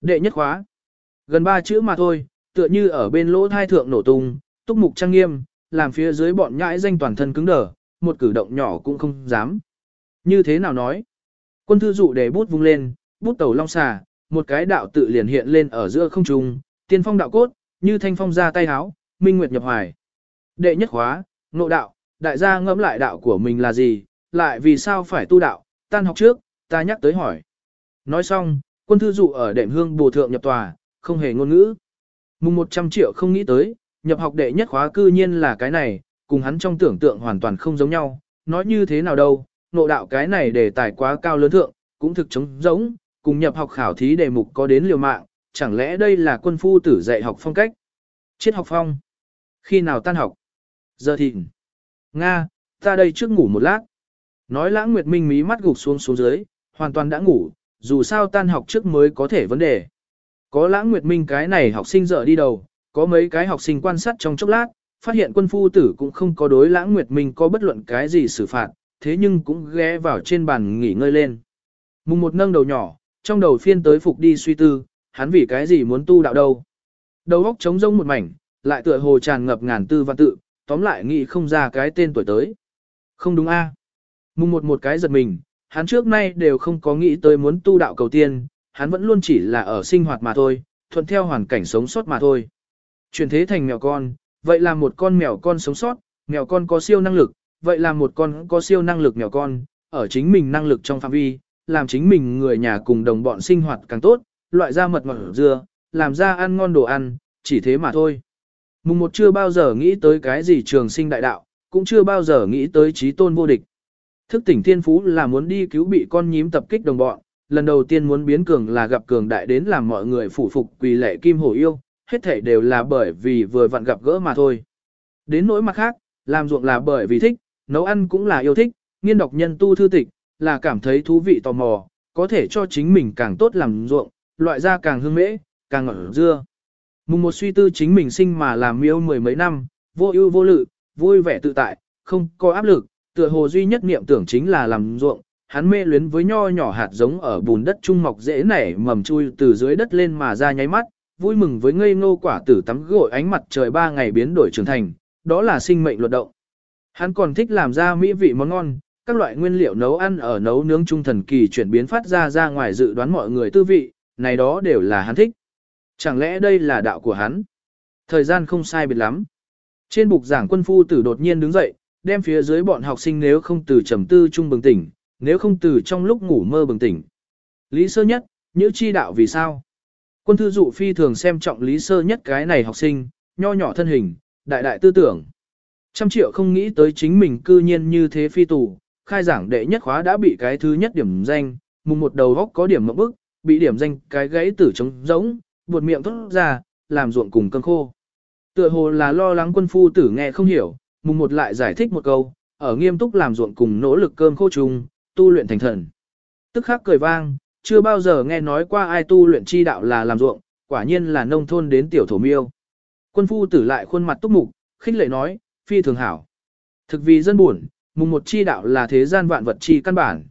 Đệ nhất khóa. Gần ba chữ mà thôi, tựa như ở bên lỗ thai thượng nổ tung, túc mục trang nghiêm, làm phía dưới bọn nhãi danh toàn thân cứng đờ, một cử động nhỏ cũng không dám. Như thế nào nói? Quân thư dụ để bút vung lên, bút tẩu long xà, một cái đạo tự liền hiện lên ở giữa không trung, tiên phong đạo cốt, như thanh phong ra tay háo, minh nguyệt nhập hoài. Đệ nhất khóa, nộ đạo, đại gia ngẫm lại đạo của mình là gì, lại vì sao phải tu đạo, tan học trước, ta nhắc tới hỏi. Nói xong, quân thư dụ ở đệm hương bồ thượng nhập tòa, không hề ngôn ngữ. Mùng 100 triệu không nghĩ tới, nhập học đệ nhất khóa cư nhiên là cái này, cùng hắn trong tưởng tượng hoàn toàn không giống nhau, nói như thế nào đâu, nộ đạo cái này để tài quá cao lớn thượng, cũng thực chống giống, cùng nhập học khảo thí đề mục có đến liều mạng, chẳng lẽ đây là quân phu tử dạy học phong cách? Triết học phong. Khi nào tan học? Giờ thìn. Nga, ta đây trước ngủ một lát. Nói lãng nguyệt minh mí mắt gục xuống xuống dưới, hoàn toàn đã ngủ, dù sao tan học trước mới có thể vấn đề. Có lãng nguyệt minh cái này học sinh dở đi đầu, có mấy cái học sinh quan sát trong chốc lát, phát hiện quân phu tử cũng không có đối lãng nguyệt minh có bất luận cái gì xử phạt, thế nhưng cũng ghé vào trên bàn nghỉ ngơi lên. Mùng một nâng đầu nhỏ, trong đầu phiên tới phục đi suy tư, hắn vì cái gì muốn tu đạo đâu. Đầu óc trống rông một mảnh, lại tựa hồ tràn ngập ngàn tư văn tự, tóm lại nghĩ không ra cái tên tuổi tới. Không đúng a? À? Mùng một một cái giật mình, hắn trước nay đều không có nghĩ tới muốn tu đạo cầu tiên, hắn vẫn luôn chỉ là ở sinh hoạt mà thôi, thuận theo hoàn cảnh sống sót mà thôi. Chuyển thế thành mèo con, vậy là một con mèo con sống sót, mèo con có siêu năng lực, vậy là một con có siêu năng lực mèo con, ở chính mình năng lực trong phạm vi, làm chính mình người nhà cùng đồng bọn sinh hoạt càng tốt, loại ra mật ngọt dưa, làm ra ăn ngon đồ ăn, chỉ thế mà thôi. Mùng một chưa bao giờ nghĩ tới cái gì trường sinh đại đạo, cũng chưa bao giờ nghĩ tới trí tôn vô địch. Thức tỉnh thiên phú là muốn đi cứu bị con nhím tập kích đồng bọn, lần đầu tiên muốn biến cường là gặp cường đại đến làm mọi người phủ phục quỳ lệ kim hổ yêu, hết thảy đều là bởi vì vừa vặn gặp gỡ mà thôi. Đến nỗi mặt khác, làm ruộng là bởi vì thích, nấu ăn cũng là yêu thích, nghiên đọc nhân tu thư tịch, là cảm thấy thú vị tò mò, có thể cho chính mình càng tốt làm ruộng, loại ra càng hương mễ, càng ngọt dưa. Mùng một suy tư chính mình sinh mà làm miêu mười mấy năm, vô ưu vô lự, vui vẻ tự tại, không có áp lực, tựa hồ duy nhất niệm tưởng chính là làm ruộng, hắn mê luyến với nho nhỏ hạt giống ở bùn đất trung mọc dễ nảy mầm chui từ dưới đất lên mà ra nháy mắt, vui mừng với ngây ngô quả tử tắm gội ánh mặt trời ba ngày biến đổi trưởng thành, đó là sinh mệnh luật động. Hắn còn thích làm ra mỹ vị món ngon, các loại nguyên liệu nấu ăn ở nấu nướng trung thần kỳ chuyển biến phát ra ra ngoài dự đoán mọi người tư vị, này đó đều là hắn thích. Chẳng lẽ đây là đạo của hắn? Thời gian không sai biệt lắm. Trên bục giảng quân phu tử đột nhiên đứng dậy, đem phía dưới bọn học sinh nếu không từ trầm tư trung bừng tỉnh, nếu không từ trong lúc ngủ mơ bừng tỉnh. Lý sơ nhất, nhữ chi đạo vì sao? Quân thư dụ phi thường xem trọng lý sơ nhất cái này học sinh, nho nhỏ thân hình, đại đại tư tưởng. Trăm triệu không nghĩ tới chính mình cư nhiên như thế phi tù, khai giảng đệ nhất khóa đã bị cái thứ nhất điểm danh, mùng một đầu góc có điểm mẫu bức, bị điểm danh cái gãy tử trống giống, buột miệng thốt ra, làm ruộng cùng cơn khô. Tựa hồ là lo lắng quân phu tử nghe không hiểu, mùng một lại giải thích một câu, ở nghiêm túc làm ruộng cùng nỗ lực cơm khô chung, tu luyện thành thần. Tức khắc cười vang, chưa bao giờ nghe nói qua ai tu luyện chi đạo là làm ruộng, quả nhiên là nông thôn đến tiểu thổ miêu. Quân phu tử lại khuôn mặt túc mục, khích lệ nói, phi thường hảo. Thực vì dân buồn, mùng một chi đạo là thế gian vạn vật chi căn bản.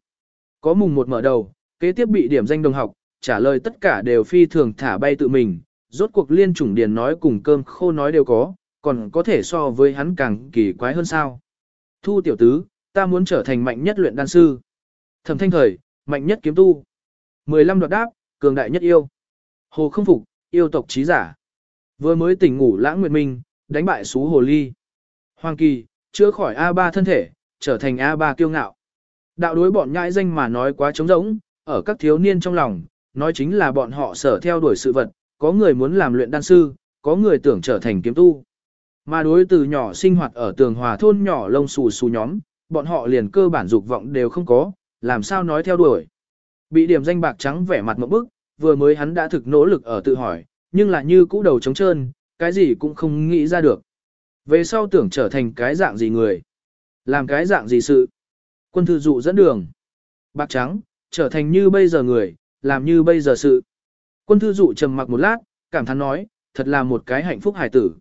Có mùng một mở đầu, kế tiếp bị điểm danh đồng học, trả lời tất cả đều phi thường thả bay tự mình, rốt cuộc liên chủng điền nói cùng cơm khô nói đều có, còn có thể so với hắn càng kỳ quái hơn sao. Thu tiểu tứ, ta muốn trở thành mạnh nhất luyện đan sư. Thẩm thanh thời, mạnh nhất kiếm tu. 15 đoạt đáp, cường đại nhất yêu. Hồ không phục, yêu tộc trí giả. Vừa mới tỉnh ngủ lãng nguyệt minh, đánh bại xú hồ ly. Hoàng kỳ, chữa khỏi A3 thân thể, trở thành A3 kiêu ngạo. Đạo đối bọn nhãi danh mà nói quá trống rỗng, ở các thiếu niên trong lòng, nói chính là bọn họ sở theo đuổi sự vật, có người muốn làm luyện đan sư, có người tưởng trở thành kiếm tu. Mà đối từ nhỏ sinh hoạt ở tường hòa thôn nhỏ lông xù xù nhóm, bọn họ liền cơ bản dục vọng đều không có, làm sao nói theo đuổi. Bị điểm danh bạc trắng vẻ mặt mộng bức, vừa mới hắn đã thực nỗ lực ở tự hỏi, nhưng là như cũ đầu trống trơn, cái gì cũng không nghĩ ra được. Về sau tưởng trở thành cái dạng gì người, làm cái dạng gì sự. Quân thư dụ dẫn đường. Bạc trắng, trở thành như bây giờ người, làm như bây giờ sự. Quân thư dụ trầm mặc một lát, cảm thán nói, thật là một cái hạnh phúc hài tử.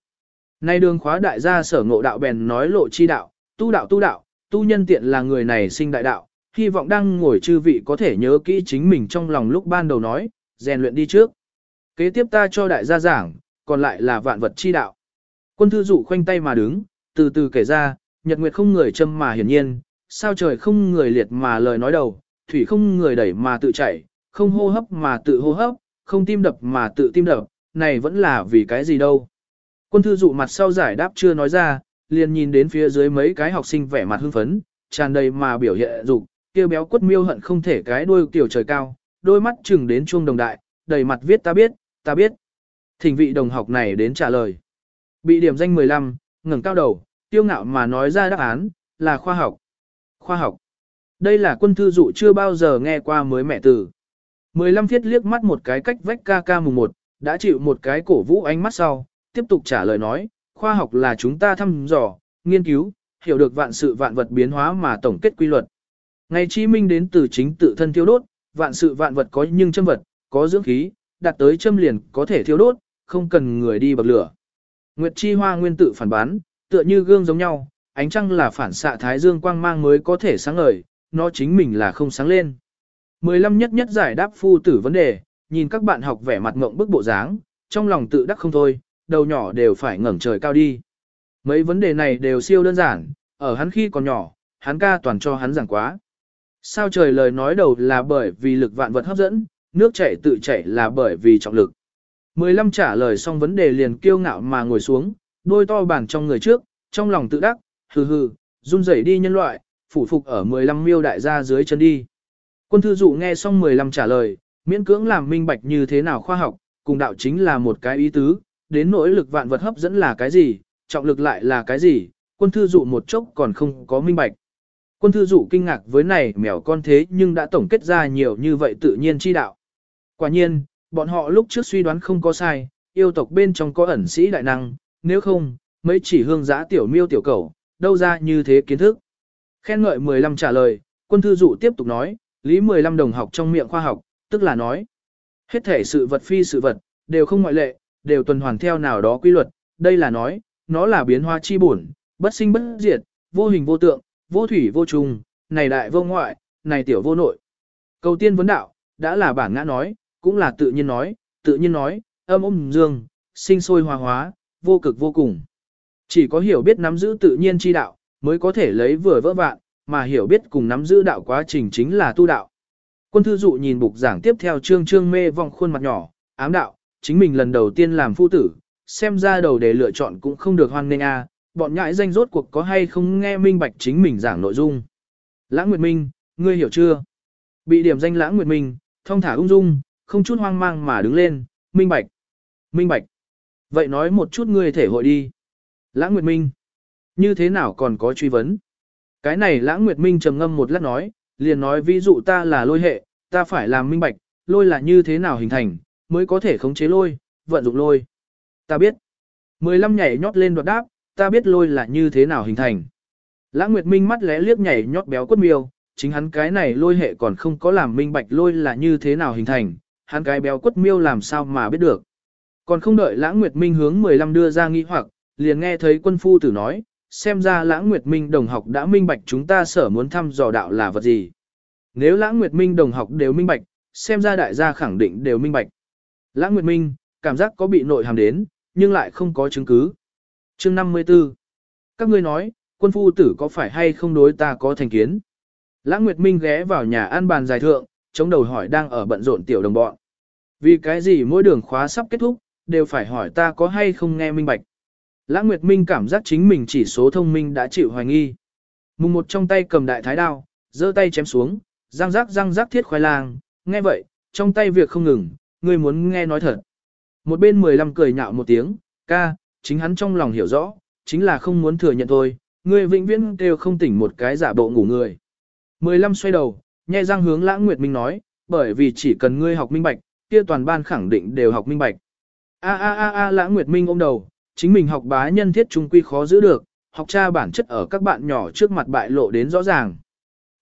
Nay đường khóa đại gia sở ngộ đạo bèn nói lộ chi đạo, tu đạo tu đạo, tu nhân tiện là người này sinh đại đạo, hy vọng đang ngồi chư vị có thể nhớ kỹ chính mình trong lòng lúc ban đầu nói, rèn luyện đi trước. Kế tiếp ta cho đại gia giảng, còn lại là vạn vật chi đạo. Quân thư dụ khoanh tay mà đứng, từ từ kể ra, nhật nguyệt không người châm mà hiển nhiên, sao trời không người liệt mà lời nói đầu, thủy không người đẩy mà tự chảy, không hô hấp mà tự hô hấp, không tim đập mà tự tim đập, này vẫn là vì cái gì đâu. Quân thư dụ mặt sau giải đáp chưa nói ra, liền nhìn đến phía dưới mấy cái học sinh vẻ mặt hưng phấn, tràn đầy mà biểu hiện dục, kia béo quất miêu hận không thể cái đuôi tiểu trời cao, đôi mắt chừng đến chuông đồng đại, đầy mặt viết ta biết, ta biết. Thỉnh vị đồng học này đến trả lời. Bị điểm danh 15, ngẩng cao đầu, tiêu ngạo mà nói ra đáp án, là khoa học. Khoa học. Đây là quân thư dụ chưa bao giờ nghe qua mới mẹ từ. 15 thiết liếc mắt một cái cách vách ca ca mùng 1, đã chịu một cái cổ vũ ánh mắt sau, tiếp tục trả lời nói, khoa học là chúng ta thăm dò, nghiên cứu, hiểu được vạn sự vạn vật biến hóa mà tổng kết quy luật. Ngày chi minh đến từ chính tự thân thiêu đốt, vạn sự vạn vật có nhưng châm vật, có dưỡng khí, đặt tới châm liền có thể thiêu đốt, không cần người đi bậc lửa. Nguyệt chi hoa nguyên tự phản bán, tựa như gương giống nhau, ánh trăng là phản xạ thái dương quang mang mới có thể sáng ngời, nó chính mình là không sáng lên. 15 nhất nhất giải đáp phu tử vấn đề, nhìn các bạn học vẻ mặt ngộng bức bộ dáng, trong lòng tự đắc không thôi, đầu nhỏ đều phải ngẩng trời cao đi. Mấy vấn đề này đều siêu đơn giản, ở hắn khi còn nhỏ, hắn ca toàn cho hắn giảng quá. Sao trời lời nói đầu là bởi vì lực vạn vật hấp dẫn, nước chảy tự chảy là bởi vì trọng lực. 15 trả lời xong vấn đề liền kiêu ngạo mà ngồi xuống, đôi to bàn trong người trước, trong lòng tự đắc, hừ hừ, run rẩy đi nhân loại, phủ phục ở 15 miêu đại gia dưới chân đi. Quân thư dụ nghe xong 15 trả lời, miễn cưỡng làm minh bạch như thế nào khoa học, cùng đạo chính là một cái ý tứ, đến nỗi lực vạn vật hấp dẫn là cái gì, trọng lực lại là cái gì, quân thư dụ một chốc còn không có minh bạch. Quân thư dụ kinh ngạc với này mèo con thế nhưng đã tổng kết ra nhiều như vậy tự nhiên chi đạo. Quả nhiên, bọn họ lúc trước suy đoán không có sai, yêu tộc bên trong có ẩn sĩ đại năng, nếu không, mấy chỉ hương giã tiểu miêu tiểu cầu, đâu ra như thế kiến thức. Khen ngợi 15 trả lời, quân thư dụ tiếp tục nói, lý 15 đồng học trong miệng khoa học, tức là nói, hết thể sự vật phi sự vật, đều không ngoại lệ, đều tuần hoàn theo nào đó quy luật, đây là nói, nó là biến hóa chi bổn, bất sinh bất diệt, vô hình vô tượng, vô thủy vô trùng, này đại vô ngoại, này tiểu vô nội. Cầu tiên vấn đạo, đã là bản ngã nói, cũng là tự nhiên nói, tự nhiên nói, âm âm dương, sinh sôi hòa hóa, vô cực vô cùng. Chỉ có hiểu biết nắm giữ tự nhiên chi đạo, mới có thể lấy vừa vỡ vạn, mà hiểu biết cùng nắm giữ đạo quá trình chính là tu đạo. Quân thư dụ nhìn bục giảng tiếp theo trương trương mê vòng khuôn mặt nhỏ, ám đạo, chính mình lần đầu tiên làm phu tử, xem ra đầu để lựa chọn cũng không được hoan nghênh a, bọn nhãi danh rốt cuộc có hay không nghe minh bạch chính mình giảng nội dung. Lãng Nguyệt Minh, ngươi hiểu chưa? Bị điểm danh Lãng Nguyệt Minh, thông thả ung dung, không chút hoang mang mà đứng lên, minh bạch. Minh bạch. Vậy nói một chút ngươi thể hội đi. Lãng Nguyệt Minh. Như thế nào còn có truy vấn? Cái này Lãng Nguyệt Minh trầm ngâm một lát nói, liền nói ví dụ ta là lôi hệ, ta phải làm minh bạch, lôi là như thế nào hình thành, mới có thể khống chế lôi, vận dụng lôi. Ta biết. Mười lăm nhảy nhót lên đoạt đáp, ta biết lôi là như thế nào hình thành. Lãng Nguyệt Minh mắt lẽ liếc nhảy nhót béo quất miêu, chính hắn cái này lôi hệ còn không có làm minh bạch lôi là như thế nào hình thành, hắn cái béo quất miêu làm sao mà biết được. Còn không đợi Lãng Nguyệt Minh hướng 15 đưa ra nghi hoặc, liền nghe thấy quân phu tử nói, xem ra Lãng Nguyệt Minh đồng học đã minh bạch chúng ta sở muốn thăm dò đạo là vật gì. Nếu Lãng Nguyệt Minh đồng học đều minh bạch, xem ra đại gia khẳng định đều minh bạch. Lãng Nguyệt Minh, cảm giác có bị nội hàm đến, nhưng lại không có chứng cứ. Chương 54 Các ngươi nói, quân phu tử có phải hay không đối ta có thành kiến? Lãng Nguyệt Minh ghé vào nhà ăn bàn dài thượng, chống đầu hỏi đang ở bận rộn tiểu đồng bọn. Vì cái gì mỗi đường khóa sắp kết thúc, đều phải hỏi ta có hay không nghe minh bạch. Lãng Nguyệt Minh cảm giác chính mình chỉ số thông minh đã chịu hoài nghi. Mùng một trong tay cầm đại thái đao, giơ tay chém xuống, răng rác răng rác thiết khoai lang, nghe vậy, trong tay việc không ngừng, ngươi muốn nghe nói thật. Một bên 15 cười nhạo một tiếng, ca, chính hắn trong lòng hiểu rõ, chính là không muốn thừa nhận thôi, ngươi vĩnh viễn đều không tỉnh một cái giả bộ ngủ người. 15 xoay đầu, nhẹ răng hướng Lãng Nguyệt Minh nói, bởi vì chỉ cần ngươi học minh bạch, kia toàn ban khẳng định đều học minh bạch. A a a a Lãng Nguyệt Minh ôm đầu, chính mình học bá nhân thiết trung quy khó giữ được, học cha bản chất ở các bạn nhỏ trước mặt bại lộ đến rõ ràng.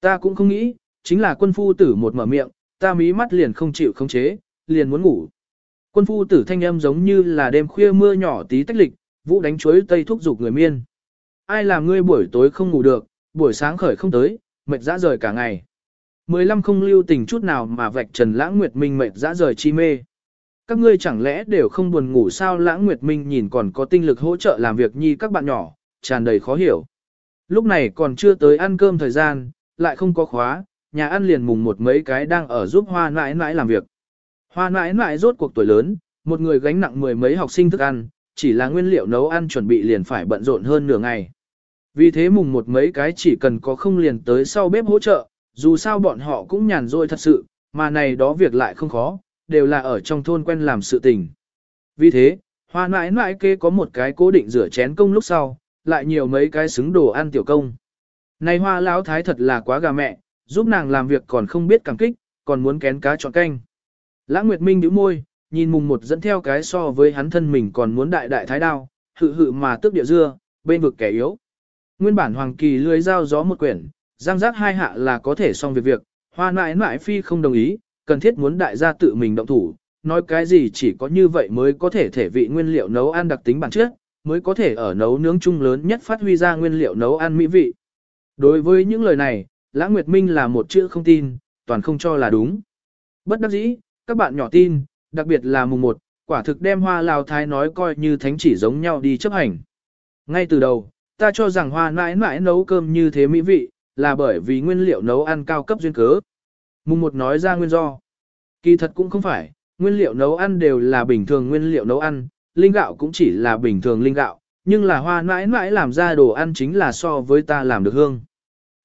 Ta cũng không nghĩ, chính là quân phu tử một mở miệng, ta mí mắt liền không chịu khống chế, liền muốn ngủ. Quân phu tử thanh âm giống như là đêm khuya mưa nhỏ tí tách lịch, vũ đánh chuối tây thúc dục người miên. Ai làm ngươi buổi tối không ngủ được, buổi sáng khởi không tới, mệt dã rời cả ngày. Mười lăm không lưu tình chút nào mà vạch trần lãng nguyệt minh mệt dã rời chi mê. các ngươi chẳng lẽ đều không buồn ngủ sao lãng nguyệt minh nhìn còn có tinh lực hỗ trợ làm việc nhi các bạn nhỏ, tràn đầy khó hiểu. Lúc này còn chưa tới ăn cơm thời gian, lại không có khóa, nhà ăn liền mùng một mấy cái đang ở giúp hoa nãi nãi làm việc. Hoa nãi nãi rốt cuộc tuổi lớn, một người gánh nặng mười mấy học sinh thức ăn, chỉ là nguyên liệu nấu ăn chuẩn bị liền phải bận rộn hơn nửa ngày. Vì thế mùng một mấy cái chỉ cần có không liền tới sau bếp hỗ trợ, dù sao bọn họ cũng nhàn rỗi thật sự, mà này đó việc lại không khó, đều là ở trong thôn quen làm sự tình. Vì thế, hoa nãi nãi kê có một cái cố định rửa chén công lúc sau, lại nhiều mấy cái xứng đồ ăn tiểu công. Này hoa lão thái thật là quá gà mẹ, giúp nàng làm việc còn không biết cảm kích, còn muốn kén cá chọn canh. Lãng Nguyệt Minh nhíu môi, nhìn mùng một dẫn theo cái so với hắn thân mình còn muốn đại đại thái đao, hự hự mà tước địa dưa, bên vực kẻ yếu. Nguyên bản hoàng kỳ lưới dao gió một quyển, giang giác hai hạ là có thể xong việc việc, hoa nãi nãi phi không đồng ý, cần thiết muốn đại gia tự mình động thủ, nói cái gì chỉ có như vậy mới có thể thể vị nguyên liệu nấu ăn đặc tính bản chất, mới có thể ở nấu nướng chung lớn nhất phát huy ra nguyên liệu nấu ăn mỹ vị. Đối với những lời này, Lãng Nguyệt Minh là một chữ không tin, toàn không cho là đúng. Bất đắc dĩ, các bạn nhỏ tin, đặc biệt là mùng 1, quả thực đem hoa lào thái nói coi như thánh chỉ giống nhau đi chấp hành. Ngay từ đầu, ta cho rằng hoa mãi mãi nấu cơm như thế mỹ vị, là bởi vì nguyên liệu nấu ăn cao cấp duyên cớ. Mùng 1 nói ra nguyên do. Kỳ thật cũng không phải, nguyên liệu nấu ăn đều là bình thường nguyên liệu nấu ăn, linh gạo cũng chỉ là bình thường linh gạo, nhưng là hoa mãi mãi làm ra đồ ăn chính là so với ta làm được hương.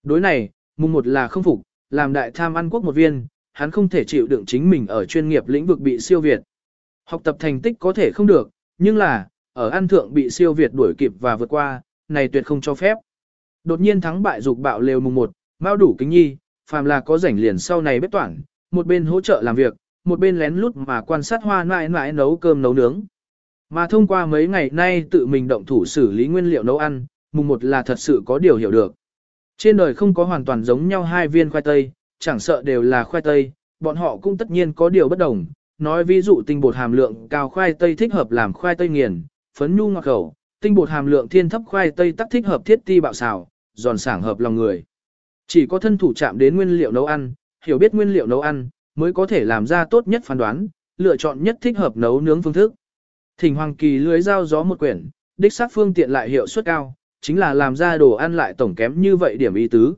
Đối này, mùng một là không phục, làm đại tham ăn quốc một viên, hắn không thể chịu đựng chính mình ở chuyên nghiệp lĩnh vực bị siêu việt. Học tập thành tích có thể không được, nhưng là, ở ăn thượng bị siêu việt đuổi kịp và vượt qua, này tuyệt không cho phép. Đột nhiên thắng bại dục bạo lều mùng một, mau đủ kính nhi, phàm là có rảnh liền sau này bếp toảng, một bên hỗ trợ làm việc, một bên lén lút mà quan sát hoa mãi mãi nấu cơm nấu nướng. Mà thông qua mấy ngày nay tự mình động thủ xử lý nguyên liệu nấu ăn, mùng một là thật sự có điều hiểu được. Trên đời không có hoàn toàn giống nhau hai viên khoai tây, chẳng sợ đều là khoai tây, bọn họ cũng tất nhiên có điều bất đồng. Nói ví dụ tinh bột hàm lượng cao khoai tây thích hợp làm khoai tây nghiền, phấn nhu ngọt khẩu, tinh bột hàm lượng thiên thấp khoai tây tắc thích hợp thiết ti bạo xào, giòn sảng hợp lòng người. Chỉ có thân thủ chạm đến nguyên liệu nấu ăn, hiểu biết nguyên liệu nấu ăn, mới có thể làm ra tốt nhất phán đoán, lựa chọn nhất thích hợp nấu nướng phương thức. Thỉnh Hoàng Kỳ lưới dao gió một quyển, đích xác phương tiện lại hiệu suất cao, chính là làm ra đồ ăn lại tổng kém như vậy điểm ý tứ.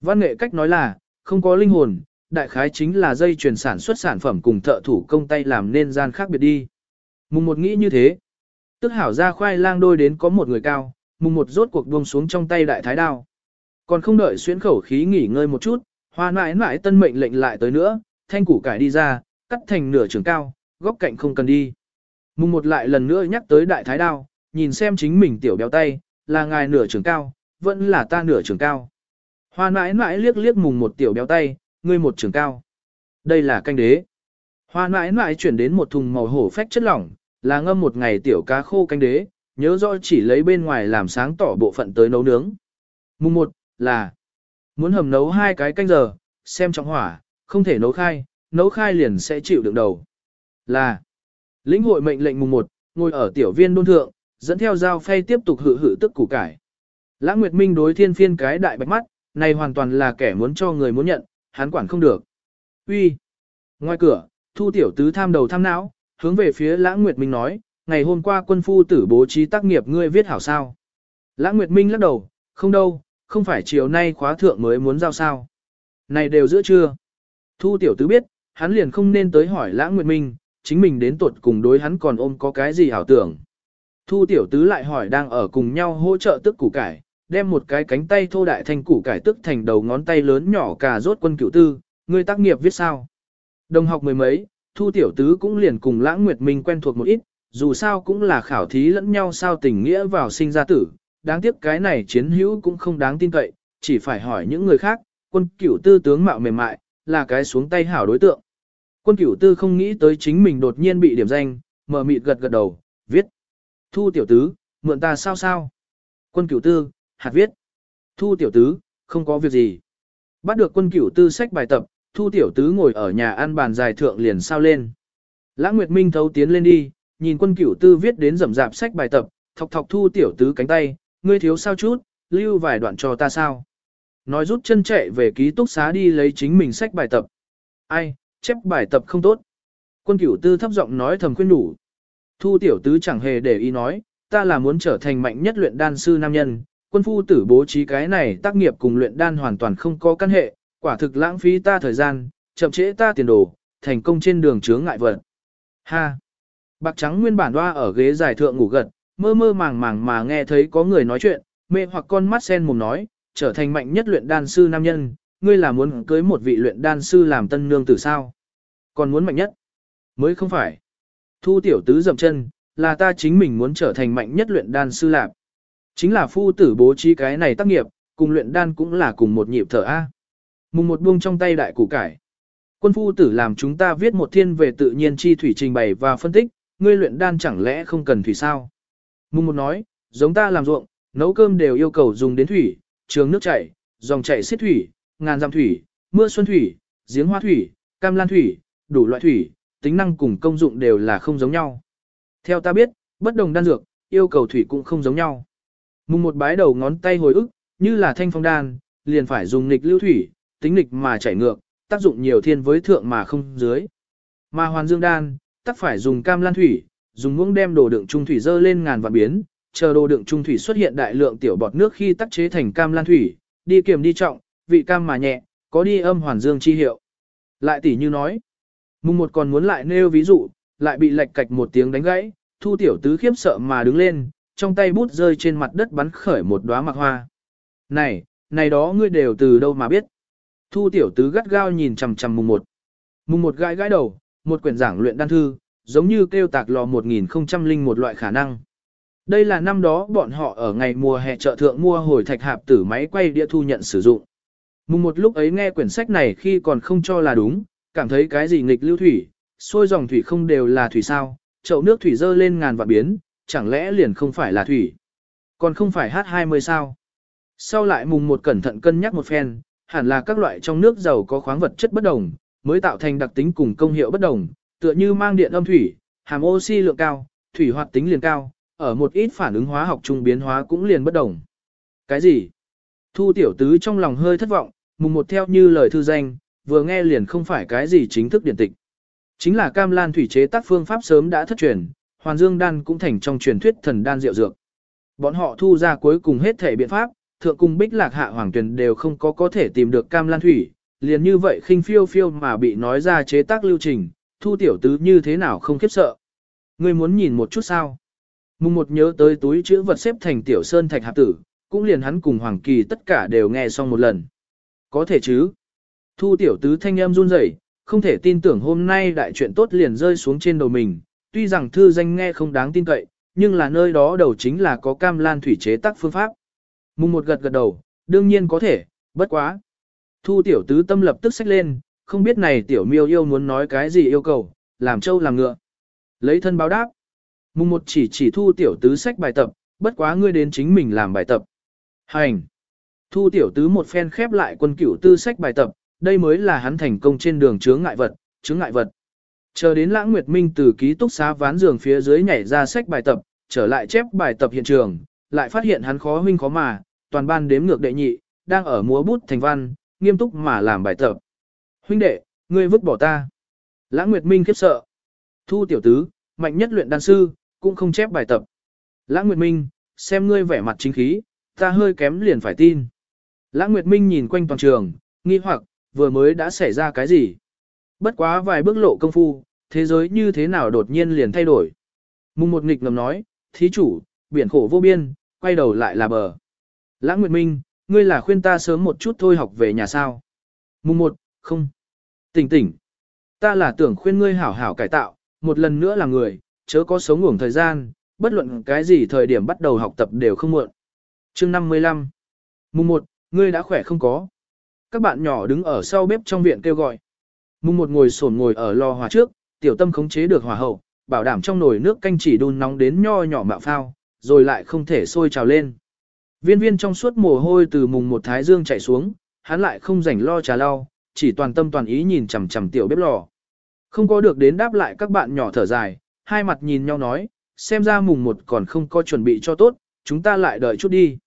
Văn nghệ cách nói là, không có linh hồn, đại khái chính là dây chuyển sản xuất sản phẩm cùng thợ thủ công tay làm nên gian khác biệt đi. Mùng một nghĩ như thế. Tức hảo ra khoai lang đôi đến có một người cao, mùng một rốt cuộc buông xuống trong tay đại thái đao. Còn không đợi xuyến khẩu khí nghỉ ngơi một chút, hoa mãi mãi tân mệnh lệnh lại tới nữa, thanh củ cải đi ra, cắt thành nửa trường cao, góc cạnh không cần đi. Mùng một lại lần nữa nhắc tới đại thái đao, nhìn xem chính mình tiểu béo tay, là ngài nửa trường cao, vẫn là ta nửa trường cao. Hoa mãi mãi liếc liếc mùng một tiểu béo tay, ngươi một trường cao. Đây là canh đế. Hoa mãi mãi chuyển đến một thùng màu hổ phách chất lỏng, là ngâm một ngày tiểu cá khô canh đế, nhớ rõ chỉ lấy bên ngoài làm sáng tỏ bộ phận tới nấu nướng. Mùng một, là muốn hầm nấu hai cái canh giờ, xem trọng hỏa, không thể nấu khai, nấu khai liền sẽ chịu đựng đầu. Là lĩnh hội mệnh lệnh mùng một, ngồi ở tiểu viên đôn thượng, dẫn theo dao phay tiếp tục hự hự tức củ cải. Lãng Nguyệt Minh đối thiên phiên cái đại bạch mắt, này hoàn toàn là kẻ muốn cho người muốn nhận, hắn quản không được. Uy. Ngoài cửa, thu tiểu tứ tham đầu tham não, hướng về phía Lãng Nguyệt Minh nói, ngày hôm qua quân phu tử bố trí tác nghiệp ngươi viết hảo sao. Lãng Nguyệt Minh lắc đầu, không đâu, không phải chiều nay khóa thượng mới muốn giao sao. Này đều giữa trưa. Thu tiểu tứ biết, hắn liền không nên tới hỏi Lãng Nguyệt Minh, chính mình đến tuột cùng đối hắn còn ôm có cái gì hảo tưởng. Thu tiểu tứ lại hỏi đang ở cùng nhau hỗ trợ tức củ cải, đem một cái cánh tay thô đại thành củ cải tức thành đầu ngón tay lớn nhỏ cà rốt quân cựu tư, người tác nghiệp viết sao. Đồng học mười mấy, thu tiểu tứ cũng liền cùng lãng nguyệt minh quen thuộc một ít, dù sao cũng là khảo thí lẫn nhau sao tình nghĩa vào sinh ra tử, đáng tiếc cái này chiến hữu cũng không đáng tin cậy, chỉ phải hỏi những người khác, quân cửu tư tướng mạo mềm mại, là cái xuống tay hảo đối tượng. Quân cửu tư không nghĩ tới chính mình đột nhiên bị điểm danh, mở mịt gật gật đầu, viết. Thu tiểu tứ, mượn ta sao sao? Quân cửu tư, hạt viết. Thu tiểu tứ, không có việc gì. Bắt được quân cửu tư sách bài tập, thu tiểu tứ ngồi ở nhà ăn bàn dài thượng liền sao lên. Lãng Nguyệt Minh thấu tiến lên đi, nhìn quân cửu tư viết đến rầm rạp sách bài tập, thọc thọc thu tiểu tứ cánh tay, ngươi thiếu sao chút, lưu vài đoạn cho ta sao. Nói rút chân chạy về ký túc xá đi lấy chính mình sách bài tập. Ai, chép bài tập không tốt. Quân cửu tư thấp giọng nói thầm khuyên đủ. Thu tiểu tứ chẳng hề để ý nói, ta là muốn trở thành mạnh nhất luyện đan sư nam nhân, quân phu tử bố trí cái này tác nghiệp cùng luyện đan hoàn toàn không có căn hệ, quả thực lãng phí ta thời gian, chậm trễ ta tiền đồ, thành công trên đường chướng ngại vật. Ha! Bạc trắng nguyên bản đoa ở ghế giải thượng ngủ gật, mơ mơ màng màng mà nghe thấy có người nói chuyện, mẹ hoặc con mắt sen mồm nói, trở thành mạnh nhất luyện đan sư nam nhân, ngươi là muốn cưới một vị luyện đan sư làm tân nương tử sao? Còn muốn mạnh nhất? Mới không phải. Thu tiểu tứ dậm chân, là ta chính mình muốn trở thành mạnh nhất luyện đan sư lạp. Chính là phu tử bố trí cái này tác nghiệp, cùng luyện đan cũng là cùng một nhịp thở A. Mùng một buông trong tay đại củ cải. Quân phu tử làm chúng ta viết một thiên về tự nhiên chi thủy trình bày và phân tích, ngươi luyện đan chẳng lẽ không cần thủy sao? Mùng một nói, giống ta làm ruộng, nấu cơm đều yêu cầu dùng đến thủy, trường nước chảy, dòng chảy xiết thủy, ngàn dặm thủy, mưa xuân thủy, giếng hoa thủy, cam lan thủy, đủ loại thủy, tính năng cùng công dụng đều là không giống nhau. Theo ta biết, bất đồng đan dược, yêu cầu thủy cũng không giống nhau. Mùng một bái đầu ngón tay hồi ức, như là thanh phong đan, liền phải dùng nghịch lưu thủy, tính nghịch mà chảy ngược, tác dụng nhiều thiên với thượng mà không dưới. Mà hoàn dương đan, tắc phải dùng cam lan thủy, dùng muỗng đem đồ đựng trung thủy dơ lên ngàn vạn biến, chờ đồ đựng trung thủy xuất hiện đại lượng tiểu bọt nước khi tác chế thành cam lan thủy, đi kiềm đi trọng, vị cam mà nhẹ, có đi âm hoàn dương chi hiệu. Lại tỷ như nói, mùng một còn muốn lại nêu ví dụ, lại bị lệch cạch một tiếng đánh gãy, thu tiểu tứ khiếp sợ mà đứng lên, trong tay bút rơi trên mặt đất bắn khởi một đóa mặc hoa. Này, này đó ngươi đều từ đâu mà biết? Thu tiểu tứ gắt gao nhìn chằm chằm mùng một. Mùng một gãi gãi đầu, một quyển giảng luyện đan thư, giống như kêu tạc lò 1001 loại khả năng. Đây là năm đó bọn họ ở ngày mùa hè chợ thượng mua hồi thạch hạp tử máy quay đĩa thu nhận sử dụng. Mùng một lúc ấy nghe quyển sách này khi còn không cho là đúng, cảm thấy cái gì nghịch lưu thủy, sôi dòng thủy không đều là thủy sao, chậu nước thủy dơ lên ngàn vạn biến, chẳng lẽ liền không phải là thủy. Còn không phải H20 sao? Sau lại mùng một cẩn thận cân nhắc một phen, hẳn là các loại trong nước giàu có khoáng vật chất bất đồng, mới tạo thành đặc tính cùng công hiệu bất đồng, tựa như mang điện âm thủy, hàm oxy lượng cao, thủy hoạt tính liền cao, ở một ít phản ứng hóa học trung biến hóa cũng liền bất đồng. Cái gì? Thu tiểu tứ trong lòng hơi thất vọng, mùng một theo như lời thư danh, vừa nghe liền không phải cái gì chính thức điển tịch. Chính là cam lan thủy chế tác phương pháp sớm đã thất truyền, hoàn dương đan cũng thành trong truyền thuyết thần đan diệu dược. Bọn họ thu ra cuối cùng hết thể biện pháp, thượng cung bích lạc hạ hoàng tuyển đều không có có thể tìm được cam lan thủy, liền như vậy khinh phiêu phiêu mà bị nói ra chế tác lưu trình, thu tiểu tứ như thế nào không khiếp sợ. Ngươi muốn nhìn một chút sao? Mùng một nhớ tới túi chữ vật xếp thành tiểu sơn thạch hạp tử, cũng liền hắn cùng Hoàng Kỳ tất cả đều nghe xong một lần. Có thể chứ? Thu tiểu tứ thanh em run rẩy, không thể tin tưởng hôm nay đại chuyện tốt liền rơi xuống trên đầu mình, tuy rằng thư danh nghe không đáng tin cậy, nhưng là nơi đó đầu chính là có cam lan thủy chế tác phương pháp. Mùng một gật gật đầu, đương nhiên có thể, bất quá. Thu tiểu tứ tâm lập tức xách lên, không biết này tiểu miêu yêu muốn nói cái gì yêu cầu, làm trâu làm ngựa. Lấy thân báo đáp. Mùng một chỉ chỉ thu tiểu tứ sách bài tập, bất quá ngươi đến chính mình làm bài tập. Hành. Thu tiểu tứ một phen khép lại quân cửu tư sách bài tập, đây mới là hắn thành công trên đường chướng ngại vật, chướng ngại vật. Chờ đến lãng nguyệt minh từ ký túc xá ván giường phía dưới nhảy ra sách bài tập, trở lại chép bài tập hiện trường, lại phát hiện hắn khó huynh khó mà, toàn ban đếm ngược đệ nhị, đang ở múa bút thành văn, nghiêm túc mà làm bài tập. Huynh đệ, ngươi vứt bỏ ta. Lãng Nguyệt Minh khiếp sợ. Thu tiểu tứ, mạnh nhất luyện đan sư, cũng không chép bài tập. Lãng Nguyệt Minh, xem ngươi vẻ mặt chính khí, ta hơi kém liền phải tin. Lãng Nguyệt Minh nhìn quanh toàn trường, nghi hoặc, vừa mới đã xảy ra cái gì. Bất quá vài bước lộ công phu, thế giới như thế nào đột nhiên liền thay đổi. Mùng một nghịch ngầm nói, thí chủ, biển khổ vô biên, quay đầu lại là bờ. Lãng Nguyệt Minh, ngươi là khuyên ta sớm một chút thôi học về nhà sao. Mùng một, không. Tỉnh tỉnh. Ta là tưởng khuyên ngươi hảo hảo cải tạo, một lần nữa là người, chớ có sống ngủng thời gian, bất luận cái gì thời điểm bắt đầu học tập đều không muộn. Chương 55 Mùng 1, ngươi đã khỏe không có. Các bạn nhỏ đứng ở sau bếp trong viện kêu gọi. Mùng một ngồi sổn ngồi ở lò hỏa trước, tiểu tâm khống chế được hỏa hậu, bảo đảm trong nồi nước canh chỉ đun nóng đến nho nhỏ mạo phao, rồi lại không thể sôi trào lên. Viên viên trong suốt mồ hôi từ mùng một thái dương chạy xuống, hắn lại không rảnh lo trà lau, chỉ toàn tâm toàn ý nhìn chằm chằm tiểu bếp lò. Không có được đến đáp lại các bạn nhỏ thở dài, hai mặt nhìn nhau nói, xem ra mùng một còn không có chuẩn bị cho tốt, chúng ta lại đợi chút đi.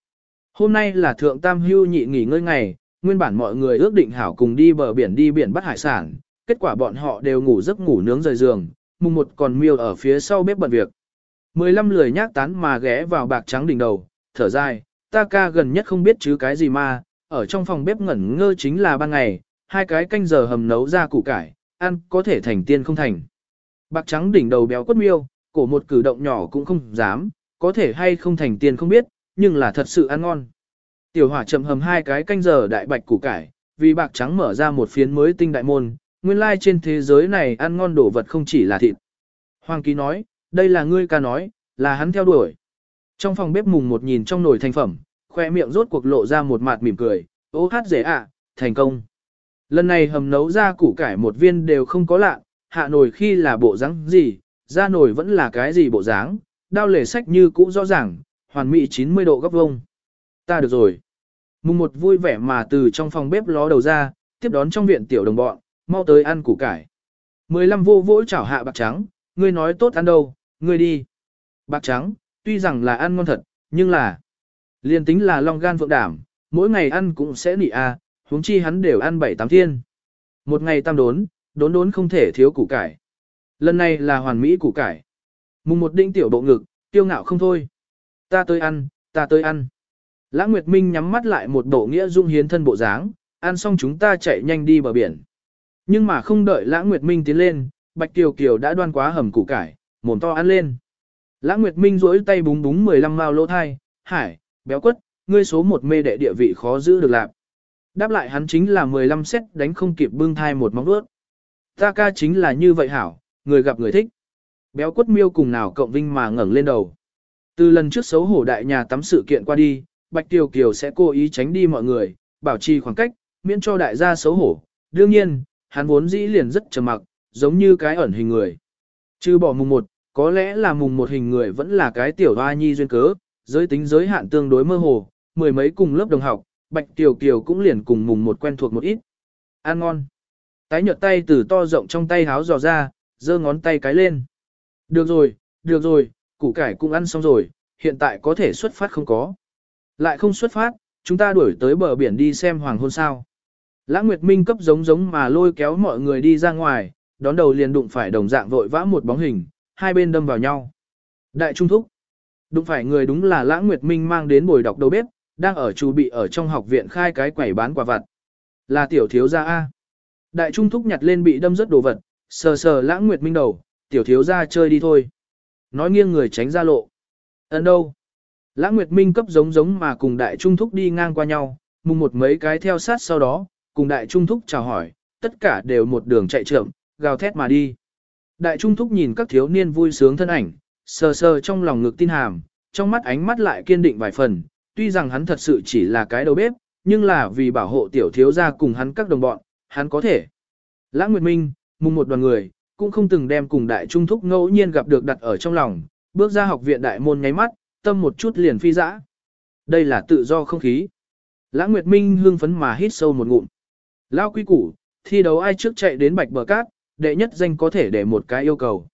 Hôm nay là thượng tam hưu nhị nghỉ ngơi ngày, nguyên bản mọi người ước định hảo cùng đi bờ biển đi biển bắt hải sản, kết quả bọn họ đều ngủ giấc ngủ nướng rời giường, mùng một còn miêu ở phía sau bếp bận việc. 15 lười nhác tán mà ghé vào bạc trắng đỉnh đầu, thở dài, ta ca gần nhất không biết chứ cái gì mà, ở trong phòng bếp ngẩn ngơ chính là ban ngày, hai cái canh giờ hầm nấu ra củ cải, ăn có thể thành tiên không thành. Bạc trắng đỉnh đầu béo quất miêu, cổ một cử động nhỏ cũng không dám, có thể hay không thành tiên không biết, nhưng là thật sự ăn ngon. Tiểu hỏa chậm hầm hai cái canh giờ đại bạch củ cải, vì bạc trắng mở ra một phiến mới tinh đại môn, nguyên lai trên thế giới này ăn ngon đồ vật không chỉ là thịt. Hoàng ký nói, đây là ngươi ca nói, là hắn theo đuổi. Trong phòng bếp mùng một nhìn trong nồi thành phẩm, khoe miệng rốt cuộc lộ ra một mặt mỉm cười, ô hát dễ ạ, thành công. Lần này hầm nấu ra củ cải một viên đều không có lạ, hạ nồi khi là bộ dáng gì, ra nồi vẫn là cái gì bộ dáng, đao lề sách như cũ rõ ràng, hoàn mỹ 90 độ góc vông. Ta được rồi. Mùng một vui vẻ mà từ trong phòng bếp ló đầu ra, tiếp đón trong viện tiểu đồng bọn, mau tới ăn củ cải. 15 vô vỗ chảo hạ bạc trắng, ngươi nói tốt ăn đâu, ngươi đi. Bạc trắng, tuy rằng là ăn ngon thật, nhưng là liên tính là long gan phượng đảm, mỗi ngày ăn cũng sẽ nị a, à, huống chi hắn đều ăn bảy tám thiên. Một ngày tam đốn, đốn đốn không thể thiếu củ cải. Lần này là hoàn mỹ củ cải. Mùng một đinh tiểu bộ ngực, tiêu ngạo không thôi. Ta tới ăn, ta tới ăn. Lã Nguyệt Minh nhắm mắt lại một bộ nghĩa dung hiến thân bộ dáng, ăn xong chúng ta chạy nhanh đi bờ biển. Nhưng mà không đợi Lã Nguyệt Minh tiến lên, Bạch Kiều Kiều đã đoan quá hầm củ cải, mồm to ăn lên. Lã Nguyệt Minh duỗi tay búng búng 15 mao lỗ thai, hải, béo quất, ngươi số một mê đệ địa vị khó giữ được lạc. Đáp lại hắn chính là 15 xét đánh không kịp bưng thai một móng vuốt. Ta ca chính là như vậy hảo, người gặp người thích. Béo quất miêu cùng nào cộng vinh mà ngẩng lên đầu. Từ lần trước xấu hổ đại nhà tắm sự kiện qua đi, Bạch Tiểu Kiều sẽ cố ý tránh đi mọi người, bảo trì khoảng cách, miễn cho đại gia xấu hổ. Đương nhiên, hắn vốn dĩ liền rất trầm mặc, giống như cái ẩn hình người. Chứ bỏ mùng một, có lẽ là mùng một hình người vẫn là cái tiểu hoa nhi duyên cớ, giới tính giới hạn tương đối mơ hồ, mười mấy cùng lớp đồng học, Bạch Tiểu Kiều cũng liền cùng mùng một quen thuộc một ít. Ăn ngon. Tái nhợt tay từ to rộng trong tay háo dò ra, giơ ngón tay cái lên. Được rồi, được rồi, củ cải cũng ăn xong rồi, hiện tại có thể xuất phát không có. Lại không xuất phát, chúng ta đuổi tới bờ biển đi xem hoàng hôn sao. Lãng Nguyệt Minh cấp giống giống mà lôi kéo mọi người đi ra ngoài, đón đầu liền đụng phải đồng dạng vội vã một bóng hình, hai bên đâm vào nhau. Đại Trung Thúc. Đụng phải người đúng là Lãng Nguyệt Minh mang đến bồi đọc đầu bếp, đang ở chủ bị ở trong học viện khai cái quẩy bán quả vặt. Là tiểu thiếu gia A. Đại Trung Thúc nhặt lên bị đâm rất đồ vật, sờ sờ Lãng Nguyệt Minh đầu, tiểu thiếu gia chơi đi thôi. Nói nghiêng người tránh ra lộ. Ấn đâu? Lãng Nguyệt Minh cấp giống giống mà cùng Đại Trung Thúc đi ngang qua nhau, mùng một mấy cái theo sát sau đó, cùng Đại Trung Thúc chào hỏi, tất cả đều một đường chạy trượm, gào thét mà đi. Đại Trung Thúc nhìn các thiếu niên vui sướng thân ảnh, sờ sờ trong lòng ngực tin hàm, trong mắt ánh mắt lại kiên định vài phần, tuy rằng hắn thật sự chỉ là cái đầu bếp, nhưng là vì bảo hộ tiểu thiếu gia cùng hắn các đồng bọn, hắn có thể. Lãng Nguyệt Minh, mùng một đoàn người, cũng không từng đem cùng đại trung thúc ngẫu nhiên gặp được đặt ở trong lòng, bước ra học viện đại môn nháy mắt, tâm một chút liền phi dã. Đây là tự do không khí. Lãng Nguyệt Minh hương phấn mà hít sâu một ngụm. Lao quy củ, thi đấu ai trước chạy đến bạch bờ cát, đệ nhất danh có thể để một cái yêu cầu.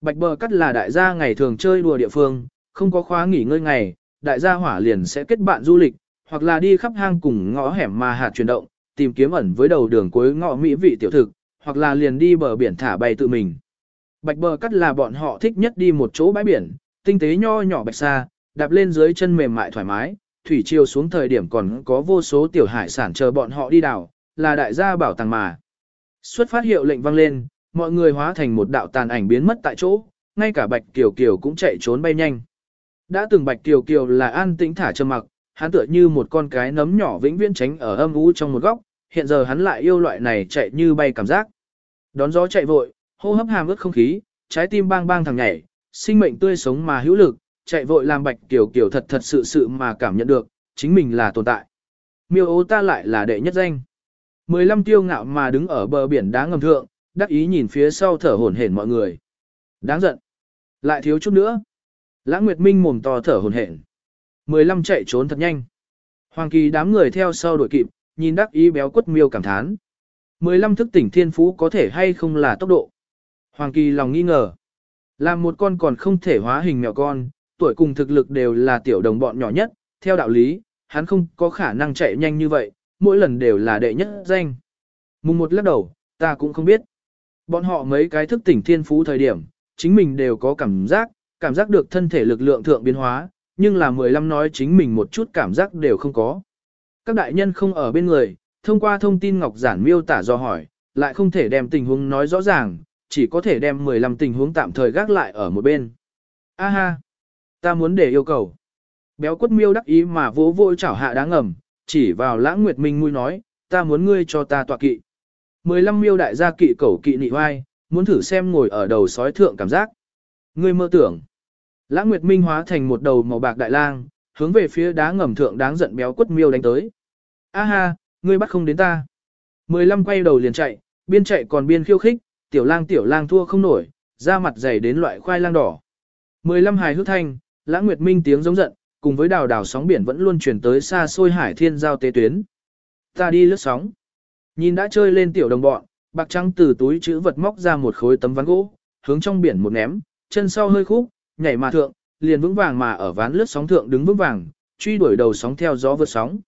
Bạch bờ cát là đại gia ngày thường chơi đùa địa phương, không có khóa nghỉ ngơi ngày, đại gia hỏa liền sẽ kết bạn du lịch, hoặc là đi khắp hang cùng ngõ hẻm mà hạt chuyển động, tìm kiếm ẩn với đầu đường cuối ngõ mỹ vị tiểu thực, hoặc là liền đi bờ biển thả bay tự mình. Bạch bờ cắt là bọn họ thích nhất đi một chỗ bãi biển, tinh tế nho nhỏ bạch xa, đạp lên dưới chân mềm mại thoải mái, thủy chiều xuống thời điểm còn có vô số tiểu hải sản chờ bọn họ đi đảo, là đại gia bảo tàng mà. Xuất phát hiệu lệnh vang lên, mọi người hóa thành một đạo tàn ảnh biến mất tại chỗ, ngay cả Bạch Kiều Kiều cũng chạy trốn bay nhanh. Đã từng Bạch Kiều Kiều là an tĩnh thả trầm mặc, hắn tựa như một con cái nấm nhỏ vĩnh viễn tránh ở âm u trong một góc, hiện giờ hắn lại yêu loại này chạy như bay cảm giác. Đón gió chạy vội, hô hấp hàm ướt không khí, trái tim bang bang thằng nhảy, sinh mệnh tươi sống mà hữu lực, chạy vội làm bạch kiểu kiểu thật thật sự sự mà cảm nhận được, chính mình là tồn tại. Miêu ô ta lại là đệ nhất danh. Mười lăm tiêu ngạo mà đứng ở bờ biển đá ngầm thượng, đắc ý nhìn phía sau thở hổn hển mọi người. Đáng giận. Lại thiếu chút nữa. Lãng Nguyệt Minh mồm to thở hổn hển. Mười lăm chạy trốn thật nhanh. Hoàng kỳ đám người theo sau đuổi kịp, nhìn đắc ý béo quất miêu cảm thán. 15 thức tỉnh thiên phú có thể hay không là tốc độ. Hoàng Kỳ lòng nghi ngờ. Làm một con còn không thể hóa hình mèo con, tuổi cùng thực lực đều là tiểu đồng bọn nhỏ nhất, theo đạo lý, hắn không có khả năng chạy nhanh như vậy, mỗi lần đều là đệ nhất danh. Mùng một lắc đầu, ta cũng không biết. Bọn họ mấy cái thức tỉnh thiên phú thời điểm, chính mình đều có cảm giác, cảm giác được thân thể lực lượng thượng biến hóa, nhưng là 15 nói chính mình một chút cảm giác đều không có. Các đại nhân không ở bên người, thông qua thông tin ngọc giản miêu tả do hỏi, lại không thể đem tình huống nói rõ ràng, chỉ có thể đem 15 tình huống tạm thời gác lại ở một bên. A ha, ta muốn để yêu cầu. Béo quất miêu đắc ý mà vỗ vỗ chảo hạ đáng ngầm, chỉ vào lãng nguyệt minh mui nói, ta muốn ngươi cho ta tọa kỵ. 15 miêu đại gia kỵ cẩu kỵ nị hoai, muốn thử xem ngồi ở đầu sói thượng cảm giác. Ngươi mơ tưởng. Lãng nguyệt minh hóa thành một đầu màu bạc đại lang, hướng về phía đá ngầm thượng đáng giận béo quất miêu đánh tới. A ha, ngươi bắt không đến ta. 15 quay đầu liền chạy, biên chạy còn biên khiêu khích, tiểu lang tiểu lang thua không nổi, da mặt dày đến loại khoai lang đỏ. 15 hài hước thanh, lãng nguyệt minh tiếng giống giận, cùng với đào đào sóng biển vẫn luôn chuyển tới xa xôi hải thiên giao tế tuyến. Ta đi lướt sóng. Nhìn đã chơi lên tiểu đồng bọn, bạc trắng từ túi chữ vật móc ra một khối tấm ván gỗ, hướng trong biển một ném, chân sau hơi khúc, nhảy mà thượng, liền vững vàng mà ở ván lướt sóng thượng đứng vững vàng, truy đuổi đầu sóng theo gió vượt sóng.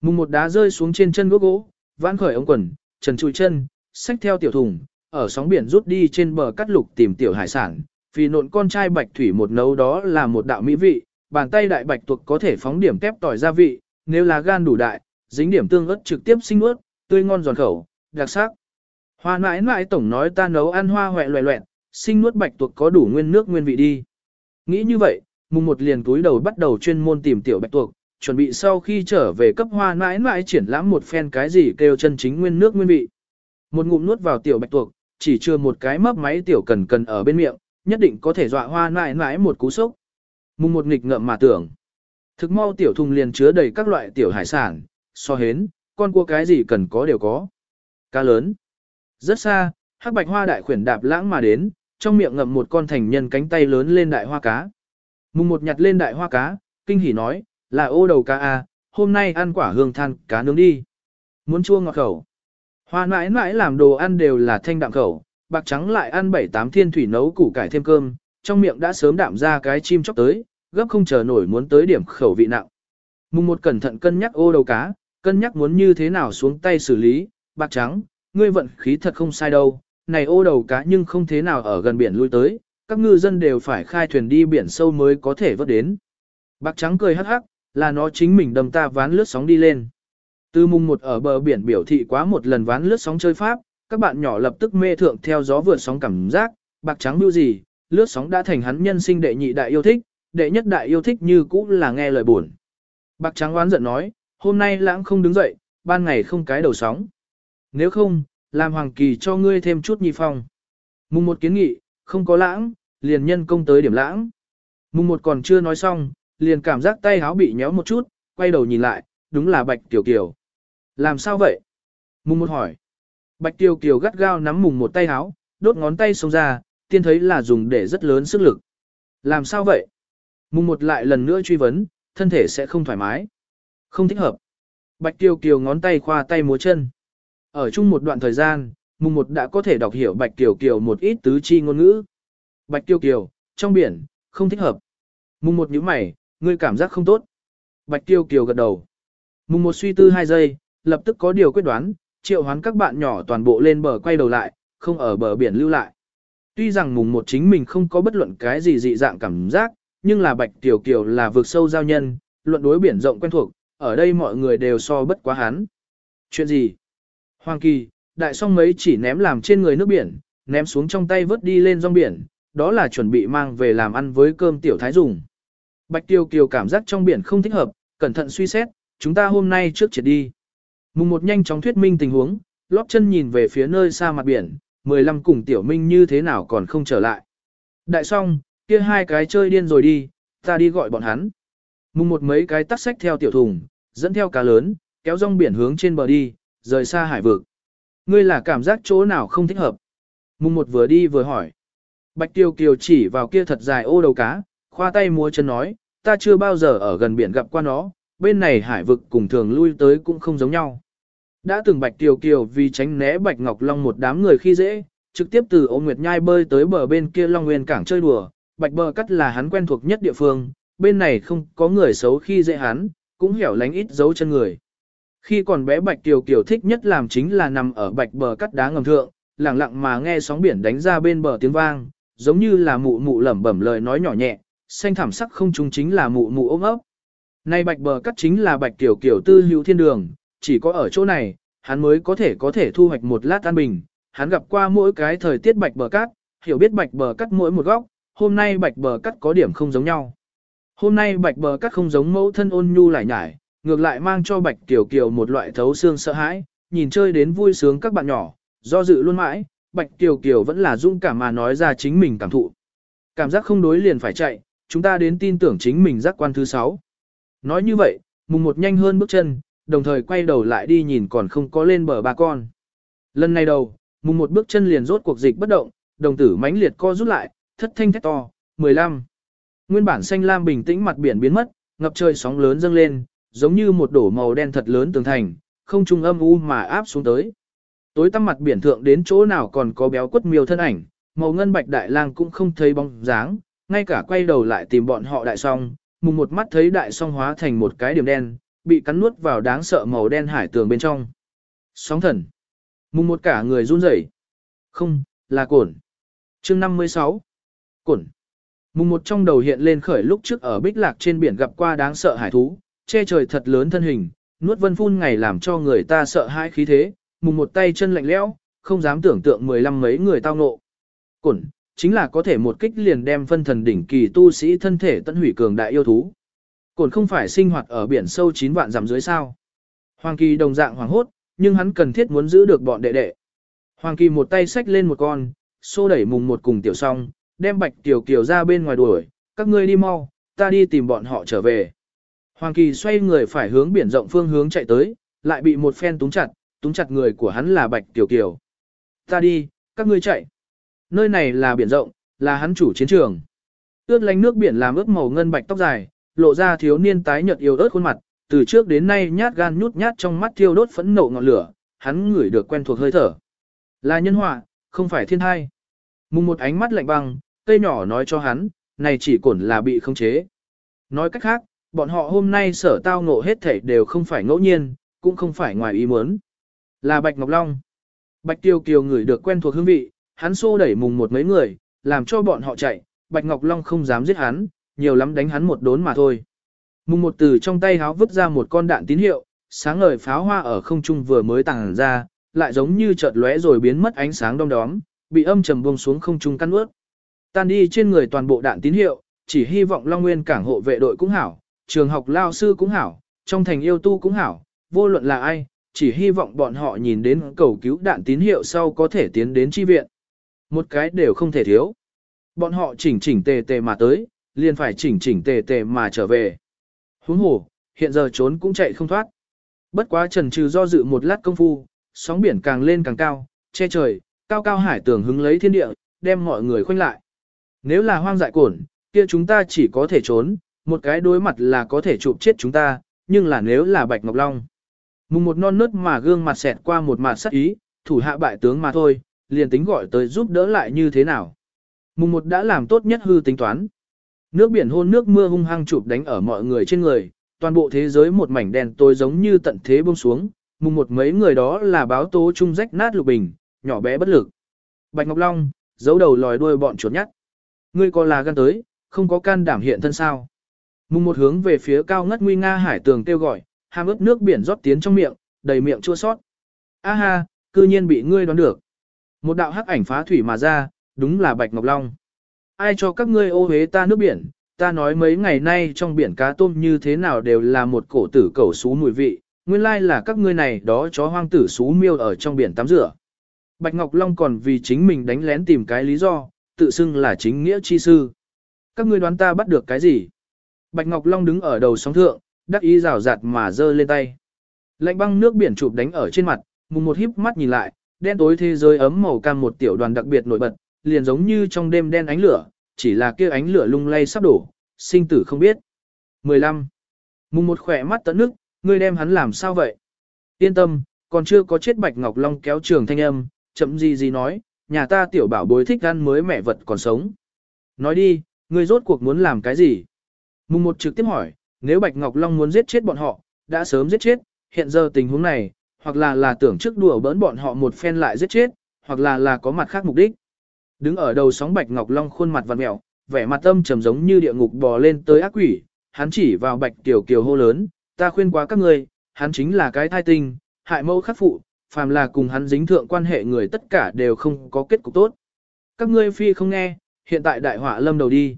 Mùng một đá rơi xuống trên chân gỗ gỗ, vãn khởi ống quần, trần trụi chân, xách theo tiểu thùng, ở sóng biển rút đi trên bờ cắt lục tìm tiểu hải sản, vì nộn con trai bạch thủy một nấu đó là một đạo mỹ vị, bàn tay đại bạch tuộc có thể phóng điểm tép tỏi gia vị, nếu là gan đủ đại, dính điểm tương ớt trực tiếp sinh ướt, tươi ngon giòn khẩu, đặc sắc. Hoa mãi mãi tổng nói ta nấu ăn hoa hoẹ loẹ loẹn, sinh nuốt bạch tuộc có đủ nguyên nước nguyên vị đi. Nghĩ như vậy, mùng một liền túi đầu bắt đầu chuyên môn tìm tiểu bạch tuộc, chuẩn bị sau khi trở về cấp hoa mãi mãi triển lãm một phen cái gì kêu chân chính nguyên nước nguyên vị. Một ngụm nuốt vào tiểu bạch tuộc, chỉ chưa một cái mấp máy tiểu cần cần ở bên miệng, nhất định có thể dọa hoa mãi mãi một cú sốc. Mùng một nghịch ngợm mà tưởng. Thực mau tiểu thùng liền chứa đầy các loại tiểu hải sản, so hến, con cua cái gì cần có đều có. Cá lớn. Rất xa, hắc bạch hoa đại khuyển đạp lãng mà đến, trong miệng ngậm một con thành nhân cánh tay lớn lên đại hoa cá. Mùng một nhặt lên đại hoa cá, kinh hỉ nói, là ô đầu cá a, à, hôm nay ăn quả hương than cá nướng đi. Muốn chua ngọt khẩu. Hoa mãi mãi làm đồ ăn đều là thanh đạm khẩu, bạc trắng lại ăn bảy tám thiên thủy nấu củ cải thêm cơm, trong miệng đã sớm đạm ra cái chim chóc tới, gấp không chờ nổi muốn tới điểm khẩu vị nặng. Mùng một cẩn thận cân nhắc ô đầu cá, cân nhắc muốn như thế nào xuống tay xử lý, bạc trắng, ngươi vận khí thật không sai đâu, này ô đầu cá nhưng không thế nào ở gần biển lui tới, các ngư dân đều phải khai thuyền đi biển sâu mới có thể vớt đến. Bạc trắng cười hắc hắc, là nó chính mình đầm ta ván lướt sóng đi lên. Từ mùng một ở bờ biển biểu thị quá một lần ván lướt sóng chơi pháp, các bạn nhỏ lập tức mê thượng theo gió vượt sóng cảm giác, bạc trắng bưu gì, lướt sóng đã thành hắn nhân sinh đệ nhị đại yêu thích, đệ nhất đại yêu thích như cũ là nghe lời buồn. Bạc trắng oán giận nói, hôm nay lãng không đứng dậy, ban ngày không cái đầu sóng. Nếu không, làm hoàng kỳ cho ngươi thêm chút nhi phong. Mùng một kiến nghị, không có lãng, liền nhân công tới điểm lãng. Mùng một còn chưa nói xong, liền cảm giác tay háo bị nhéo một chút, quay đầu nhìn lại, đúng là Bạch Tiểu Kiều. Làm sao vậy? Mùng một hỏi. Bạch Tiêu Kiều gắt gao nắm mùng một tay háo, đốt ngón tay xông ra, tiên thấy là dùng để rất lớn sức lực. Làm sao vậy? Mùng một lại lần nữa truy vấn, thân thể sẽ không thoải mái. Không thích hợp. Bạch Tiêu Kiều ngón tay khoa tay múa chân. Ở chung một đoạn thời gian, mùng một đã có thể đọc hiểu Bạch Tiêu Kiều một ít tứ chi ngôn ngữ. Bạch Tiêu Kiều, trong biển, không thích hợp. Mùng một nhíu mày, ngươi cảm giác không tốt. Bạch Tiêu Kiều gật đầu. Mùng một suy tư hai giây, lập tức có điều quyết đoán, triệu hoán các bạn nhỏ toàn bộ lên bờ quay đầu lại, không ở bờ biển lưu lại. Tuy rằng mùng một chính mình không có bất luận cái gì dị dạng cảm giác, nhưng là Bạch Tiểu Kiều là vực sâu giao nhân, luận đối biển rộng quen thuộc, ở đây mọi người đều so bất quá hắn. Chuyện gì? Hoàng Kỳ, đại song mấy chỉ ném làm trên người nước biển, ném xuống trong tay vớt đi lên rong biển, đó là chuẩn bị mang về làm ăn với cơm tiểu thái dùng. Bạch Tiêu Kiều cảm giác trong biển không thích hợp, cẩn thận suy xét, chúng ta hôm nay trước triệt đi. Mùng một nhanh chóng thuyết minh tình huống, lóp chân nhìn về phía nơi xa mặt biển, 15 cùng tiểu minh như thế nào còn không trở lại. Đại song, kia hai cái chơi điên rồi đi, ta đi gọi bọn hắn. Mùng một mấy cái tắt sách theo tiểu thùng, dẫn theo cá lớn, kéo rong biển hướng trên bờ đi, rời xa hải vực. Ngươi là cảm giác chỗ nào không thích hợp. Mùng một vừa đi vừa hỏi. Bạch Tiêu Kiều chỉ vào kia thật dài ô đầu cá, khoa tay múa chân nói, ta chưa bao giờ ở gần biển gặp qua nó, bên này hải vực cùng thường lui tới cũng không giống nhau. Đã từng Bạch tiều Kiều vì tránh né Bạch Ngọc Long một đám người khi dễ, trực tiếp từ ô Nguyệt Nhai bơi tới bờ bên kia Long Nguyên cảng chơi đùa, Bạch Bờ Cắt là hắn quen thuộc nhất địa phương, bên này không có người xấu khi dễ hắn, cũng hẻo lánh ít dấu chân người. Khi còn bé Bạch tiều Kiều thích nhất làm chính là nằm ở bạch bờ cắt đá ngầm thượng, lặng lặng mà nghe sóng biển đánh ra bên bờ tiếng vang, giống như là mụ mụ lẩm bẩm lời nói nhỏ nhẹ, xanh thảm sắc không trung chính là mụ mụ ôm ấp. Nay bạch bờ cắt chính là bạch tiểu kiểu tư hữu thiên đường, chỉ có ở chỗ này, hắn mới có thể có thể thu hoạch một lát an bình. Hắn gặp qua mỗi cái thời tiết bạch bờ cắt, hiểu biết bạch bờ cắt mỗi một góc, hôm nay bạch bờ cắt có điểm không giống nhau. Hôm nay bạch bờ cắt không giống mẫu thân ôn nhu lại nhải, ngược lại mang cho bạch tiểu kiều một loại thấu xương sợ hãi, nhìn chơi đến vui sướng các bạn nhỏ, do dự luôn mãi, bạch tiểu kiều vẫn là dung cảm mà nói ra chính mình cảm thụ. Cảm giác không đối liền phải chạy, chúng ta đến tin tưởng chính mình giác quan thứ sáu. Nói như vậy, mùng một nhanh hơn bước chân, đồng thời quay đầu lại đi nhìn còn không có lên bờ ba con. Lần này đầu, mùng một bước chân liền rốt cuộc dịch bất động, đồng tử mãnh liệt co rút lại, thất thanh thét to, 15. Nguyên bản xanh lam bình tĩnh mặt biển biến mất, ngập trời sóng lớn dâng lên, giống như một đổ màu đen thật lớn tường thành, không trung âm u mà áp xuống tới. Tối tăm mặt biển thượng đến chỗ nào còn có béo quất miêu thân ảnh, màu ngân bạch đại lang cũng không thấy bóng dáng, ngay cả quay đầu lại tìm bọn họ đại song, mùng một mắt thấy đại song hóa thành một cái điểm đen, bị cắn nuốt vào đáng sợ màu đen hải tường bên trong. Sóng thần. Mùng một cả người run rẩy. Không, là cổn. chương 56. Cổn. Mùng một trong đầu hiện lên khởi lúc trước ở bích lạc trên biển gặp qua đáng sợ hải thú, che trời thật lớn thân hình, nuốt vân phun ngày làm cho người ta sợ hãi khí thế, mùng một tay chân lạnh lẽo, không dám tưởng tượng mười lăm mấy người tao nộ. Cổn, chính là có thể một kích liền đem phân thần đỉnh kỳ tu sĩ thân thể tận hủy cường đại yêu thú. còn không phải sinh hoạt ở biển sâu 9 vạn dặm dưới sao. Hoàng kỳ đồng dạng hoàng hốt, nhưng hắn cần thiết muốn giữ được bọn đệ đệ. Hoàng kỳ một tay xách lên một con, xô đẩy mùng một cùng tiểu song, đem bạch tiểu kiều ra bên ngoài đuổi, các ngươi đi mau, ta đi tìm bọn họ trở về. Hoàng kỳ xoay người phải hướng biển rộng phương hướng chạy tới, lại bị một phen túng chặt, túng chặt người của hắn là bạch tiểu kiều. Ta đi, các ngươi chạy. Nơi này là biển rộng, là hắn chủ chiến trường. Ướt lánh nước biển làm ướt màu ngân bạch tóc dài, lộ ra thiếu niên tái nhợt yếu ớt khuôn mặt, từ trước đến nay nhát gan nhút nhát trong mắt thiêu đốt phẫn nộ ngọn lửa, hắn ngửi được quen thuộc hơi thở. Là nhân họa, không phải thiên hai. Mùng một ánh mắt lạnh băng, cây nhỏ nói cho hắn, này chỉ cổn là bị khống chế. Nói cách khác, bọn họ hôm nay sở tao ngộ hết thảy đều không phải ngẫu nhiên, cũng không phải ngoài ý muốn. Là Bạch Ngọc Long. Bạch Tiêu Kiều ngửi được quen thuộc hương vị, hắn xô đẩy mùng một mấy người, làm cho bọn họ chạy, Bạch Ngọc Long không dám giết hắn, nhiều lắm đánh hắn một đốn mà thôi. Mùng một từ trong tay háo vứt ra một con đạn tín hiệu, sáng ngời pháo hoa ở không trung vừa mới tàng ra, lại giống như chợt lóe rồi biến mất ánh sáng đông đóm, bị âm trầm buông xuống không trung căn ướt. Tan đi trên người toàn bộ đạn tín hiệu, chỉ hy vọng Long Nguyên cảng hộ vệ đội cũng hảo, trường học lao sư cũng hảo, trong thành yêu tu cũng hảo, vô luận là ai, chỉ hy vọng bọn họ nhìn đến cầu cứu đạn tín hiệu sau có thể tiến đến chi viện. Một cái đều không thể thiếu. Bọn họ chỉnh chỉnh tề tề mà tới, liền phải chỉnh chỉnh tề tề mà trở về. Huống hồ, hiện giờ trốn cũng chạy không thoát. Bất quá trần trừ do dự một lát công phu, sóng biển càng lên càng cao, che trời, cao cao hải tường hứng lấy thiên địa, đem mọi người khoanh lại. Nếu là hoang dại cổn, kia chúng ta chỉ có thể trốn, một cái đối mặt là có thể chụp chết chúng ta, nhưng là nếu là Bạch Ngọc Long. Mùng một non nớt mà gương mặt xẹt qua một mặt sắc ý, thủ hạ bại tướng mà thôi, liền tính gọi tới giúp đỡ lại như thế nào. Mùng một đã làm tốt nhất hư tính toán. Nước biển hôn nước mưa hung hăng chụp đánh ở mọi người trên người, toàn bộ thế giới một mảnh đèn tối giống như tận thế buông xuống, mùng một mấy người đó là báo tố chung rách nát lục bình, nhỏ bé bất lực. Bạch Ngọc Long, giấu đầu lòi đuôi bọn chuột nhắt. Ngươi có là gan tới, không có can đảm hiện thân sao. Mùng một hướng về phía cao ngất nguy nga hải tường kêu gọi, ham ướt nước biển rót tiến trong miệng, đầy miệng chua sót. A ha, cư nhiên bị ngươi đoán được. Một đạo hắc ảnh phá thủy mà ra, đúng là Bạch Ngọc Long. Ai cho các ngươi ô hế ta nước biển, ta nói mấy ngày nay trong biển cá tôm như thế nào đều là một cổ tử cẩu xú mùi vị, nguyên lai là các ngươi này đó chó hoang tử xú miêu ở trong biển tắm rửa. Bạch Ngọc Long còn vì chính mình đánh lén tìm cái lý do, tự xưng là chính nghĩa chi sư. Các ngươi đoán ta bắt được cái gì? Bạch Ngọc Long đứng ở đầu sóng thượng, đắc ý rào rạt mà giơ lên tay. Lạnh băng nước biển chụp đánh ở trên mặt, mùng một híp mắt nhìn lại, đen tối thế giới ấm màu cam một tiểu đoàn đặc biệt nổi bật, liền giống như trong đêm đen ánh lửa, chỉ là kia ánh lửa lung lay sắp đổ, sinh tử không biết. 15. Mùng một khỏe mắt tận nước, ngươi đem hắn làm sao vậy? Yên tâm, còn chưa có chết Bạch Ngọc Long kéo trường thanh âm, chậm gì gì nói, nhà ta tiểu bảo bối thích ăn mới mẹ vật còn sống. Nói đi, ngươi rốt cuộc muốn làm cái gì? Mùng một trực tiếp hỏi, nếu Bạch Ngọc Long muốn giết chết bọn họ, đã sớm giết chết, hiện giờ tình huống này, hoặc là là tưởng trước đùa bỡn bọn họ một phen lại giết chết, hoặc là là có mặt khác mục đích. Đứng ở đầu sóng Bạch Ngọc Long khuôn mặt vặn mẹo, vẻ mặt tâm trầm giống như địa ngục bò lên tới ác quỷ, hắn chỉ vào Bạch Tiểu Kiều hô lớn, ta khuyên quá các ngươi, hắn chính là cái thai tinh, hại mẫu khắc phụ, phàm là cùng hắn dính thượng quan hệ người tất cả đều không có kết cục tốt. Các ngươi phi không nghe, hiện tại đại họa lâm đầu đi.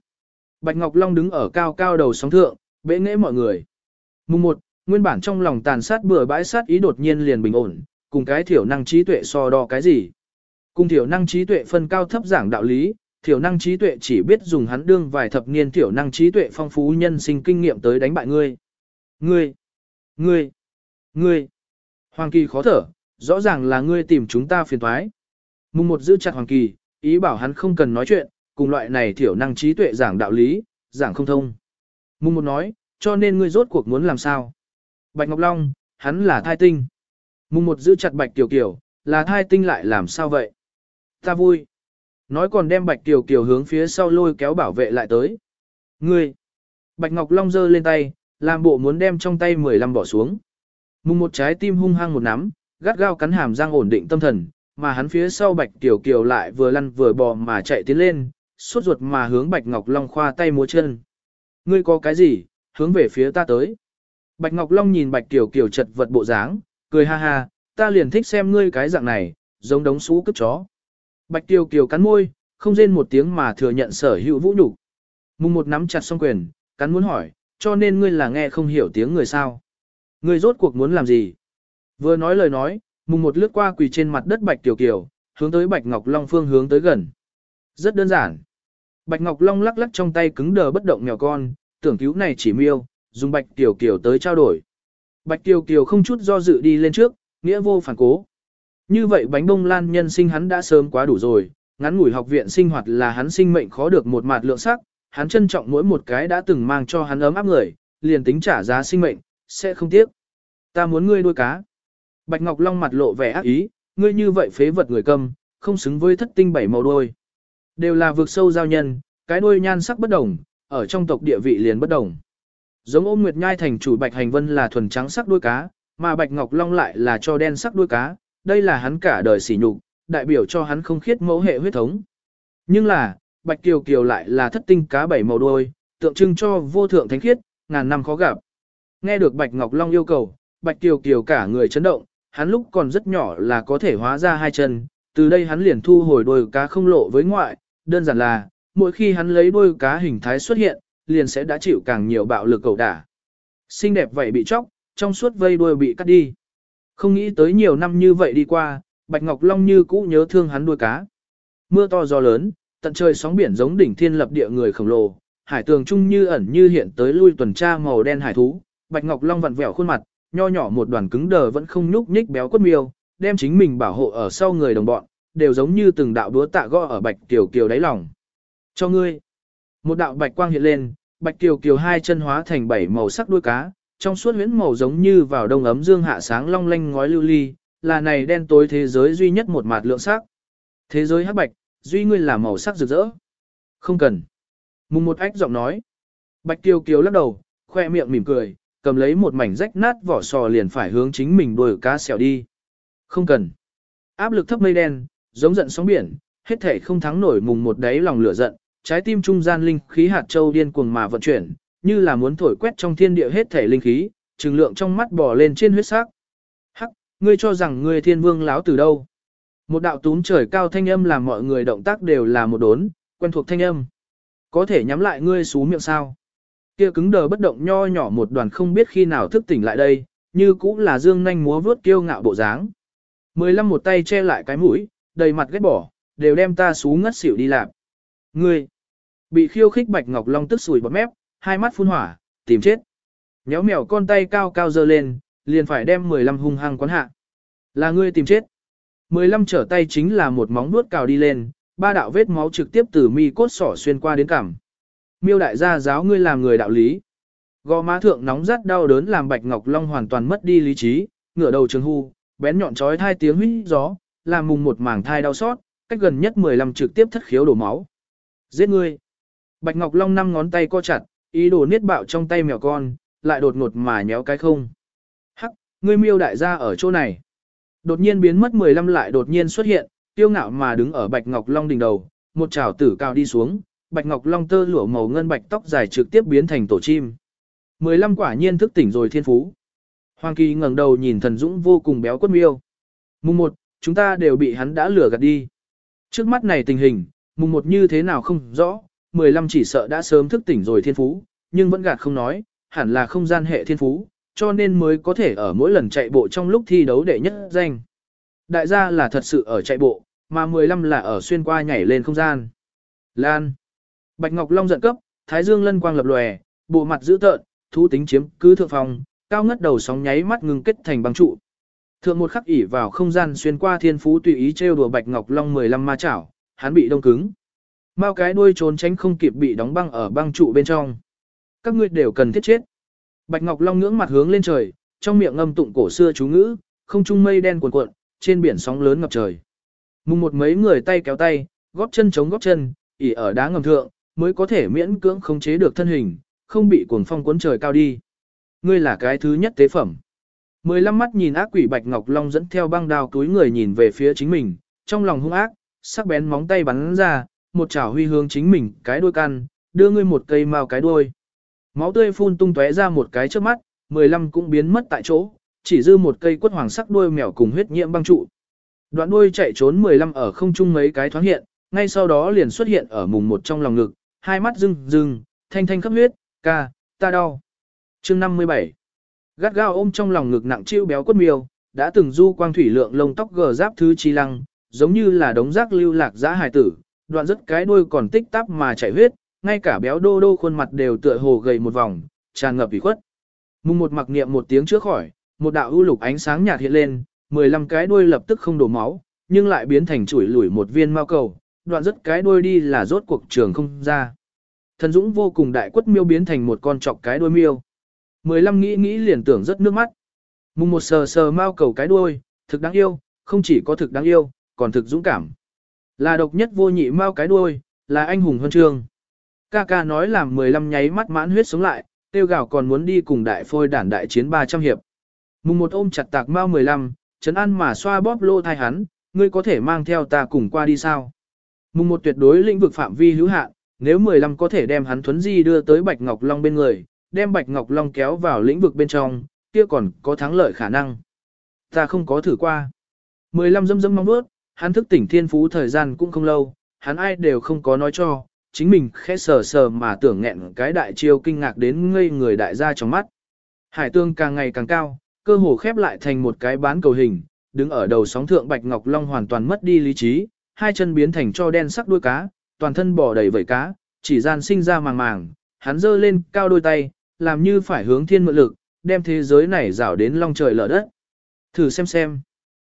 Bạch Ngọc Long đứng ở cao cao đầu sóng thượng, bệ nghệ mọi người. Mùng 1, nguyên bản trong lòng tàn sát bừa bãi sát ý đột nhiên liền bình ổn, cùng cái thiểu năng trí tuệ so đo cái gì. Cùng thiểu năng trí tuệ phân cao thấp giảng đạo lý, thiểu năng trí tuệ chỉ biết dùng hắn đương vài thập niên thiểu năng trí tuệ phong phú nhân sinh kinh nghiệm tới đánh bại ngươi. Ngươi, ngươi, ngươi. Hoàng Kỳ khó thở, rõ ràng là ngươi tìm chúng ta phiền thoái. Mùng một giữ chặt Hoàng Kỳ, ý bảo hắn không cần nói chuyện, cùng loại này thiểu năng trí tuệ giảng đạo lý, giảng không thông. Mùng một nói, cho nên ngươi rốt cuộc muốn làm sao? Bạch Ngọc Long, hắn là thai tinh. Mùng một giữ chặt Bạch Tiểu Kiều, là thai tinh lại làm sao vậy? Ta vui. Nói còn đem Bạch Tiểu Kiều hướng phía sau lôi kéo bảo vệ lại tới. Ngươi. Bạch Ngọc Long giơ lên tay, làm bộ muốn đem trong tay 15 bỏ xuống. Mùng một trái tim hung hăng một nắm, gắt gao cắn hàm răng ổn định tâm thần, mà hắn phía sau Bạch Tiểu Kiều lại vừa lăn vừa bò mà chạy tiến lên, suốt ruột mà hướng Bạch Ngọc Long khoa tay múa chân. Ngươi có cái gì, hướng về phía ta tới. Bạch Ngọc Long nhìn Bạch Tiểu Kiều chật vật bộ dáng, cười ha ha, ta liền thích xem ngươi cái dạng này, giống đống xú cướp chó. Bạch Tiểu Kiều cắn môi, không rên một tiếng mà thừa nhận sở hữu vũ nhục. Mùng một nắm chặt song quyền, cắn muốn hỏi, cho nên ngươi là nghe không hiểu tiếng người sao. Ngươi rốt cuộc muốn làm gì? Vừa nói lời nói, mùng một lướt qua quỳ trên mặt đất Bạch Tiểu Kiều, hướng tới Bạch Ngọc Long phương hướng tới gần. Rất đơn giản. Bạch Ngọc Long lắc lắc trong tay cứng đờ bất động mèo con, tưởng cứu này chỉ miêu, dùng Bạch Tiểu Kiều tới trao đổi. Bạch Tiểu Kiều không chút do dự đi lên trước, nghĩa vô phản cố. Như vậy bánh bông lan nhân sinh hắn đã sớm quá đủ rồi, ngắn ngủi học viện sinh hoạt là hắn sinh mệnh khó được một mạt lượng sắc, hắn trân trọng mỗi một cái đã từng mang cho hắn ấm áp người, liền tính trả giá sinh mệnh, sẽ không tiếc. Ta muốn ngươi nuôi cá. Bạch Ngọc Long mặt lộ vẻ ác ý, ngươi như vậy phế vật người câm, không xứng với thất tinh bảy màu đôi. Đều là vực sâu giao nhân, cái đuôi nhan sắc bất đồng, ở trong tộc địa vị liền bất đồng. Giống ôm nguyệt nhai thành chủ bạch hành vân là thuần trắng sắc đuôi cá, mà bạch ngọc long lại là cho đen sắc đuôi cá, đây là hắn cả đời sỉ nhục, đại biểu cho hắn không khiết mẫu hệ huyết thống. Nhưng là, bạch kiều kiều lại là thất tinh cá bảy màu đuôi, tượng trưng cho vô thượng thánh khiết, ngàn năm khó gặp. Nghe được bạch ngọc long yêu cầu, bạch kiều kiều cả người chấn động, hắn lúc còn rất nhỏ là có thể hóa ra hai chân, từ đây hắn liền thu hồi đôi cá không lộ với ngoại, đơn giản là, mỗi khi hắn lấy đôi cá hình thái xuất hiện, liền sẽ đã chịu càng nhiều bạo lực cầu đả. Xinh đẹp vậy bị chóc, trong suốt vây đuôi bị cắt đi. Không nghĩ tới nhiều năm như vậy đi qua, Bạch Ngọc Long như cũ nhớ thương hắn đuôi cá. Mưa to gió lớn, tận trời sóng biển giống đỉnh thiên lập địa người khổng lồ, hải tường trung như ẩn như hiện tới lui tuần tra màu đen hải thú, Bạch Ngọc Long vặn vẹo khuôn mặt, nho nhỏ một đoàn cứng đờ vẫn không nhúc nhích béo quất miêu, đem chính mình bảo hộ ở sau người đồng bọn, đều giống như từng đạo đúa tạ gõ ở Bạch Kiều Kiều đáy lòng. Cho ngươi. Một đạo bạch quang hiện lên, Bạch Kiều Kiều hai chân hóa thành bảy màu sắc đuôi cá, trong suốt huyễn màu giống như vào đông ấm dương hạ sáng long lanh ngói lưu ly, là này đen tối thế giới duy nhất một mạt lượng sắc. Thế giới hắc bạch, duy ngươi là màu sắc rực rỡ. Không cần. Mùng một ách giọng nói. Bạch Kiều Kiều lắc đầu, khoe miệng mỉm cười, cầm lấy một mảnh rách nát vỏ sò liền phải hướng chính mình đuổi cá xẻo đi. Không cần. Áp lực thấp mây đen, giống giận sóng biển, hết thể không thắng nổi mùng một đáy lòng lửa giận, trái tim trung gian linh khí hạt châu điên cuồng mà vận chuyển, như là muốn thổi quét trong thiên địa hết thể linh khí, trừng lượng trong mắt bò lên trên huyết sắc. Hắc, ngươi cho rằng ngươi thiên vương láo từ đâu? Một đạo tún trời cao thanh âm làm mọi người động tác đều là một đốn, quen thuộc thanh âm. Có thể nhắm lại ngươi xú miệng sao? Kia cứng đờ bất động nho nhỏ một đoàn không biết khi nào thức tỉnh lại đây, như cũng là dương nhanh múa vướt kiêu ngạo bộ dáng. Mười lăm một tay che lại cái mũi, đầy mặt ghét bỏ, đều đem ta xú ngất xỉu đi làm. Ngươi, bị khiêu khích Bạch Ngọc Long tức sùi bọt mép, hai mắt phun hỏa, tìm chết. Nhéo mèo con tay cao cao giơ lên, liền phải đem 15 hung hăng quán hạ. Là ngươi tìm chết. 15 trở tay chính là một móng nuốt cào đi lên, ba đạo vết máu trực tiếp từ mi cốt sỏ xuyên qua đến cằm. Miêu đại gia giáo ngươi làm người đạo lý. Gò má thượng nóng rát đau đớn làm Bạch Ngọc Long hoàn toàn mất đi lý trí, ngửa đầu trường hu, bén nhọn chói hai tiếng huýt gió, làm mùng một mảng thai đau xót, cách gần nhất 15 trực tiếp thất khiếu đổ máu. Giết ngươi. Bạch Ngọc Long năm ngón tay co chặt, ý đồ niết bạo trong tay mèo con, lại đột ngột mà nhéo cái không. Hắc, ngươi miêu đại gia ở chỗ này. Đột nhiên biến mất 15 lại đột nhiên xuất hiện, tiêu ngạo mà đứng ở Bạch Ngọc Long đỉnh đầu, một chảo tử cao đi xuống, Bạch Ngọc Long tơ lụa màu ngân bạch tóc dài trực tiếp biến thành tổ chim. 15 quả nhiên thức tỉnh rồi thiên phú. Hoàng Kỳ ngẩng đầu nhìn thần dũng vô cùng béo quất miêu. Mùng 1, chúng ta đều bị hắn đã lừa gạt đi. Trước mắt này tình hình, mùng 1 như thế nào không rõ, 15 chỉ sợ đã sớm thức tỉnh rồi thiên phú, nhưng vẫn gạt không nói, hẳn là không gian hệ thiên phú, cho nên mới có thể ở mỗi lần chạy bộ trong lúc thi đấu đệ nhất danh. Đại gia là thật sự ở chạy bộ, mà 15 là ở xuyên qua nhảy lên không gian. Lan. Bạch Ngọc Long giận cấp, Thái Dương lân quang lập lòe, bộ mặt dữ tợn, thú tính chiếm cứ thượng phòng, cao ngất đầu sóng nháy mắt ngừng kết thành băng trụ. Thượng một khắc ỉ vào không gian xuyên qua thiên phú tùy ý trêu đùa Bạch Ngọc Long 15 ma chảo, hắn bị đông cứng. Mao cái đuôi trốn tránh không kịp bị đóng băng ở băng trụ bên trong. Các ngươi đều cần thiết chết. Bạch Ngọc Long ngưỡng mặt hướng lên trời, trong miệng ngâm tụng cổ xưa chú ngữ, không trung mây đen cuồn cuộn, trên biển sóng lớn ngập trời. Mùng một mấy người tay kéo tay, góp chân chống góp chân, ỉ ở đá ngầm thượng, mới có thể miễn cưỡng khống chế được thân hình, không bị cuồng phong cuốn trời cao đi. Ngươi là cái thứ nhất tế phẩm. Mười lăm mắt nhìn ác quỷ Bạch Ngọc Long dẫn theo băng đao túi người nhìn về phía chính mình, trong lòng hung ác, sắc bén móng tay bắn ra, một chảo huy hướng chính mình, cái đuôi căn, đưa ngươi một cây mao cái đuôi. Máu tươi phun tung tóe ra một cái trước mắt, mười lăm cũng biến mất tại chỗ, chỉ dư một cây quất hoàng sắc đuôi mèo cùng huyết nhiễm băng trụ. Đoạn đuôi chạy trốn mười lăm ở không trung mấy cái thoáng hiện, ngay sau đó liền xuất hiện ở mùng một trong lòng ngực, hai mắt rưng rưng, thanh thanh khắp huyết, ca, ta đau. chương 57 Gắt gao ôm trong lòng ngực nặng chiêu béo quất miêu, đã từng du quang thủy lượng lông tóc gờ giáp thứ chi lăng, giống như là đống rác lưu lạc giã hài tử, đoạn rất cái đuôi còn tích tắp mà chảy huyết, ngay cả béo đô đô khuôn mặt đều tựa hồ gầy một vòng, tràn ngập ủy khuất. Mùng một mặc niệm một tiếng trước khỏi, một đạo ưu lục ánh sáng nhạt hiện lên, 15 cái đuôi lập tức không đổ máu, nhưng lại biến thành chuỗi lủi một viên mao cầu, đoạn rất cái đuôi đi là rốt cuộc trường không ra. Thần Dũng vô cùng đại quất miêu biến thành một con chọc cái đuôi miêu. 15 nghĩ nghĩ liền tưởng rất nước mắt. Mùng một sờ sờ mao cầu cái đuôi, thực đáng yêu, không chỉ có thực đáng yêu, còn thực dũng cảm. Là độc nhất vô nhị mau cái đuôi, là anh hùng huân trường. Ca ca nói làm 15 nháy mắt mãn huyết sống lại, tiêu gạo còn muốn đi cùng đại phôi đản đại chiến 300 hiệp. Mùng một ôm chặt tạc mau 15, chấn ăn mà xoa bóp lô thai hắn, ngươi có thể mang theo ta cùng qua đi sao? Mùng một tuyệt đối lĩnh vực phạm vi hữu hạn, nếu 15 có thể đem hắn thuấn di đưa tới Bạch Ngọc Long bên người, đem Bạch Ngọc Long kéo vào lĩnh vực bên trong, kia còn có thắng lợi khả năng. Ta không có thử qua. 15 dâm dâm mong bước, hắn thức tỉnh thiên phú thời gian cũng không lâu, hắn ai đều không có nói cho, chính mình khẽ sờ sờ mà tưởng nghẹn cái đại chiêu kinh ngạc đến ngây người đại gia trong mắt. Hải tương càng ngày càng cao, cơ hồ khép lại thành một cái bán cầu hình, đứng ở đầu sóng thượng Bạch Ngọc Long hoàn toàn mất đi lý trí, hai chân biến thành cho đen sắc đuôi cá, toàn thân bò đầy vẩy cá, chỉ gian sinh ra màng màng, hắn giơ lên cao đôi tay, làm như phải hướng thiên mượn lực, đem thế giới này rảo đến long trời lở đất. Thử xem xem.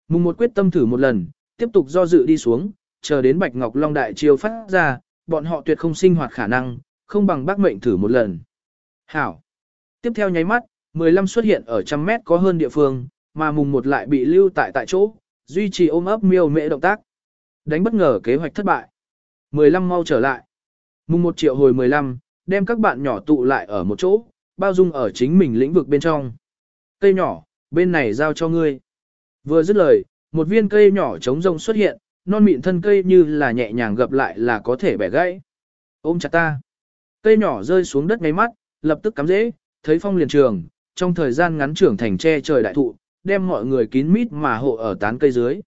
Mùng một quyết tâm thử một lần, tiếp tục do dự đi xuống, chờ đến Bạch Ngọc Long đại chiêu phát ra, bọn họ tuyệt không sinh hoạt khả năng, không bằng bác mệnh thử một lần. Hảo. Tiếp theo nháy mắt, 15 xuất hiện ở trăm mét có hơn địa phương, mà mùng một lại bị lưu tại tại chỗ, duy trì ôm ấp miêu mễ động tác. Đánh bất ngờ kế hoạch thất bại. 15 mau trở lại. Mùng một triệu hồi 15, đem các bạn nhỏ tụ lại ở một chỗ, bao dung ở chính mình lĩnh vực bên trong. Cây nhỏ, bên này giao cho ngươi. Vừa dứt lời, một viên cây nhỏ trống rông xuất hiện, non mịn thân cây như là nhẹ nhàng gập lại là có thể bẻ gãy. Ôm chặt ta. Cây nhỏ rơi xuống đất ngay mắt, lập tức cắm dễ, thấy phong liền trường, trong thời gian ngắn trưởng thành che trời đại thụ, đem mọi người kín mít mà hộ ở tán cây dưới.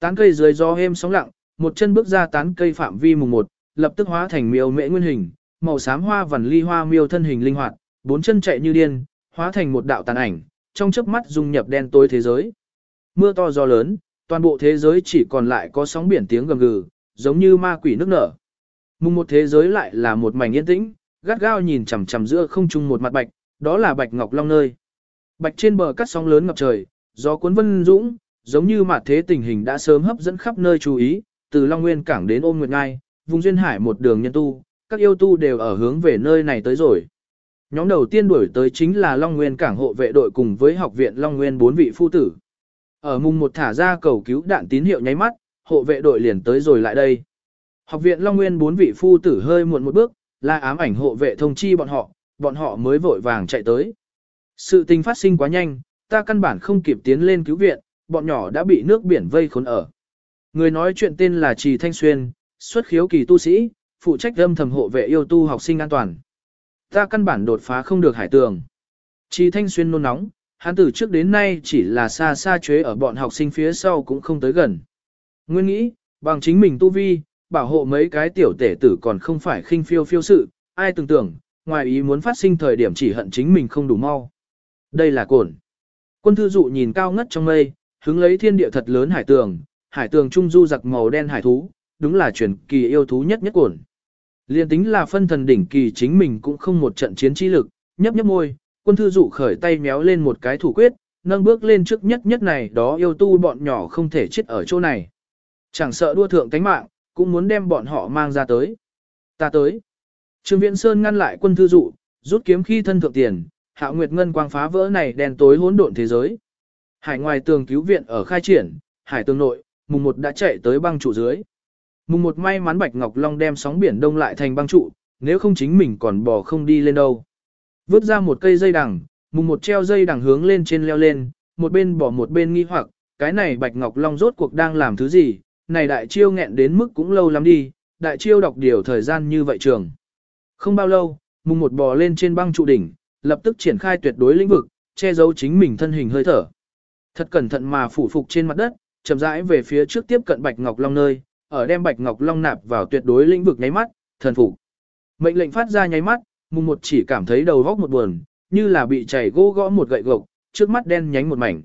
Tán cây dưới gió êm sóng lặng, một chân bước ra tán cây phạm vi mùng một, lập tức hóa thành miêu mễ nguyên hình, màu xám hoa vằn ly hoa miêu thân hình linh hoạt, bốn chân chạy như điên, hóa thành một đạo tàn ảnh, trong chớp mắt dung nhập đen tối thế giới. Mưa to gió lớn, toàn bộ thế giới chỉ còn lại có sóng biển tiếng gầm gừ, giống như ma quỷ nước nở. Mùng một thế giới lại là một mảnh yên tĩnh, gắt gao nhìn chằm chằm giữa không trung một mặt bạch, đó là bạch ngọc long nơi. Bạch trên bờ cắt sóng lớn ngập trời, gió cuốn vân dũng, giống như mặt thế tình hình đã sớm hấp dẫn khắp nơi chú ý, từ Long Nguyên cảng đến Ôn Nguyệt Ngai, vùng duyên hải một đường nhân tu, các yêu tu đều ở hướng về nơi này tới rồi. Nhóm đầu tiên đuổi tới chính là Long Nguyên cảng hộ vệ đội cùng với học viện Long Nguyên bốn vị phu tử. Ở mùng một thả ra cầu cứu đạn tín hiệu nháy mắt, hộ vệ đội liền tới rồi lại đây. Học viện Long Nguyên bốn vị phu tử hơi muộn một bước, là ám ảnh hộ vệ thông chi bọn họ, bọn họ mới vội vàng chạy tới. Sự tình phát sinh quá nhanh, ta căn bản không kịp tiến lên cứu viện, bọn nhỏ đã bị nước biển vây khốn ở. Người nói chuyện tên là Trì Thanh Xuyên, xuất khiếu kỳ tu sĩ, phụ trách âm thầm hộ vệ yêu tu học sinh an toàn. Ta căn bản đột phá không được hải tường. Trì Thanh Xuyên nôn nóng, hắn từ trước đến nay chỉ là xa xa chế ở bọn học sinh phía sau cũng không tới gần. Nguyên nghĩ, bằng chính mình tu vi, bảo hộ mấy cái tiểu tể tử còn không phải khinh phiêu phiêu sự, ai tưởng tưởng, ngoài ý muốn phát sinh thời điểm chỉ hận chính mình không đủ mau. Đây là cồn. Quân thư dụ nhìn cao ngất trong mây, hứng lấy thiên địa thật lớn hải tường, hải tường trung du giặc màu đen hải thú, đúng là truyền kỳ yêu thú nhất nhất cồn. Liên tính là phân thần đỉnh kỳ chính mình cũng không một trận chiến trí lực, nhấp nhấp môi, quân thư dụ khởi tay méo lên một cái thủ quyết, nâng bước lên trước nhất nhất này đó yêu tu bọn nhỏ không thể chết ở chỗ này. Chẳng sợ đua thượng tánh mạng, cũng muốn đem bọn họ mang ra tới. Ta tới. Trương Viễn Sơn ngăn lại quân thư dụ, rút kiếm khi thân thượng tiền, hạ nguyệt ngân quang phá vỡ này đèn tối hỗn độn thế giới. Hải ngoài tường cứu viện ở khai triển, hải tường nội, mùng một đã chạy tới băng trụ dưới. Mùng một may mắn Bạch Ngọc Long đem sóng biển đông lại thành băng trụ, nếu không chính mình còn bò không đi lên đâu. Vứt ra một cây dây đằng, mùng một treo dây đằng hướng lên trên leo lên, một bên bỏ một bên nghi hoặc, cái này Bạch Ngọc Long rốt cuộc đang làm thứ gì, này đại chiêu nghẹn đến mức cũng lâu lắm đi, đại chiêu đọc điều thời gian như vậy trường. Không bao lâu, mùng một bò lên trên băng trụ đỉnh, lập tức triển khai tuyệt đối lĩnh vực, che giấu chính mình thân hình hơi thở. Thật cẩn thận mà phủ phục trên mặt đất, chậm rãi về phía trước tiếp cận Bạch Ngọc Long nơi, ở đem Bạch Ngọc Long nạp vào tuyệt đối lĩnh vực nháy mắt, thần phục. Mệnh lệnh phát ra nháy mắt, mùng một chỉ cảm thấy đầu góc một buồn, như là bị chảy gỗ gõ một gậy gộc, trước mắt đen nhánh một mảnh.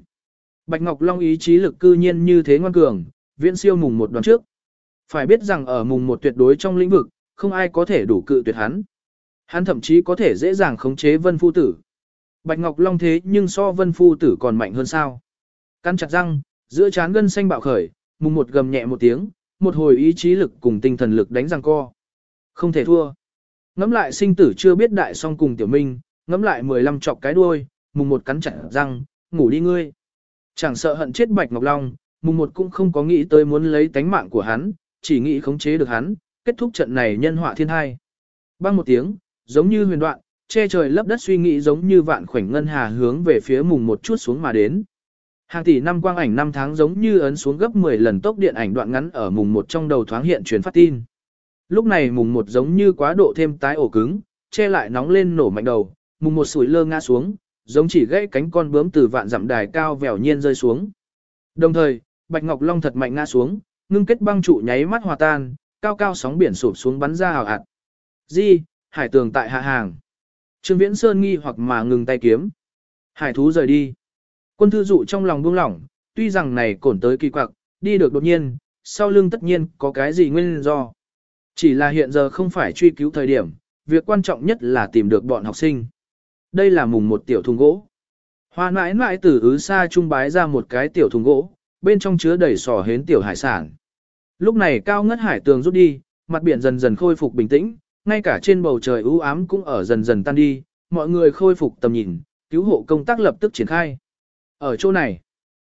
Bạch Ngọc Long ý chí lực cư nhiên như thế ngoan cường, viễn siêu mùng một đoàn trước. Phải biết rằng ở mùng một tuyệt đối trong lĩnh vực, không ai có thể đủ cự tuyệt hắn. Hắn thậm chí có thể dễ dàng khống chế vân phu tử. Bạch Ngọc Long thế nhưng so vân phu tử còn mạnh hơn sao. Căn chặt răng, giữa chán gân xanh bạo khởi, mùng một gầm nhẹ một tiếng, một hồi ý chí lực cùng tinh thần lực đánh răng co. Không thể thua. Ngắm lại sinh tử chưa biết đại song cùng tiểu minh, ngắm lại 15 chọc cái đuôi, mùng một cắn chặt răng, ngủ đi ngươi. Chẳng sợ hận chết Bạch Ngọc Long, mùng một cũng không có nghĩ tới muốn lấy tánh mạng của hắn, chỉ nghĩ khống chế được hắn, kết thúc trận này nhân họa thiên hai. Bang một tiếng, giống như huyền đoạn, che trời lấp đất suy nghĩ giống như vạn khoảnh ngân hà hướng về phía mùng một chút xuống mà đến. Hàng tỷ năm quang ảnh năm tháng giống như ấn xuống gấp 10 lần tốc điện ảnh đoạn ngắn ở mùng một trong đầu thoáng hiện truyền phát tin. Lúc này mùng một giống như quá độ thêm tái ổ cứng, che lại nóng lên nổ mạnh đầu, mùng một sủi lơ ngã xuống, giống chỉ gãy cánh con bướm từ vạn dặm đài cao vèo nhiên rơi xuống. Đồng thời, Bạch Ngọc Long thật mạnh ngã xuống, ngưng kết băng trụ nháy mắt hòa tan, cao cao sóng biển sụp xuống bắn ra hào hạt. Di, hải tường tại hạ hàng. Trương Viễn Sơn nghi hoặc mà ngừng tay kiếm. Hải thú rời đi. Quân thư dụ trong lòng buông lỏng, tuy rằng này cổn tới kỳ quặc, đi được đột nhiên, sau lưng tất nhiên có cái gì nguyên do. Chỉ là hiện giờ không phải truy cứu thời điểm, việc quan trọng nhất là tìm được bọn học sinh. Đây là mùng một tiểu thùng gỗ. Hoa mãi mãi từ ứ xa trung bái ra một cái tiểu thùng gỗ, bên trong chứa đầy sò hến tiểu hải sản. Lúc này cao ngất hải tường rút đi, mặt biển dần dần khôi phục bình tĩnh, ngay cả trên bầu trời u ám cũng ở dần dần tan đi, mọi người khôi phục tầm nhìn, cứu hộ công tác lập tức triển khai. Ở chỗ này,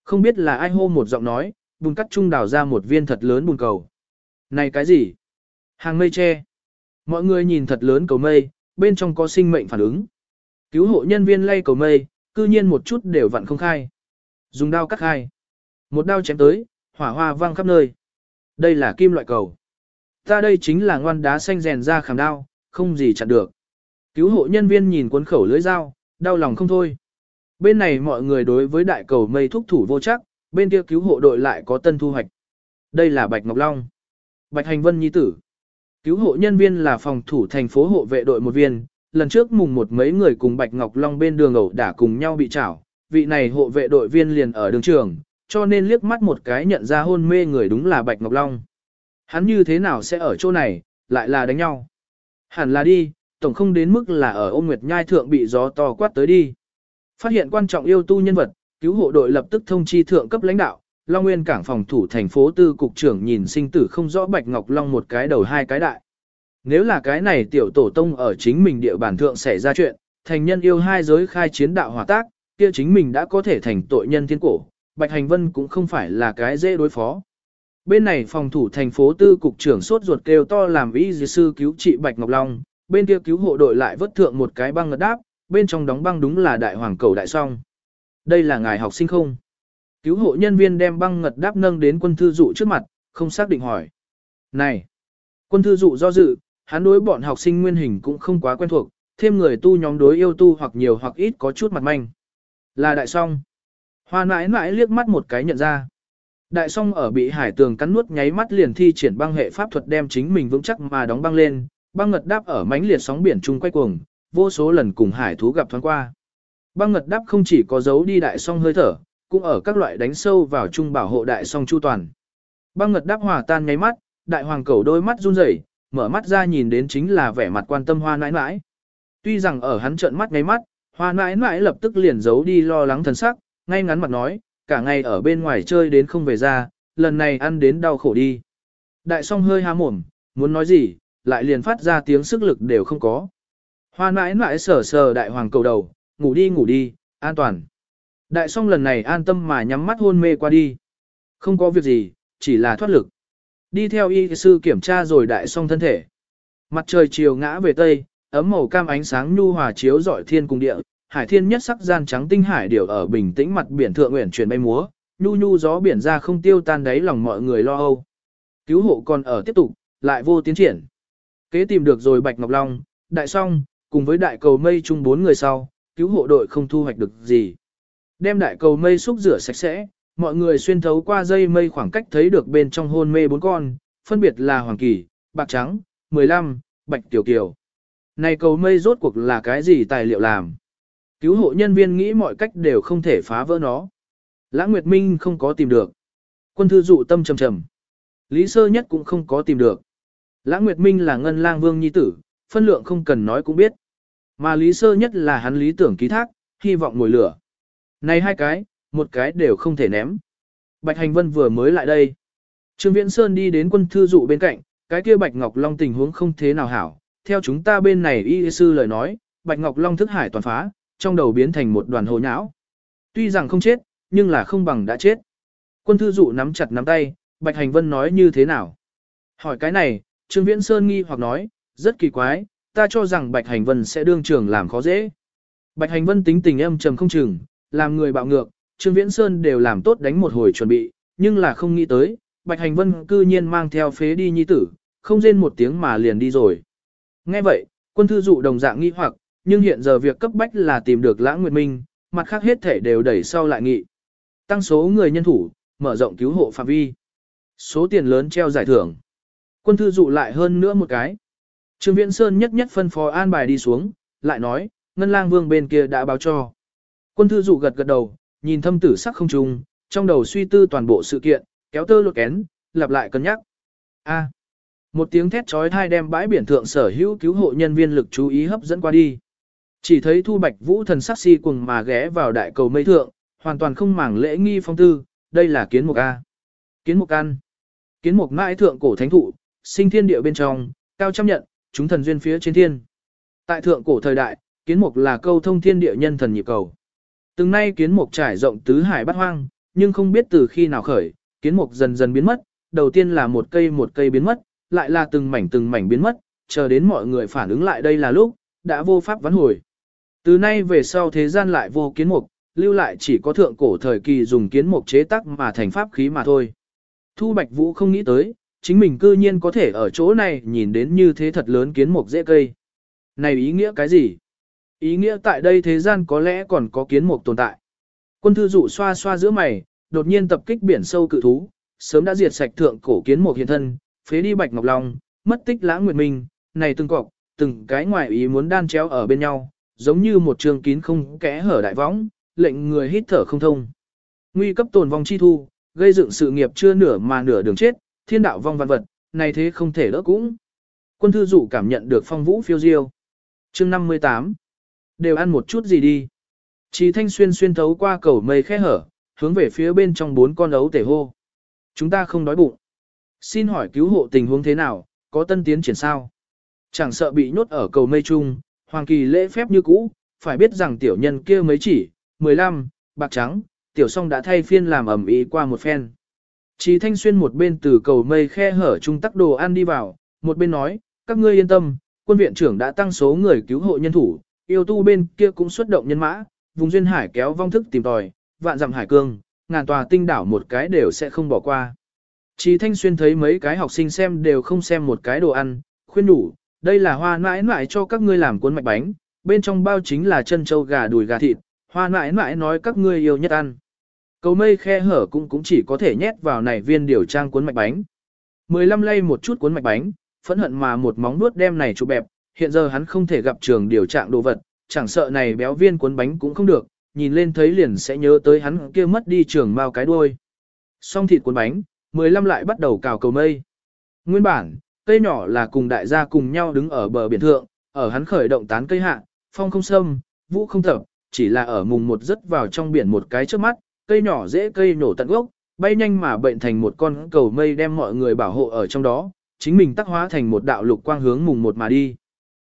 không biết là ai hô một giọng nói, bùn cắt trung đào ra một viên thật lớn bùn cầu. Này cái gì? Hàng mây che. Mọi người nhìn thật lớn cầu mây, bên trong có sinh mệnh phản ứng. Cứu hộ nhân viên lay cầu mây, cư nhiên một chút đều vặn không khai. Dùng đao cắt khai. Một đao chém tới, hỏa hoa vang khắp nơi. Đây là kim loại cầu. Ta đây chính là ngoan đá xanh rèn ra khảm đao, không gì chặn được. Cứu hộ nhân viên nhìn cuốn khẩu lưới dao, đau lòng không thôi. Bên này mọi người đối với đại cầu mây thúc thủ vô chắc, bên kia cứu hộ đội lại có tân thu hoạch. Đây là Bạch Ngọc Long. Bạch Hành Vân Nhi Tử. Cứu hộ nhân viên là phòng thủ thành phố hộ vệ đội một viên, lần trước mùng một mấy người cùng Bạch Ngọc Long bên đường ẩu đả cùng nhau bị chảo, vị này hộ vệ đội viên liền ở đường trường, cho nên liếc mắt một cái nhận ra hôn mê người đúng là Bạch Ngọc Long. Hắn như thế nào sẽ ở chỗ này, lại là đánh nhau. Hẳn là đi, tổng không đến mức là ở ôn nguyệt nhai thượng bị gió to quát tới đi. Phát hiện quan trọng yêu tu nhân vật, cứu hộ đội lập tức thông chi thượng cấp lãnh đạo, Long Nguyên cảng phòng thủ thành phố tư cục trưởng nhìn sinh tử không rõ Bạch Ngọc Long một cái đầu hai cái đại. Nếu là cái này tiểu tổ tông ở chính mình địa bàn thượng xảy ra chuyện, thành nhân yêu hai giới khai chiến đạo hòa tác, kia chính mình đã có thể thành tội nhân thiên cổ, Bạch Hành Vân cũng không phải là cái dễ đối phó. Bên này phòng thủ thành phố tư cục trưởng sốt ruột kêu to làm y dì sư cứu trị Bạch Ngọc Long, bên kia cứu hộ đội lại vớt thượng một cái băng ngật đáp, bên trong đóng băng đúng là đại hoàng cầu đại song. Đây là ngài học sinh không? Cứu hộ nhân viên đem băng ngật đáp nâng đến quân thư dụ trước mặt, không xác định hỏi. Này, quân thư dụ do dự, hắn đối bọn học sinh nguyên hình cũng không quá quen thuộc, thêm người tu nhóm đối yêu tu hoặc nhiều hoặc ít có chút mặt manh. Là đại song. Hoa mãi mãi liếc mắt một cái nhận ra. Đại song ở bị hải tường cắn nuốt nháy mắt liền thi triển băng hệ pháp thuật đem chính mình vững chắc mà đóng băng lên, băng ngật đáp ở mánh liệt sóng biển chung quay cuồng, vô số lần cùng hải thú gặp thoáng qua. Băng ngật đáp không chỉ có dấu đi đại song hơi thở, cũng ở các loại đánh sâu vào chung bảo hộ đại song chu toàn. Băng ngật đáp hòa tan nháy mắt, đại hoàng cầu đôi mắt run rẩy, mở mắt ra nhìn đến chính là vẻ mặt quan tâm hoa nãi nãi. Tuy rằng ở hắn trợn mắt nháy mắt, hoa nãi nãi lập tức liền giấu đi lo lắng thần sắc, ngay ngắn mặt nói, cả ngày ở bên ngoài chơi đến không về ra, lần này ăn đến đau khổ đi. Đại song hơi há mồm, muốn nói gì, lại liền phát ra tiếng sức lực đều không có. Hoa nãi nãi sờ sờ đại hoàng cầu đầu, ngủ đi ngủ đi, an toàn. Đại song lần này an tâm mà nhắm mắt hôn mê qua đi. Không có việc gì, chỉ là thoát lực. Đi theo y sư kiểm tra rồi đại song thân thể. Mặt trời chiều ngã về tây, ấm màu cam ánh sáng nhu hòa chiếu rọi thiên cùng địa, hải thiên nhất sắc gian trắng tinh hải điều ở bình tĩnh mặt biển thượng nguyện chuyển bay múa, nhu nhu gió biển ra không tiêu tan đáy lòng mọi người lo âu. Cứu hộ còn ở tiếp tục, lại vô tiến triển. Kế tìm được rồi Bạch Ngọc Long, Đại Song, cùng với đại cầu mây chung bốn người sau, cứu hộ đội không thu hoạch được gì. Đem đại cầu mây xúc rửa sạch sẽ, mọi người xuyên thấu qua dây mây khoảng cách thấy được bên trong hôn mê bốn con, phân biệt là Hoàng Kỳ, Bạc Trắng, 15, Bạch Tiểu Kiều. Này cầu mây rốt cuộc là cái gì tài liệu làm? Cứu hộ nhân viên nghĩ mọi cách đều không thể phá vỡ nó. Lãng Nguyệt Minh không có tìm được. Quân thư dụ tâm trầm trầm. Lý sơ nhất cũng không có tìm được. Lãng Nguyệt Minh là ngân lang vương nhi tử, phân lượng không cần nói cũng biết. Mà lý sơ nhất là hắn lý tưởng ký thác, hy vọng ngồi lửa. Này hai cái, một cái đều không thể ném. Bạch Hành Vân vừa mới lại đây. Trương Viễn Sơn đi đến quân thư dụ bên cạnh, cái kia Bạch Ngọc Long tình huống không thế nào hảo. Theo chúng ta bên này y sư lời nói, Bạch Ngọc Long thức hải toàn phá, trong đầu biến thành một đoàn hồ nhão. Tuy rằng không chết, nhưng là không bằng đã chết. Quân thư dụ nắm chặt nắm tay, Bạch Hành Vân nói như thế nào? Hỏi cái này, Trương Viễn Sơn nghi hoặc nói, rất kỳ quái, ta cho rằng Bạch Hành Vân sẽ đương trường làm khó dễ. Bạch Hành Vân tính tình âm trầm không chừng, làm người bạo ngược, Trương Viễn Sơn đều làm tốt đánh một hồi chuẩn bị, nhưng là không nghĩ tới, Bạch Hành Vân cư nhiên mang theo phế đi nhi tử, không rên một tiếng mà liền đi rồi. Nghe vậy, quân thư dụ đồng dạng nghi hoặc, nhưng hiện giờ việc cấp bách là tìm được Lãng Nguyệt Minh, mặt khác hết thể đều đẩy sau lại nghị. Tăng số người nhân thủ, mở rộng cứu hộ phạm vi. Số tiền lớn treo giải thưởng. Quân thư dụ lại hơn nữa một cái. Trương Viễn Sơn nhất nhất phân phó an bài đi xuống, lại nói, Ngân Lang Vương bên kia đã báo cho. Quân thư dụ gật gật đầu, nhìn thâm tử sắc không trùng, trong đầu suy tư toàn bộ sự kiện, kéo tơ lột kén, lặp lại cân nhắc. A. một tiếng thét trói thai đem bãi biển thượng sở hữu cứu hộ nhân viên lực chú ý hấp dẫn qua đi. Chỉ thấy Thu Bạch Vũ thần sắc si cuồng mà ghé vào đại cầu mây thượng, hoàn toàn không màng lễ nghi phong tư, đây là kiến mục A. Kiến mục ăn. Kiến mục mãi thượng cổ thánh thụ, sinh thiên địa bên trong, cao trăm nhận, chúng thần duyên phía trên thiên. Tại thượng cổ thời đại, kiến mục là câu thông thiên địa nhân thần nhịp cầu. Từng nay kiến mục trải rộng tứ hải bát hoang, nhưng không biết từ khi nào khởi, kiến mục dần dần biến mất, đầu tiên là một cây một cây biến mất, lại là từng mảnh từng mảnh biến mất, chờ đến mọi người phản ứng lại đây là lúc, đã vô pháp vãn hồi. Từ nay về sau thế gian lại vô kiến mục, lưu lại chỉ có thượng cổ thời kỳ dùng kiến mục chế tác mà thành pháp khí mà thôi. Thu Bạch Vũ không nghĩ tới, chính mình cư nhiên có thể ở chỗ này nhìn đến như thế thật lớn kiến mục dễ cây. Này ý nghĩa cái gì? Ý nghĩa tại đây thế gian có lẽ còn có kiến mục tồn tại. Quân thư dụ xoa xoa giữa mày, đột nhiên tập kích biển sâu cự thú, sớm đã diệt sạch thượng cổ kiến mục hiện thân, phế đi bạch ngọc long, mất tích lãng nguyệt minh, này từng cọc, từng cái ngoài ý muốn đan chéo ở bên nhau, giống như một trường kín không kẽ hở đại võng, lệnh người hít thở không thông. Nguy cấp tồn vong chi thu, gây dựng sự nghiệp chưa nửa mà nửa đường chết, thiên đạo vong văn vật, này thế không thể đỡ cũng. Quân thư dụ cảm nhận được phong vũ phiêu diêu. chương 58. Đều ăn một chút gì đi. Chỉ thanh xuyên xuyên thấu qua cầu mây khe hở, hướng về phía bên trong bốn con ấu tể hô. Chúng ta không đói bụng. Xin hỏi cứu hộ tình huống thế nào, có tân tiến triển sao? Chẳng sợ bị nhốt ở cầu mây chung, Hoàng Kỳ lễ phép như cũ, phải biết rằng tiểu nhân kia mới chỉ, 15, bạc trắng, tiểu song đã thay phiên làm ẩm ý qua một phen. Chỉ thanh xuyên một bên từ cầu mây khe hở chung tắc đồ ăn đi vào, một bên nói, các ngươi yên tâm, quân viện trưởng đã tăng số người cứu hộ nhân thủ, yêu tu bên kia cũng xuất động nhân mã, vùng duyên hải kéo vong thức tìm tòi, vạn dặm hải cương, ngàn tòa tinh đảo một cái đều sẽ không bỏ qua. Chí thanh xuyên thấy mấy cái học sinh xem đều không xem một cái đồ ăn, khuyên đủ, đây là hoa nãi nãi cho các ngươi làm cuốn mạch bánh, bên trong bao chính là chân trâu gà đùi gà thịt, hoa nãi nãi nói các ngươi yêu nhất ăn. Cầu mây khe hở cũng cũng chỉ có thể nhét vào này viên điều trang cuốn mạch bánh. 15 lay một chút cuốn mạch bánh, phẫn hận mà một móng nuốt đem này chụp bẹp, hiện giờ hắn không thể gặp trường điều trạng đồ vật, chẳng sợ này béo viên cuốn bánh cũng không được, nhìn lên thấy liền sẽ nhớ tới hắn kia mất đi trường mao cái đuôi. Xong thịt cuốn bánh, 15 lại bắt đầu cào cầu mây. Nguyên bản, cây nhỏ là cùng đại gia cùng nhau đứng ở bờ biển thượng, ở hắn khởi động tán cây hạ, phong không sâm, vũ không tập, chỉ là ở mùng một rất vào trong biển một cái trước mắt, cây nhỏ dễ cây nổ tận gốc, bay nhanh mà bệnh thành một con cầu mây đem mọi người bảo hộ ở trong đó, chính mình tắc hóa thành một đạo lục quang hướng mùng một mà đi.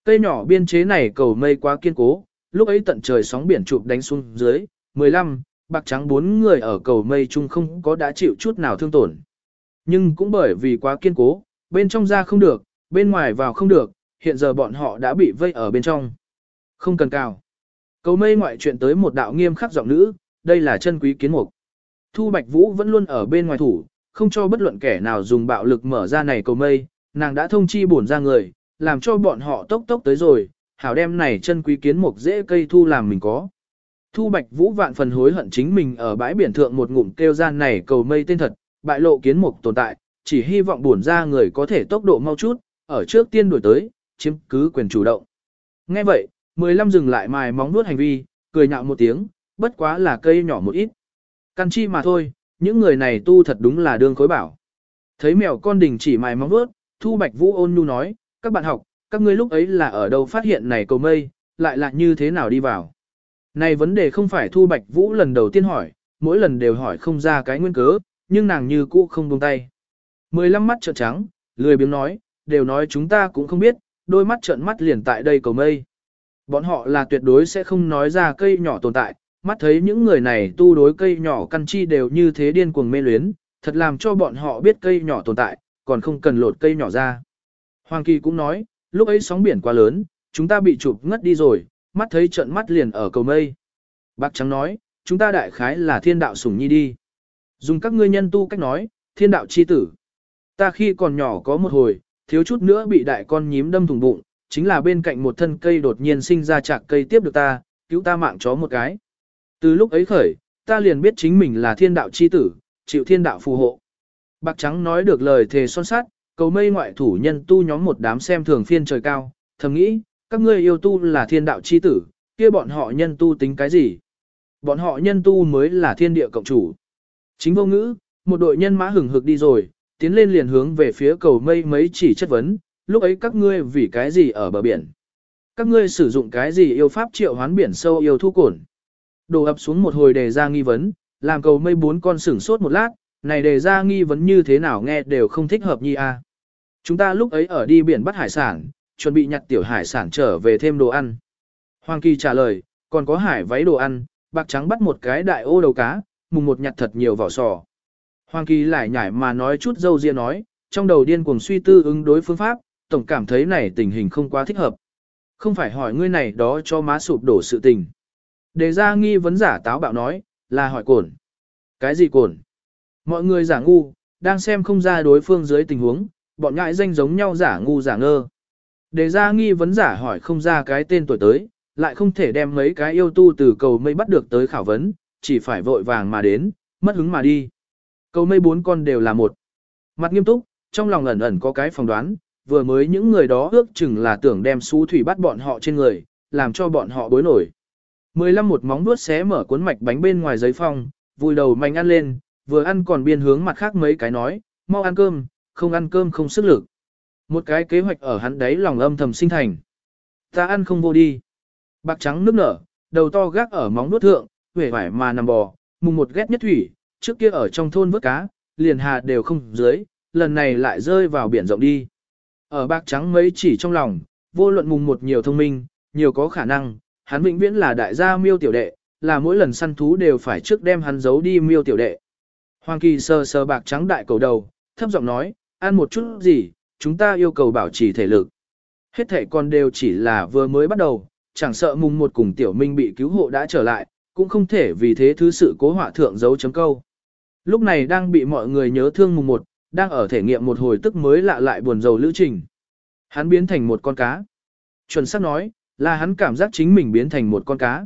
Cây nhỏ biên chế này cầu mây quá kiên cố, lúc ấy tận trời sóng biển chụp đánh xuống dưới, 15, bạc trắng bốn người ở cầu mây chung không có đã chịu chút nào thương tổn. Nhưng cũng bởi vì quá kiên cố, bên trong ra không được, bên ngoài vào không được, hiện giờ bọn họ đã bị vây ở bên trong. Không cần cào. Cầu mây ngoại chuyện tới một đạo nghiêm khắc giọng nữ, đây là chân quý kiến mục. Thu Bạch Vũ vẫn luôn ở bên ngoài thủ, không cho bất luận kẻ nào dùng bạo lực mở ra này cầu mây, nàng đã thông chi bổn ra người, làm cho bọn họ tốc tốc tới rồi, hảo đem này chân quý kiến mục dễ cây thu làm mình có. Thu Bạch Vũ vạn phần hối hận chính mình ở bãi biển thượng một ngụm kêu gian này cầu mây tên thật, bại lộ kiến mục tồn tại, chỉ hy vọng bổn ra người có thể tốc độ mau chút, ở trước tiên đuổi tới, chiếm cứ quyền chủ động. Nghe vậy, 15 dừng lại mài móng nuốt hành vi, cười nhạo một tiếng, bất quá là cây nhỏ một ít. Căn chi mà thôi, những người này tu thật đúng là đương khối bảo. Thấy mèo con đình chỉ mài móng nuốt, Thu Bạch Vũ ôn nhu nói, các bạn học, các ngươi lúc ấy là ở đâu phát hiện này cầu mây, lại là như thế nào đi vào. Này vấn đề không phải Thu Bạch Vũ lần đầu tiên hỏi, mỗi lần đều hỏi không ra cái nguyên cớ, nhưng nàng như cũ không buông tay. Mười lăm mắt trợn trắng, lười biếng nói, đều nói chúng ta cũng không biết, đôi mắt trợn mắt liền tại đây cầu mây. Bọn họ là tuyệt đối sẽ không nói ra cây nhỏ tồn tại, mắt thấy những người này tu đối cây nhỏ căn chi đều như thế điên cuồng mê luyến, thật làm cho bọn họ biết cây nhỏ tồn tại, còn không cần lột cây nhỏ ra. Hoàng Kỳ cũng nói, lúc ấy sóng biển quá lớn, chúng ta bị chụp ngất đi rồi, mắt thấy trận mắt liền ở cầu mây. Bác Trắng nói, chúng ta đại khái là thiên đạo sủng nhi đi. Dùng các ngươi nhân tu cách nói, thiên đạo chi tử. Ta khi còn nhỏ có một hồi, thiếu chút nữa bị đại con nhím đâm thủng bụng, chính là bên cạnh một thân cây đột nhiên sinh ra chạc cây tiếp được ta, cứu ta mạng chó một cái. Từ lúc ấy khởi, ta liền biết chính mình là thiên đạo chi tử, chịu thiên đạo phù hộ. Bạc Trắng nói được lời thề son sát, cầu mây ngoại thủ nhân tu nhóm một đám xem thường phiên trời cao, thầm nghĩ, các ngươi yêu tu là thiên đạo chi tử, kia bọn họ nhân tu tính cái gì? Bọn họ nhân tu mới là thiên địa cộng chủ. Chính vô ngữ, một đội nhân mã hừng hực đi rồi, tiến lên liền hướng về phía cầu mây mấy chỉ chất vấn, lúc ấy các ngươi vì cái gì ở bờ biển? Các ngươi sử dụng cái gì yêu pháp triệu hoán biển sâu yêu thu cổn? Đổ ập xuống một hồi đề ra nghi vấn, làm cầu mây bốn con sửng sốt một lát, này đề ra nghi vấn như thế nào nghe đều không thích hợp nhi a. Chúng ta lúc ấy ở đi biển bắt hải sản, chuẩn bị nhặt tiểu hải sản trở về thêm đồ ăn. Hoàng Kỳ trả lời, còn có hải váy đồ ăn, bạc trắng bắt một cái đại ô đầu cá, mùng một nhặt thật nhiều vỏ sò. Hoàng Kỳ lại nhảy mà nói chút dâu riêng nói, trong đầu điên cuồng suy tư ứng đối phương pháp, tổng cảm thấy này tình hình không quá thích hợp. Không phải hỏi ngươi này đó cho má sụp đổ sự tình. Đề ra nghi vấn giả táo bạo nói, là hỏi cổn. Cái gì cổn? Mọi người giả ngu, đang xem không ra đối phương dưới tình huống, bọn ngại danh giống nhau giả ngu giả ngơ. Đề ra nghi vấn giả hỏi không ra cái tên tuổi tới, lại không thể đem mấy cái yêu tu từ cầu mây bắt được tới khảo vấn, chỉ phải vội vàng mà đến, mất hứng mà đi. Cầu mây bốn con đều là một. Mặt nghiêm túc, trong lòng ẩn ẩn có cái phỏng đoán, vừa mới những người đó ước chừng là tưởng đem xú thủy bắt bọn họ trên người, làm cho bọn họ bối nổi. Mười lăm một móng vuốt xé mở cuốn mạch bánh bên ngoài giấy phong, vùi đầu mạnh ăn lên, vừa ăn còn biên hướng mặt khác mấy cái nói, mau ăn cơm, không ăn cơm không sức lực. Một cái kế hoạch ở hắn đấy lòng âm thầm sinh thành. Ta ăn không vô đi. Bạc trắng nước nở, đầu to gác ở móng nuốt thượng, vẻ vải mà nằm bò, mùng một ghét nhất thủy, trước kia ở trong thôn vớt cá, liền hà đều không dưới, lần này lại rơi vào biển rộng đi. Ở bạc trắng mấy chỉ trong lòng, vô luận mùng một nhiều thông minh, nhiều có khả năng, hắn vĩnh viễn là đại gia miêu tiểu đệ, là mỗi lần săn thú đều phải trước đem hắn giấu đi miêu tiểu đệ. Hoàng kỳ sờ sờ bạc trắng đại cầu đầu, thấp giọng nói, ăn một chút gì, chúng ta yêu cầu bảo trì thể lực. Hết thể còn đều chỉ là vừa mới bắt đầu, chẳng sợ mùng một cùng tiểu minh bị cứu hộ đã trở lại, cũng không thể vì thế thứ sự cố họa thượng dấu chấm câu. Lúc này đang bị mọi người nhớ thương mùng một, đang ở thể nghiệm một hồi tức mới lạ lại buồn rầu lữ trình. Hắn biến thành một con cá. Chuẩn xác nói, là hắn cảm giác chính mình biến thành một con cá.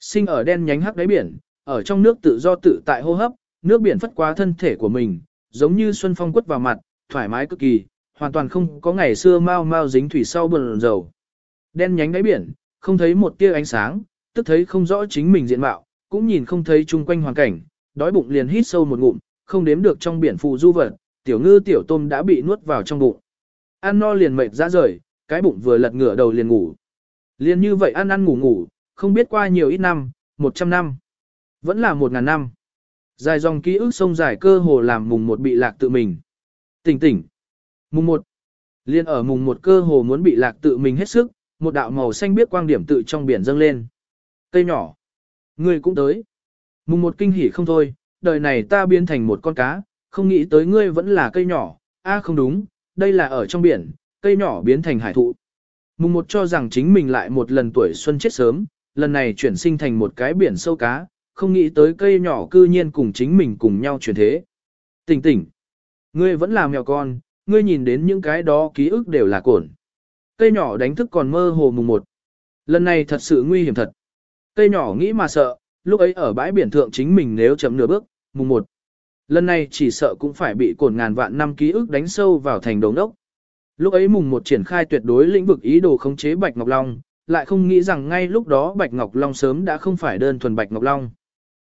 Sinh ở đen nhánh hắc đáy biển, ở trong nước tự do tự tại hô hấp, nước biển phất qua thân thể của mình, giống như xuân phong quất vào mặt, thoải mái cực kỳ, hoàn toàn không có ngày xưa mau mau dính thủy sau bần dầu. Đen nhánh đáy biển, không thấy một tia ánh sáng, tức thấy không rõ chính mình diện mạo, cũng nhìn không thấy chung quanh hoàn cảnh, đói bụng liền hít sâu một ngụm, không đếm được trong biển phù du vật, tiểu ngư tiểu tôm đã bị nuốt vào trong bụng. Ăn no liền mệt ra rời, cái bụng vừa lật ngửa đầu liền ngủ. Liền như vậy ăn ăn ngủ ngủ, không biết qua nhiều ít năm, một trăm năm, vẫn là một ngàn năm. Dài dòng ký ức sông dài cơ hồ làm mùng một bị lạc tự mình. Tỉnh tỉnh. Mùng một. Liên ở mùng một cơ hồ muốn bị lạc tự mình hết sức, một đạo màu xanh biết quang điểm tự trong biển dâng lên. Cây nhỏ. Ngươi cũng tới. Mùng một kinh hỉ không thôi, đời này ta biến thành một con cá, không nghĩ tới ngươi vẫn là cây nhỏ. a không đúng, đây là ở trong biển, cây nhỏ biến thành hải thụ. Mùng một cho rằng chính mình lại một lần tuổi xuân chết sớm, lần này chuyển sinh thành một cái biển sâu cá, không nghĩ tới cây nhỏ cư nhiên cùng chính mình cùng nhau chuyển thế. Tỉnh tỉnh, ngươi vẫn là mèo con, ngươi nhìn đến những cái đó ký ức đều là cổn. Cây nhỏ đánh thức còn mơ hồ mùng một. Lần này thật sự nguy hiểm thật. Cây nhỏ nghĩ mà sợ, lúc ấy ở bãi biển thượng chính mình nếu chậm nửa bước, mùng một. Lần này chỉ sợ cũng phải bị cổn ngàn vạn năm ký ức đánh sâu vào thành đống đốc. Lúc ấy mùng một triển khai tuyệt đối lĩnh vực ý đồ khống chế Bạch Ngọc Long, lại không nghĩ rằng ngay lúc đó Bạch Ngọc Long sớm đã không phải đơn thuần Bạch Ngọc Long.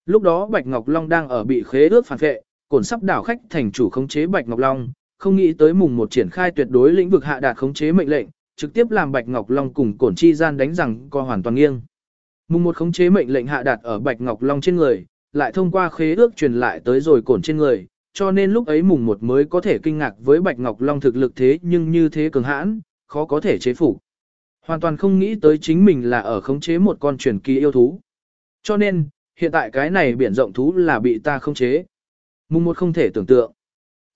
Lúc đó Bạch Ngọc Long đang ở bị khế ước phản vệ, cổn sắp đảo khách thành chủ khống chế Bạch Ngọc Long, không nghĩ tới mùng một triển khai tuyệt đối lĩnh vực hạ đạt khống chế mệnh lệnh, trực tiếp làm Bạch Ngọc Long cùng cổn chi gian đánh rằng co hoàn toàn nghiêng. Mùng một khống chế mệnh lệnh hạ đạt ở Bạch Ngọc Long trên người, lại thông qua khế ước truyền lại tới rồi cổn trên người, cho nên lúc ấy mùng một mới có thể kinh ngạc với Bạch Ngọc Long thực lực thế nhưng như thế cường hãn, khó có thể chế phục. Hoàn toàn không nghĩ tới chính mình là ở khống chế một con truyền kỳ yêu thú. Cho nên, hiện tại cái này biển rộng thú là bị ta khống chế. Mùng một không thể tưởng tượng.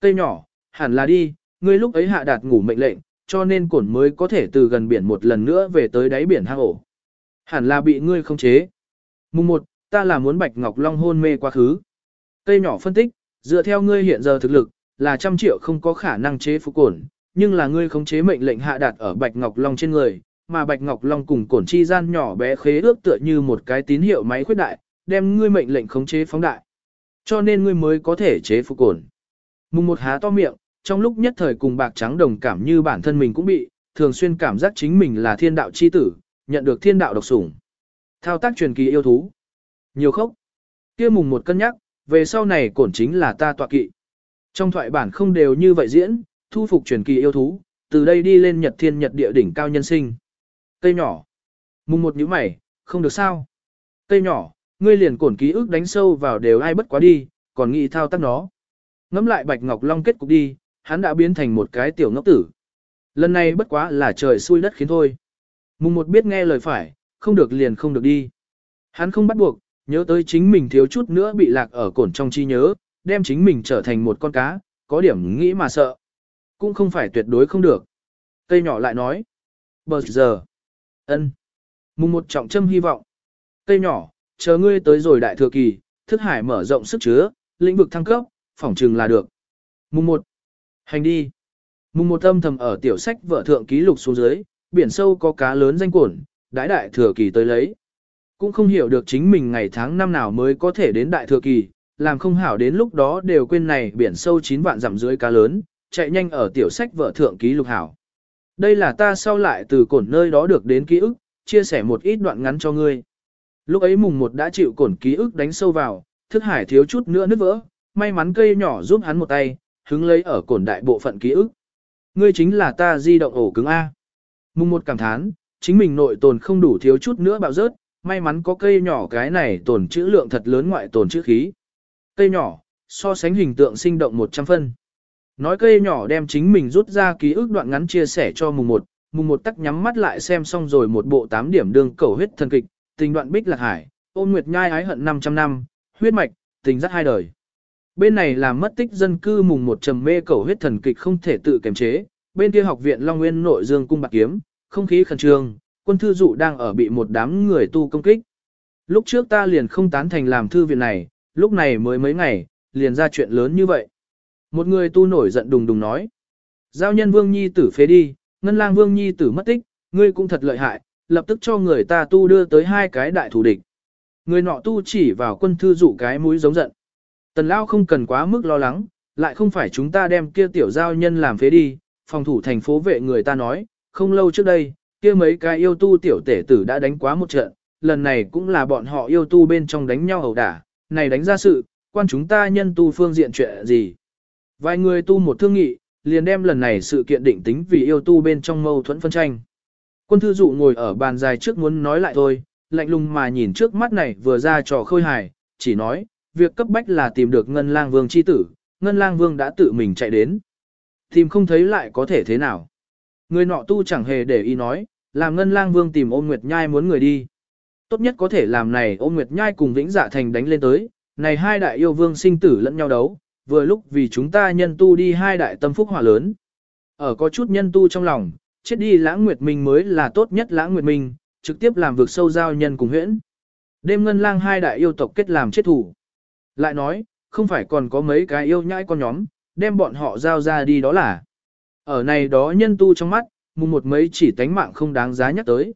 Cây nhỏ, hẳn là đi, ngươi lúc ấy hạ đạt ngủ mệnh lệnh, cho nên cổn mới có thể từ gần biển một lần nữa về tới đáy biển hang ổ. Hẳn là bị ngươi không chế. Mùng một, ta là muốn Bạch Ngọc Long hôn mê quá khứ. Cây nhỏ phân tích, dựa theo ngươi hiện giờ thực lực, là trăm triệu không có khả năng chế phục cổn, nhưng là ngươi khống chế mệnh lệnh hạ đạt ở Bạch Ngọc Long trên người, mà Bạch Ngọc Long cùng cổn chi gian nhỏ bé khế ước tựa như một cái tín hiệu máy khuyết đại, đem ngươi mệnh lệnh khống chế phóng đại. Cho nên ngươi mới có thể chế phục cồn Mùng một há to miệng, trong lúc nhất thời cùng bạc trắng đồng cảm như bản thân mình cũng bị, thường xuyên cảm giác chính mình là thiên đạo chi tử, nhận được thiên đạo độc sủng. Thao tác truyền kỳ yêu thú. Nhiều khốc. Kia mùng một cân nhắc, về sau này cổn chính là ta tọa kỵ. Trong thoại bản không đều như vậy diễn, thu phục truyền kỳ yêu thú, từ đây đi lên nhật thiên nhật địa đỉnh cao nhân sinh. Cây nhỏ. Mùng một nhíu mày, không được sao. Cây nhỏ, ngươi liền cổn ký ức đánh sâu vào đều ai bất quá đi, còn nghĩ thao tác nó. Ngắm lại Bạch Ngọc Long kết cục đi, hắn đã biến thành một cái tiểu ngốc tử. Lần này bất quá là trời xui đất khiến thôi. Mùng một biết nghe lời phải, không được liền không được đi. Hắn không bắt buộc, nhớ tới chính mình thiếu chút nữa bị lạc ở cổn trong chi nhớ, đem chính mình trở thành một con cá, có điểm nghĩ mà sợ. Cũng không phải tuyệt đối không được. Cây nhỏ lại nói. Bờ giờ. ân Mùng một trọng châm hy vọng. Cây nhỏ, chờ ngươi tới rồi đại thừa kỳ, thức hải mở rộng sức chứa, lĩnh vực thăng cấp, phỏng trừng là được. Mùng 1. Hành đi. Mùng 1 âm thầm ở tiểu sách vợ thượng ký lục xuống dưới, biển sâu có cá lớn danh cuộn, đại đại thừa kỳ tới lấy. Cũng không hiểu được chính mình ngày tháng năm nào mới có thể đến đại thừa kỳ, làm không hảo đến lúc đó đều quên này biển sâu 9 vạn dặm dưới cá lớn, chạy nhanh ở tiểu sách vợ thượng ký lục hảo. Đây là ta sau lại từ cổn nơi đó được đến ký ức, chia sẻ một ít đoạn ngắn cho ngươi. Lúc ấy mùng một đã chịu cổn ký ức đánh sâu vào, thức hải thiếu chút nữa nứt vỡ, may mắn cây nhỏ giúp hắn một tay, hứng lấy ở cổn đại bộ phận ký ức. Ngươi chính là ta di động ổ cứng A. Mùng một cảm thán, chính mình nội tồn không đủ thiếu chút nữa bạo rớt, may mắn có cây nhỏ cái này tồn chữ lượng thật lớn ngoại tồn chữ khí. Cây nhỏ, so sánh hình tượng sinh động 100 phân. Nói cây nhỏ đem chính mình rút ra ký ức đoạn ngắn chia sẻ cho mùng một, mùng một tắc nhắm mắt lại xem xong rồi một bộ 8 điểm đương cầu huyết thần kịch, tình đoạn bích lạc hải, ôn nguyệt nhai ái hận 500 năm, huyết mạch, tình dắt hai đời. Bên này là mất tích dân cư mùng một trầm mê cầu huyết thần kịch không thể tự kiềm chế, bên kia học viện Long Nguyên nội dương cung bạc kiếm, không khí khẩn trương, quân thư dụ đang ở bị một đám người tu công kích. Lúc trước ta liền không tán thành làm thư viện này, lúc này mới mấy ngày, liền ra chuyện lớn như vậy. Một người tu nổi giận đùng đùng nói. Giao nhân vương nhi tử phế đi, ngân lang vương nhi tử mất tích, ngươi cũng thật lợi hại, lập tức cho người ta tu đưa tới hai cái đại thủ địch. Người nọ tu chỉ vào quân thư dụ cái mũi giống giận. Tần lao không cần quá mức lo lắng, lại không phải chúng ta đem kia tiểu giao nhân làm phế đi, phòng thủ thành phố vệ người ta nói, không lâu trước đây, kia mấy cái yêu tu tiểu tể tử đã đánh quá một trận, lần này cũng là bọn họ yêu tu bên trong đánh nhau ẩu đả, này đánh ra sự, quan chúng ta nhân tu phương diện chuyện gì. Vài người tu một thương nghị, liền đem lần này sự kiện định tính vì yêu tu bên trong mâu thuẫn phân tranh. Quân thư dụ ngồi ở bàn dài trước muốn nói lại thôi, lạnh lùng mà nhìn trước mắt này vừa ra trò khôi hài, chỉ nói, việc cấp bách là tìm được Ngân Lang Vương chi tử, Ngân Lang Vương đã tự mình chạy đến. Tìm không thấy lại có thể thế nào. Người nọ tu chẳng hề để ý nói, làm Ngân Lang Vương tìm ôn Nguyệt Nhai muốn người đi. Tốt nhất có thể làm này ôn Nguyệt Nhai cùng Vĩnh Dạ Thành đánh lên tới, này hai đại yêu vương sinh tử lẫn nhau đấu, vừa lúc vì chúng ta nhân tu đi hai đại tâm phúc hỏa lớn. Ở có chút nhân tu trong lòng, chết đi lãng nguyệt minh mới là tốt nhất lãng nguyệt minh, trực tiếp làm vực sâu giao nhân cùng huyễn. Đêm ngân lang hai đại yêu tộc kết làm chết thủ. Lại nói, không phải còn có mấy cái yêu nhãi con nhóm, đem bọn họ giao ra đi đó là. Ở này đó nhân tu trong mắt, mùng một mấy chỉ tánh mạng không đáng giá nhắc tới.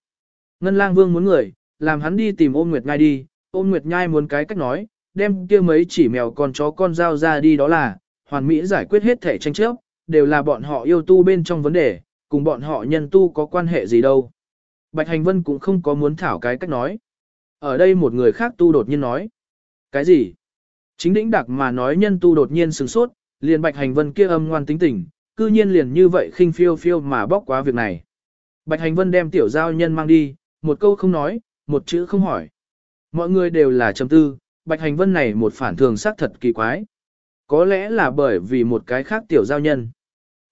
Ngân lang vương muốn người, làm hắn đi tìm ôn nguyệt nhai đi, ôn nguyệt nhai muốn cái cách nói, đem kia mấy chỉ mèo con chó con giao ra đi đó là, hoàn mỹ giải quyết hết thể tranh chấp, đều là bọn họ yêu tu bên trong vấn đề, cùng bọn họ nhân tu có quan hệ gì đâu. Bạch Hành Vân cũng không có muốn thảo cái cách nói. Ở đây một người khác tu đột nhiên nói. Cái gì? Chính đỉnh đặc mà nói nhân tu đột nhiên sừng sốt, liền Bạch Hành Vân kia âm ngoan tính tình, cư nhiên liền như vậy khinh phiêu phiêu mà bóc quá việc này. Bạch Hành Vân đem tiểu giao nhân mang đi, một câu không nói, một chữ không hỏi. Mọi người đều là trầm tư, Bạch Hành Vân này một phản thường xác thật kỳ quái. Có lẽ là bởi vì một cái khác tiểu giao nhân.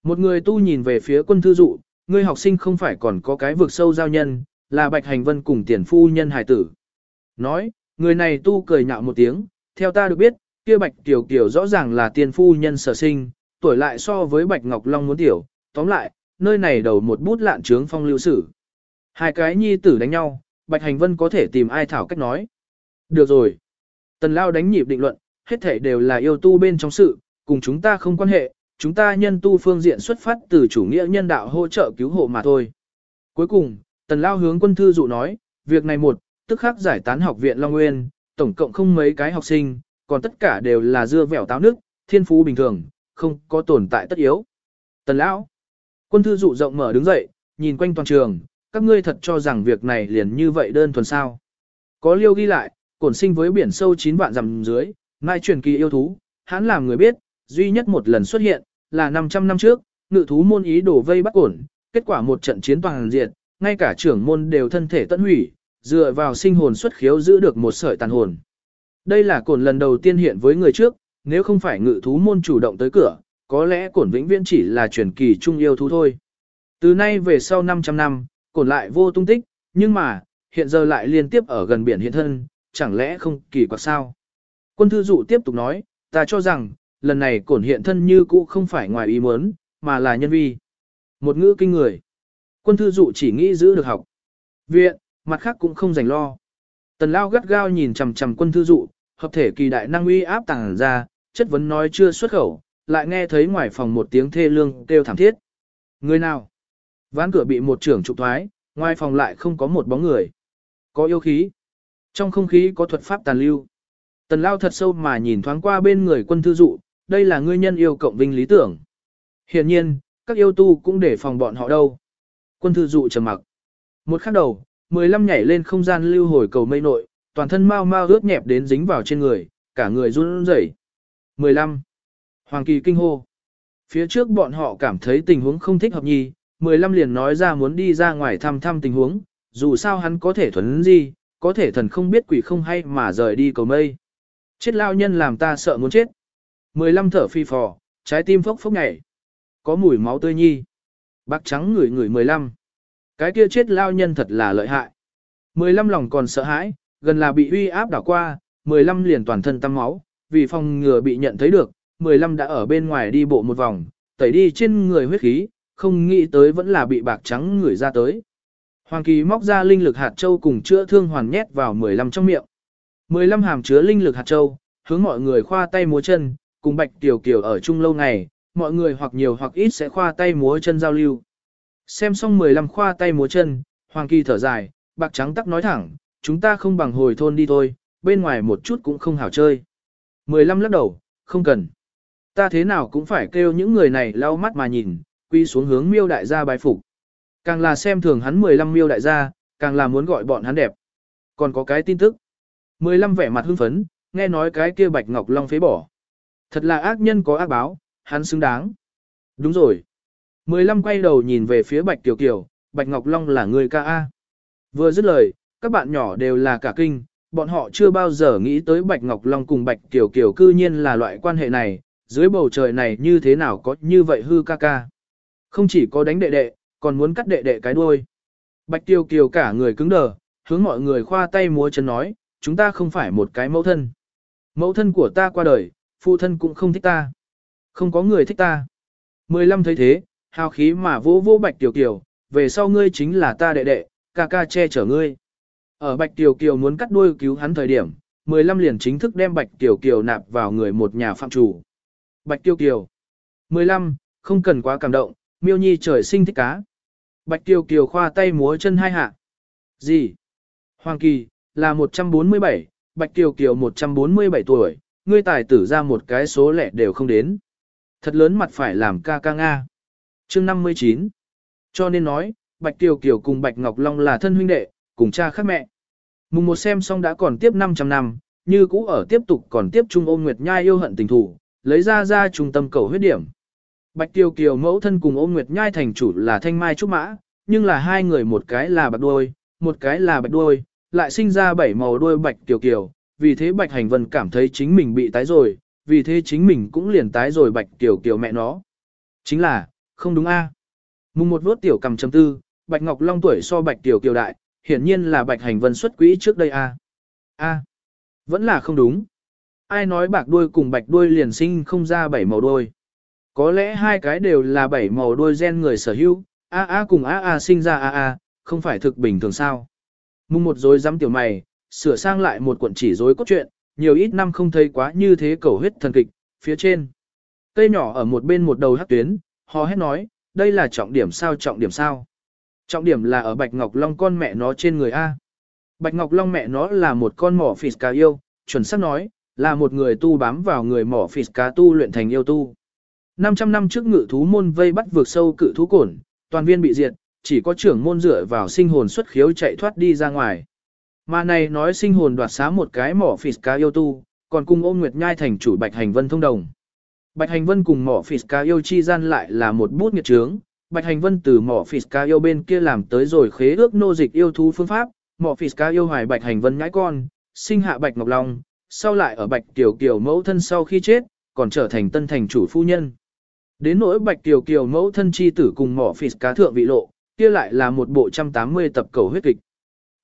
Một người tu nhìn về phía quân thư dụ, ngươi học sinh không phải còn có cái vực sâu giao nhân, là Bạch Hành Vân cùng tiền phu nhân hải tử. Nói, người này tu cười nhạo một tiếng, theo ta được biết, kia Bạch Tiểu Kiều rõ ràng là tiền phu nhân sở sinh, tuổi lại so với Bạch Ngọc Long muốn tiểu, tóm lại, nơi này đầu một bút lạn trướng phong lưu sử. Hai cái nhi tử đánh nhau, Bạch Hành Vân có thể tìm ai thảo cách nói. Được rồi. Tần Lao đánh nhịp định luận, hết thể đều là yêu tu bên trong sự, cùng chúng ta không quan hệ, chúng ta nhân tu phương diện xuất phát từ chủ nghĩa nhân đạo hỗ trợ cứu hộ mà thôi. Cuối cùng, Tần Lao hướng quân thư dụ nói, việc này một, tức khắc giải tán học viện Long Nguyên, tổng cộng không mấy cái học sinh, còn tất cả đều là dưa vẻo táo nước, thiên phú bình thường, không có tồn tại tất yếu. Tần Lão, quân thư dụ rộng mở đứng dậy, nhìn quanh toàn trường, các ngươi thật cho rằng việc này liền như vậy đơn thuần sao. Có liêu ghi lại, cổn sinh với biển sâu 9 vạn dặm dưới, mai truyền kỳ yêu thú, hắn làm người biết, duy nhất một lần xuất hiện, là 500 năm trước, ngự thú môn ý đổ vây bắt ổn, kết quả một trận chiến toàn diệt, ngay cả trưởng môn đều thân thể tận hủy, dựa vào sinh hồn xuất khiếu giữ được một sợi tàn hồn. Đây là cổn lần đầu tiên hiện với người trước, nếu không phải ngự thú môn chủ động tới cửa, có lẽ cổn vĩnh viễn chỉ là truyền kỳ trung yêu thú thôi. Từ nay về sau 500 năm, cổn lại vô tung tích, nhưng mà, hiện giờ lại liên tiếp ở gần biển hiện thân, chẳng lẽ không kỳ quặc sao? Quân thư dụ tiếp tục nói, ta cho rằng, lần này cổn hiện thân như cũ không phải ngoài ý muốn, mà là nhân vi. Một ngữ kinh người. Quân thư dụ chỉ nghĩ giữ được học. Viện, mặt khác cũng không dành lo. Tần lao gắt gao nhìn chằm chằm quân thư dụ, hợp thể kỳ đại năng uy áp tàng ra, chất vấn nói chưa xuất khẩu, lại nghe thấy ngoài phòng một tiếng thê lương kêu thảm thiết. Người nào? Ván cửa bị một trưởng trục thoái, ngoài phòng lại không có một bóng người. Có yêu khí. Trong không khí có thuật pháp tàn lưu. Tần lao thật sâu mà nhìn thoáng qua bên người quân thư dụ, đây là ngươi nhân yêu cộng vinh lý tưởng. Hiển nhiên, các yêu tu cũng để phòng bọn họ đâu. Quân thư dụ trầm mặc. Một khắc đầu, 15 nhảy lên không gian lưu hồi cầu mây nội, toàn thân mau mau ướt nhẹp đến dính vào trên người, cả người run rẩy. 15. Hoàng kỳ kinh hô. Phía trước bọn họ cảm thấy tình huống không thích hợp nhì, 15 liền nói ra muốn đi ra ngoài thăm thăm tình huống, dù sao hắn có thể thuấn gì, có thể thần không biết quỷ không hay mà rời đi cầu mây. Chết lao nhân làm ta sợ muốn chết. 15 thở phi phò, trái tim phốc phốc nhảy. Có mùi máu tươi nhi. Bác trắng ngửi ngửi 15. Cái kia chết lao nhân thật là lợi hại. 15 lòng còn sợ hãi, gần là bị uy áp đảo qua, 15 liền toàn thân tăm máu, vì phòng ngừa bị nhận thấy được, 15 đã ở bên ngoài đi bộ một vòng, tẩy đi trên người huyết khí, không nghĩ tới vẫn là bị bạc trắng ngửi ra tới. Hoàng kỳ móc ra linh lực hạt châu cùng chữa thương hoàn nhét vào 15 trong miệng. 15 hàm chứa linh lực hạt châu, hướng mọi người khoa tay múa chân, cùng Bạch Tiểu Kiều ở chung lâu ngày, mọi người hoặc nhiều hoặc ít sẽ khoa tay múa chân giao lưu. Xem xong 15 khoa tay múa chân, Hoàng Kỳ thở dài, bạc trắng tắc nói thẳng, chúng ta không bằng hồi thôn đi thôi, bên ngoài một chút cũng không hảo chơi. 15 lắc đầu, không cần. Ta thế nào cũng phải kêu những người này lau mắt mà nhìn, quy xuống hướng miêu đại gia bài phục. Càng là xem thường hắn 15 miêu đại gia, càng là muốn gọi bọn hắn đẹp. Còn có cái tin tức. 15 vẻ mặt hưng phấn, nghe nói cái kia Bạch Ngọc Long phế bỏ. Thật là ác nhân có ác báo, hắn xứng đáng. Đúng rồi. 15 quay đầu nhìn về phía Bạch Tiểu Kiều, Bạch Ngọc Long là người ca A. Vừa dứt lời, các bạn nhỏ đều là cả kinh, bọn họ chưa bao giờ nghĩ tới Bạch Ngọc Long cùng Bạch Tiểu Kiều cư nhiên là loại quan hệ này, dưới bầu trời này như thế nào có như vậy hư ca ca. Không chỉ có đánh đệ đệ, còn muốn cắt đệ đệ cái đuôi. Bạch Tiêu Kiều cả người cứng đờ, hướng mọi người khoa tay múa chân nói, chúng ta không phải một cái mẫu thân. Mẫu thân của ta qua đời, phụ thân cũng không thích ta. Không có người thích ta. Mười lăm thấy thế, hào khí mà vỗ vỗ Bạch Tiểu Kiều, về sau ngươi chính là ta đệ đệ, ca ca che chở ngươi. Ở Bạch Tiểu Kiều muốn cắt đuôi cứu hắn thời điểm, mười lăm liền chính thức đem Bạch Tiểu Kiều nạp vào người một nhà phạm chủ. Bạch tiểu Kiều. mười lăm, không cần quá cảm động, miêu nhi trời sinh thích cá. Bạch tiểu Kiều khoa tay múa chân hai hạ. Gì? Hoàng Kỳ, là 147, Bạch Tiểu Kiều 147 tuổi, ngươi tài tử ra một cái số lẻ đều không đến. Thật lớn mặt phải làm ca ca Nga. chương 59. Cho nên nói, Bạch Kiều Kiều cùng Bạch Ngọc Long là thân huynh đệ, cùng cha khác mẹ. Mùng một xem xong đã còn tiếp 500 năm, như cũ ở tiếp tục còn tiếp trung ôm Nguyệt Nhai yêu hận tình thủ, lấy ra ra trung tâm cầu huyết điểm. Bạch Tiêu Kiều mẫu thân cùng ôm Nguyệt Nhai thành chủ là thanh mai trúc mã, nhưng là hai người một cái là bạch đuôi, một cái là bạch đuôi, lại sinh ra bảy màu đuôi Bạch Tiêu Kiều, vì thế Bạch Hành Vân cảm thấy chính mình bị tái rồi, vì thế chính mình cũng liền tái rồi Bạch Kiều Kiều mẹ nó. Chính là, không đúng a. À. Mùng một vốt tiểu cầm chấm tư, Bạch Ngọc Long tuổi so Bạch Tiểu Kiều đại, hiển nhiên là Bạch Hành Vân xuất quỹ trước đây a. A, vẫn là không đúng. Ai nói bạc đuôi cùng bạch đuôi liền sinh không ra bảy màu đuôi. Có lẽ hai cái đều là bảy màu đuôi gen người sở hữu, A A cùng A A sinh ra A A, không phải thực bình thường sao. Mùng một dối dám tiểu mày, sửa sang lại một cuộn chỉ rối cốt truyện, nhiều ít năm không thấy quá như thế cầu huyết thần kịch, phía trên. Cây nhỏ ở một bên một đầu hắc tuyến, hò hét nói, đây là trọng điểm sao trọng điểm sao. Trọng điểm là ở Bạch Ngọc Long con mẹ nó trên người A. Bạch Ngọc Long mẹ nó là một con mỏ phì cá yêu, chuẩn xác nói, là một người tu bám vào người mỏ phì cá tu luyện thành yêu tu. 500 năm trước ngự thú môn vây bắt vượt sâu cự thú cổn, toàn viên bị diệt, chỉ có trưởng môn dựa vào sinh hồn xuất khiếu chạy thoát đi ra ngoài. Mà này nói sinh hồn đoạt xá một cái mỏ phì cá yêu tu, còn cùng ôm nguyệt nhai thành chủ Bạch Hành Vân thông đồng. Bạch Hành Vân cùng mỏ phì cá yêu chi gian lại là một bút nghiệt trướng, Bạch Hành Vân từ mỏ phì cá yêu bên kia làm tới rồi khế ước nô dịch yêu thú phương pháp, mỏ phì cá yêu hoài Bạch Hành Vân nhãi con, sinh hạ Bạch Ngọc Long, sau lại ở Bạch Tiểu Kiều mẫu thân sau khi chết, còn trở thành tân thành chủ phu nhân. Đến nỗi Bạch Tiểu Kiều mẫu thân chi tử cùng mỏ phì cá thượng vị lộ, kia lại là một bộ trăm tám mươi tập cầu huyết kịch.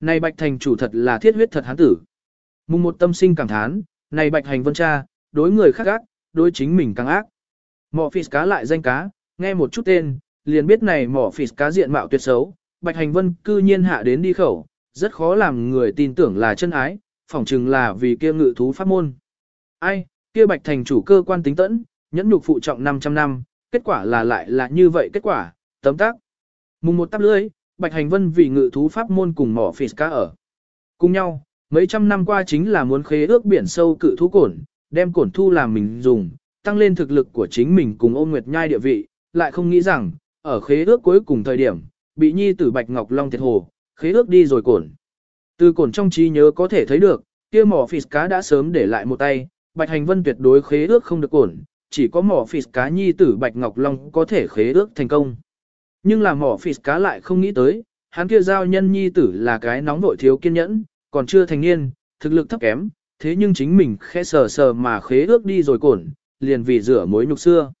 Này Bạch thành chủ thật là thiết huyết thật hán tử. Mùng một tâm sinh cảm thán, này Bạch hành vân cha, đối người khác ác, đối chính mình càng ác. Mỏ phì cá lại danh cá, nghe một chút tên, liền biết này mỏ phì cá diện mạo tuyệt xấu, Bạch hành vân cư nhiên hạ đến đi khẩu, rất khó làm người tin tưởng là chân ái, phỏng chừng là vì kia ngự thú pháp môn. Ai, kia bạch thành chủ cơ quan tính tẫn, nhẫn nhục phụ trọng 500 năm, kết quả là lại là như vậy kết quả, tấm tác. Mùng một tắp lưới, bạch hành vân vì ngự thú pháp môn cùng mỏ phì cá ở. Cùng nhau, mấy trăm năm qua chính là muốn khế ước biển sâu cự thú cổn, đem cổn thu làm mình dùng, tăng lên thực lực của chính mình cùng ôn nguyệt nhai địa vị, lại không nghĩ rằng, ở khế ước cuối cùng thời điểm, bị nhi tử bạch ngọc long thiệt hồ, khế ước đi rồi cổn. Từ cổn trong trí nhớ có thể thấy được, kia mỏ phì cá đã sớm để lại một tay, Bạch Hành Vân tuyệt đối khế ước không được cổn, chỉ có mỏ phì cá nhi tử Bạch Ngọc Long có thể khế ước thành công. Nhưng là mỏ phì cá lại không nghĩ tới, hắn kia giao nhân nhi tử là cái nóng vội thiếu kiên nhẫn, còn chưa thành niên, thực lực thấp kém, thế nhưng chính mình khẽ sờ sờ mà khế ước đi rồi cổn, liền vì rửa mối nhục xưa.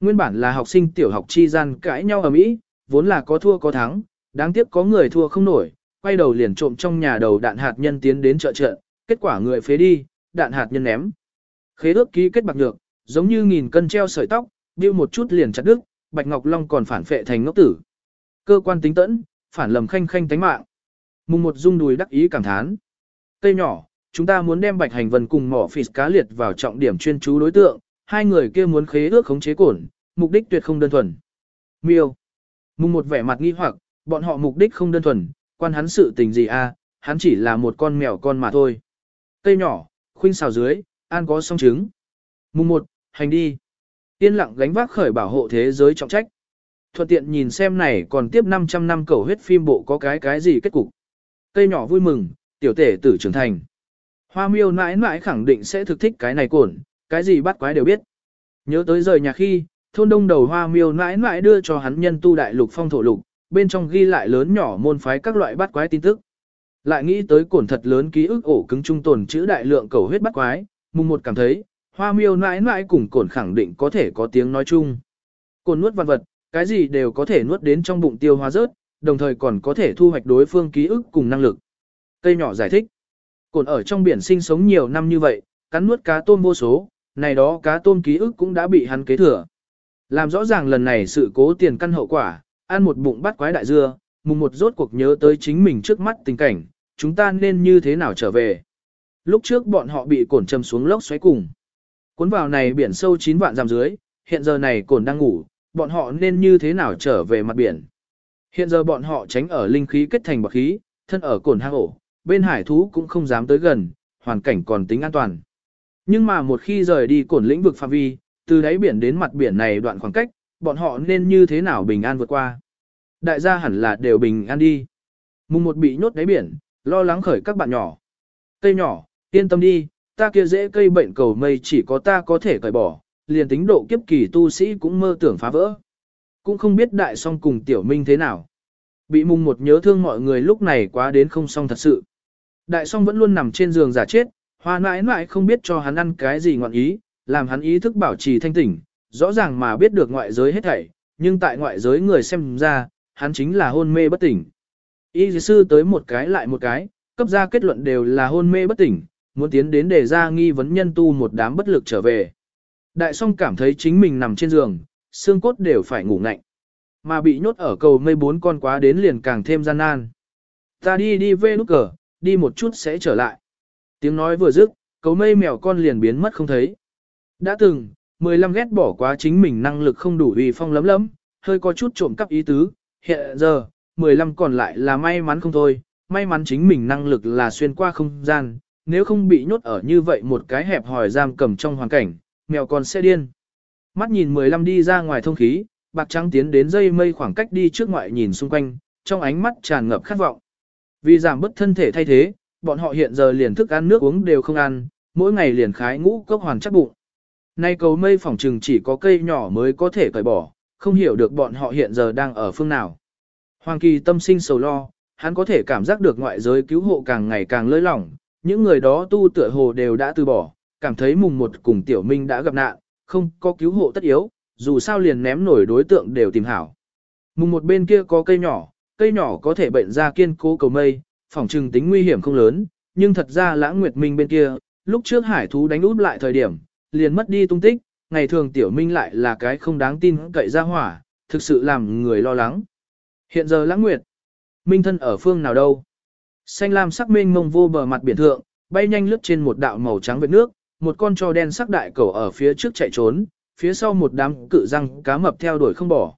Nguyên bản là học sinh tiểu học chi gian cãi nhau ở Mỹ, vốn là có thua có thắng, đáng tiếc có người thua không nổi, quay đầu liền trộm trong nhà đầu đạn hạt nhân tiến đến trợ trợ, kết quả người phế đi, đạn hạt nhân ném. Khế ước ký kết bạc được, giống như nghìn cân treo sợi tóc, điêu một chút liền chặt đứt, Bạch Ngọc Long còn phản phệ thành ngốc tử. Cơ quan tính tẫn, phản lầm khanh khanh tánh mạng. Mùng một dung đùi đắc ý cảm thán. Cây nhỏ, chúng ta muốn đem Bạch Hành Vân cùng mỏ phỉ cá liệt vào trọng điểm chuyên chú đối tượng, hai người kia muốn khế ước khống chế cổn, mục đích tuyệt không đơn thuần. Miêu. Mùng một vẻ mặt nghi hoặc, bọn họ mục đích không đơn thuần, quan hắn sự tình gì a? À, hắn chỉ là một con mèo con mà thôi. Cây nhỏ, khuynh xào dưới, an có song trứng. Mùng một, hành đi. Yên lặng gánh vác khởi bảo hộ thế giới trọng trách. Thuận tiện nhìn xem này còn tiếp 500 năm cầu huyết phim bộ có cái cái gì kết cục. Cây nhỏ vui mừng, tiểu tể tử trưởng thành. Hoa miêu mãi mãi khẳng định sẽ thực thích cái này cổn, cái gì bắt quái đều biết. Nhớ tới rời nhà khi, thôn đông đầu hoa miêu mãi mãi đưa cho hắn nhân tu đại lục phong thổ lục, bên trong ghi lại lớn nhỏ môn phái các loại bắt quái tin tức. Lại nghĩ tới cổn thật lớn ký ức ổ cứng trung tồn chữ đại lượng cầu huyết bắt quái, mùng một cảm thấy, hoa miêu mãi mãi cùng cồn khẳng định có thể có tiếng nói chung. Cồn nuốt vật vật, cái gì đều có thể nuốt đến trong bụng tiêu hóa rớt, đồng thời còn có thể thu hoạch đối phương ký ức cùng năng lực. Cây nhỏ giải thích. Cồn ở trong biển sinh sống nhiều năm như vậy, cắn nuốt cá tôm vô số, này đó cá tôm ký ức cũng đã bị hắn kế thừa. Làm rõ ràng lần này sự cố tiền căn hậu quả, ăn một bụng bắt quái đại dưa, mùng một rốt cuộc nhớ tới chính mình trước mắt tình cảnh, chúng ta nên như thế nào trở về. Lúc trước bọn họ bị cổn châm xuống lốc xoáy cùng. Cuốn vào này biển sâu 9 vạn dặm dưới, hiện giờ này cồn đang ngủ, bọn họ nên như thế nào trở về mặt biển. Hiện giờ bọn họ tránh ở linh khí kết thành bạc khí, thân ở cồn hang ổ, bên hải thú cũng không dám tới gần, hoàn cảnh còn tính an toàn. Nhưng mà một khi rời đi cồn lĩnh vực phạm vi, từ đáy biển đến mặt biển này đoạn khoảng cách, bọn họ nên như thế nào bình an vượt qua. Đại gia hẳn là đều bình an đi. Mùng một bị nhốt đáy biển, lo lắng khởi các bạn nhỏ. tây nhỏ, yên tâm đi, ta kia dễ cây bệnh cầu mây chỉ có ta có thể cởi bỏ, liền tính độ kiếp kỳ tu sĩ cũng mơ tưởng phá vỡ. Cũng không biết đại song cùng tiểu minh thế nào. Bị mùng một nhớ thương mọi người lúc này quá đến không xong thật sự. Đại song vẫn luôn nằm trên giường giả chết, hoa mãi mãi không biết cho hắn ăn cái gì ngoạn ý, làm hắn ý thức bảo trì thanh tỉnh, rõ ràng mà biết được ngoại giới hết thảy, nhưng tại ngoại giới người xem ra, hắn chính là hôn mê bất tỉnh. Y sư tới một cái lại một cái, cấp ra kết luận đều là hôn mê bất tỉnh, muốn tiến đến để ra nghi vấn nhân tu một đám bất lực trở về. Đại song cảm thấy chính mình nằm trên giường, xương cốt đều phải ngủ ngạnh. Mà bị nhốt ở cầu mây bốn con quá đến liền càng thêm gian nan. Ta đi đi về nút cờ, đi một chút sẽ trở lại. Tiếng nói vừa dứt, cầu mây mèo con liền biến mất không thấy. Đã từng, 15 ghét bỏ quá chính mình năng lực không đủ uy phong lấm lấm, hơi có chút trộm cắp ý tứ, hiện giờ, 15 còn lại là may mắn không thôi, may mắn chính mình năng lực là xuyên qua không gian, nếu không bị nhốt ở như vậy một cái hẹp hòi giam cầm trong hoàn cảnh, mèo con sẽ điên. Mắt nhìn 15 đi ra ngoài thông khí, bạc trắng tiến đến dây mây khoảng cách đi trước ngoại nhìn xung quanh, trong ánh mắt tràn ngập khát vọng. Vì giảm bất thân thể thay thế, bọn họ hiện giờ liền thức ăn nước uống đều không ăn, mỗi ngày liền khái ngũ cốc hoàn chắc bụng. Nay cầu mây phỏng trừng chỉ có cây nhỏ mới có thể cởi bỏ, không hiểu được bọn họ hiện giờ đang ở phương nào. Hoàng kỳ tâm sinh sầu lo, hắn có thể cảm giác được ngoại giới cứu hộ càng ngày càng lơi lỏng, những người đó tu tựa hồ đều đã từ bỏ, cảm thấy mùng một cùng tiểu minh đã gặp nạn, không có cứu hộ tất yếu, dù sao liền ném nổi đối tượng đều tìm hảo. Mùng một bên kia có cây nhỏ, cây nhỏ có thể bệnh ra kiên cố cầu mây, phỏng trừng tính nguy hiểm không lớn, nhưng thật ra lãng nguyệt minh bên kia, lúc trước hải thú đánh út lại thời điểm, liền mất đi tung tích, ngày thường tiểu minh lại là cái không đáng tin cậy ra hỏa, thực sự làm người lo lắng. Hiện giờ lãng nguyệt, minh thân ở phương nào đâu? Xanh lam sắc mênh mông vô bờ mặt biển thượng, bay nhanh lướt trên một đạo màu trắng vệt nước, một con trò đen sắc đại cầu ở phía trước chạy trốn, phía sau một đám cự răng cá mập theo đuổi không bỏ.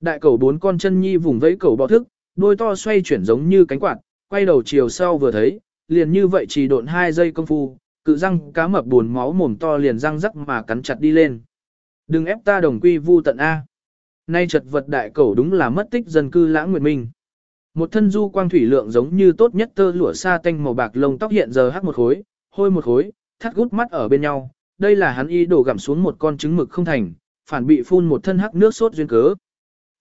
Đại cầu bốn con chân nhi vùng vẫy cầu bò thức, đôi to xoay chuyển giống như cánh quạt, quay đầu chiều sau vừa thấy, liền như vậy chỉ độn hai giây công phu, cự răng cá mập buồn máu mồm to liền răng rắc mà cắn chặt đi lên. Đừng ép ta đồng quy vu tận A. Nay chật vật đại cầu đúng là mất tích dân cư lãng nguyệt minh. Một thân du quang thủy lượng giống như tốt nhất tơ lụa sa tanh màu bạc lông tóc hiện giờ hắc một khối, hôi một khối, thắt gút mắt ở bên nhau. Đây là hắn y đổ gặm xuống một con trứng mực không thành, phản bị phun một thân hắc nước sốt duyên cớ.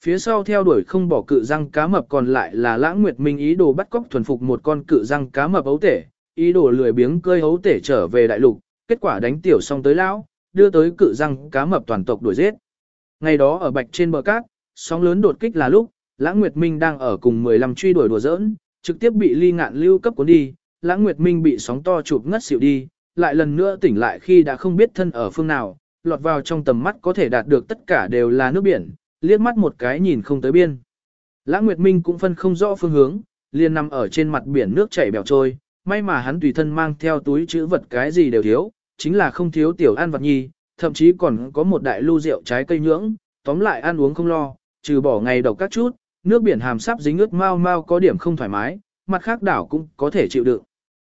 Phía sau theo đuổi không bỏ cự răng cá mập còn lại là lãng nguyệt minh ý đồ bắt cóc thuần phục một con cự răng cá mập ấu tể, ý đồ lười biếng cơi ấu tể trở về đại lục, kết quả đánh tiểu xong tới lão, đưa tới cự răng cá mập toàn tộc đuổi giết. Ngày đó ở bạch trên bờ cát, sóng lớn đột kích là lúc, Lãng Nguyệt Minh đang ở cùng 15 truy đuổi đùa giỡn, trực tiếp bị ly ngạn lưu cấp cuốn đi, Lãng Nguyệt Minh bị sóng to chụp ngất xỉu đi, lại lần nữa tỉnh lại khi đã không biết thân ở phương nào, lọt vào trong tầm mắt có thể đạt được tất cả đều là nước biển, liếc mắt một cái nhìn không tới biên. Lãng Nguyệt Minh cũng phân không rõ phương hướng, liền nằm ở trên mặt biển nước chảy bèo trôi, may mà hắn tùy thân mang theo túi chữ vật cái gì đều thiếu, chính là không thiếu tiểu an vật nhi, thậm chí còn có một đại lưu rượu trái cây nhưỡng, tóm lại ăn uống không lo, trừ bỏ ngày đầu các chút, nước biển hàm sắp dính ướt mau mau có điểm không thoải mái, mặt khác đảo cũng có thể chịu đựng.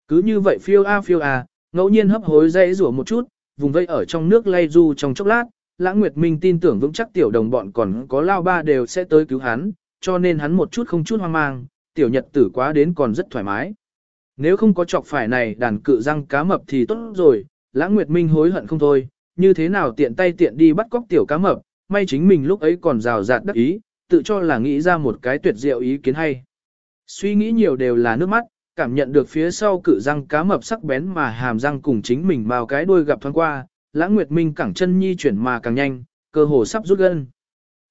Cứ như vậy phiêu a phiêu a, ngẫu nhiên hấp hối dây rủa một chút, vùng vây ở trong nước lay du trong chốc lát, Lãng Nguyệt Minh tin tưởng vững chắc tiểu đồng bọn còn có lao ba đều sẽ tới cứu hắn, cho nên hắn một chút không chút hoang mang, tiểu nhật tử quá đến còn rất thoải mái. Nếu không có chọc phải này đàn cự răng cá mập thì tốt rồi, Lãng Nguyệt Minh hối hận không thôi, như thế nào tiện tay tiện đi bắt cóc tiểu cá mập, may chính mình lúc ấy còn rào rạt đắc ý, tự cho là nghĩ ra một cái tuyệt diệu ý kiến hay. Suy nghĩ nhiều đều là nước mắt, cảm nhận được phía sau cự răng cá mập sắc bén mà hàm răng cùng chính mình vào cái đuôi gặp thoáng qua, lãng nguyệt minh cẳng chân nhi chuyển mà càng nhanh, cơ hồ sắp rút gân.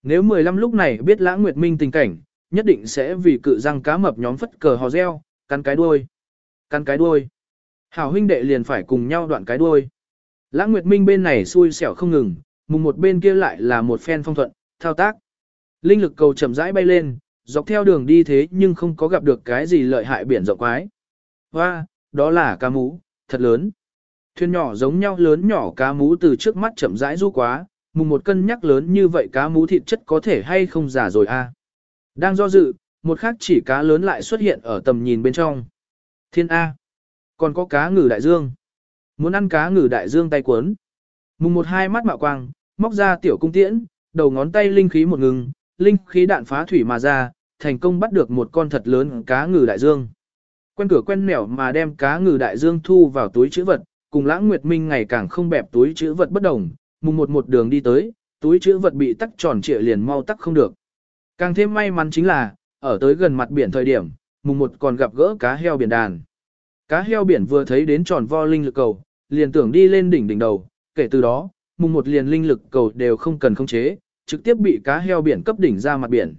Nếu 15 lúc này biết lãng nguyệt minh tình cảnh, nhất định sẽ vì cự răng cá mập nhóm phất cờ hò reo, cắn cái đuôi. Cắn cái đuôi. Hảo huynh đệ liền phải cùng nhau đoạn cái đuôi. Lãng nguyệt minh bên này xui xẻo không ngừng, mùng một bên kia lại là một phen phong thuận, thao tác. Linh lực cầu chậm rãi bay lên, dọc theo đường đi thế nhưng không có gặp được cái gì lợi hại biển rộng quái. Hoa, đó là cá mú, thật lớn. Thuyền nhỏ giống nhau lớn nhỏ cá mú từ trước mắt chậm rãi du quá, mùng một cân nhắc lớn như vậy cá mú thịt chất có thể hay không giả rồi a. Đang do dự, một khác chỉ cá lớn lại xuất hiện ở tầm nhìn bên trong. Thiên A. Còn có cá ngừ đại dương. Muốn ăn cá ngừ đại dương tay cuốn. Mùng một hai mắt mạo quang, móc ra tiểu cung tiễn, đầu ngón tay linh khí một ngừng, linh khí đạn phá thủy mà ra, thành công bắt được một con thật lớn cá ngừ đại dương. Quen cửa quen nẻo mà đem cá ngừ đại dương thu vào túi chữ vật, cùng lãng nguyệt minh ngày càng không bẹp túi chữ vật bất đồng, mùng một một đường đi tới, túi chữ vật bị tắc tròn trịa liền mau tắc không được. Càng thêm may mắn chính là, ở tới gần mặt biển thời điểm, mùng một còn gặp gỡ cá heo biển đàn. Cá heo biển vừa thấy đến tròn vo linh lực cầu, liền tưởng đi lên đỉnh đỉnh đầu, kể từ đó, mùng một liền linh lực cầu đều không cần khống chế, trực tiếp bị cá heo biển cấp đỉnh ra mặt biển.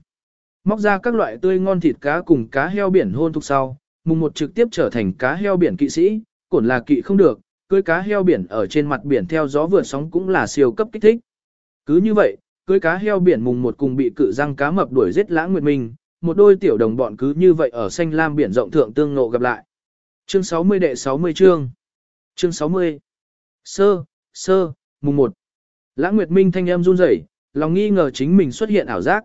Móc ra các loại tươi ngon thịt cá cùng cá heo biển hôn thuộc sau, mùng một trực tiếp trở thành cá heo biển kỵ sĩ, cổn là kỵ không được, cưới cá heo biển ở trên mặt biển theo gió vượt sóng cũng là siêu cấp kích thích. Cứ như vậy, cưới cá heo biển mùng một cùng bị cự răng cá mập đuổi giết lãng nguyệt minh, một đôi tiểu đồng bọn cứ như vậy ở xanh lam biển rộng thượng tương ngộ gặp lại. Chương 60 đệ 60 chương. Chương 60. Sơ, sơ, mùng 1. Lãng Nguyệt Minh thanh âm run rẩy, lòng nghi ngờ chính mình xuất hiện ảo giác.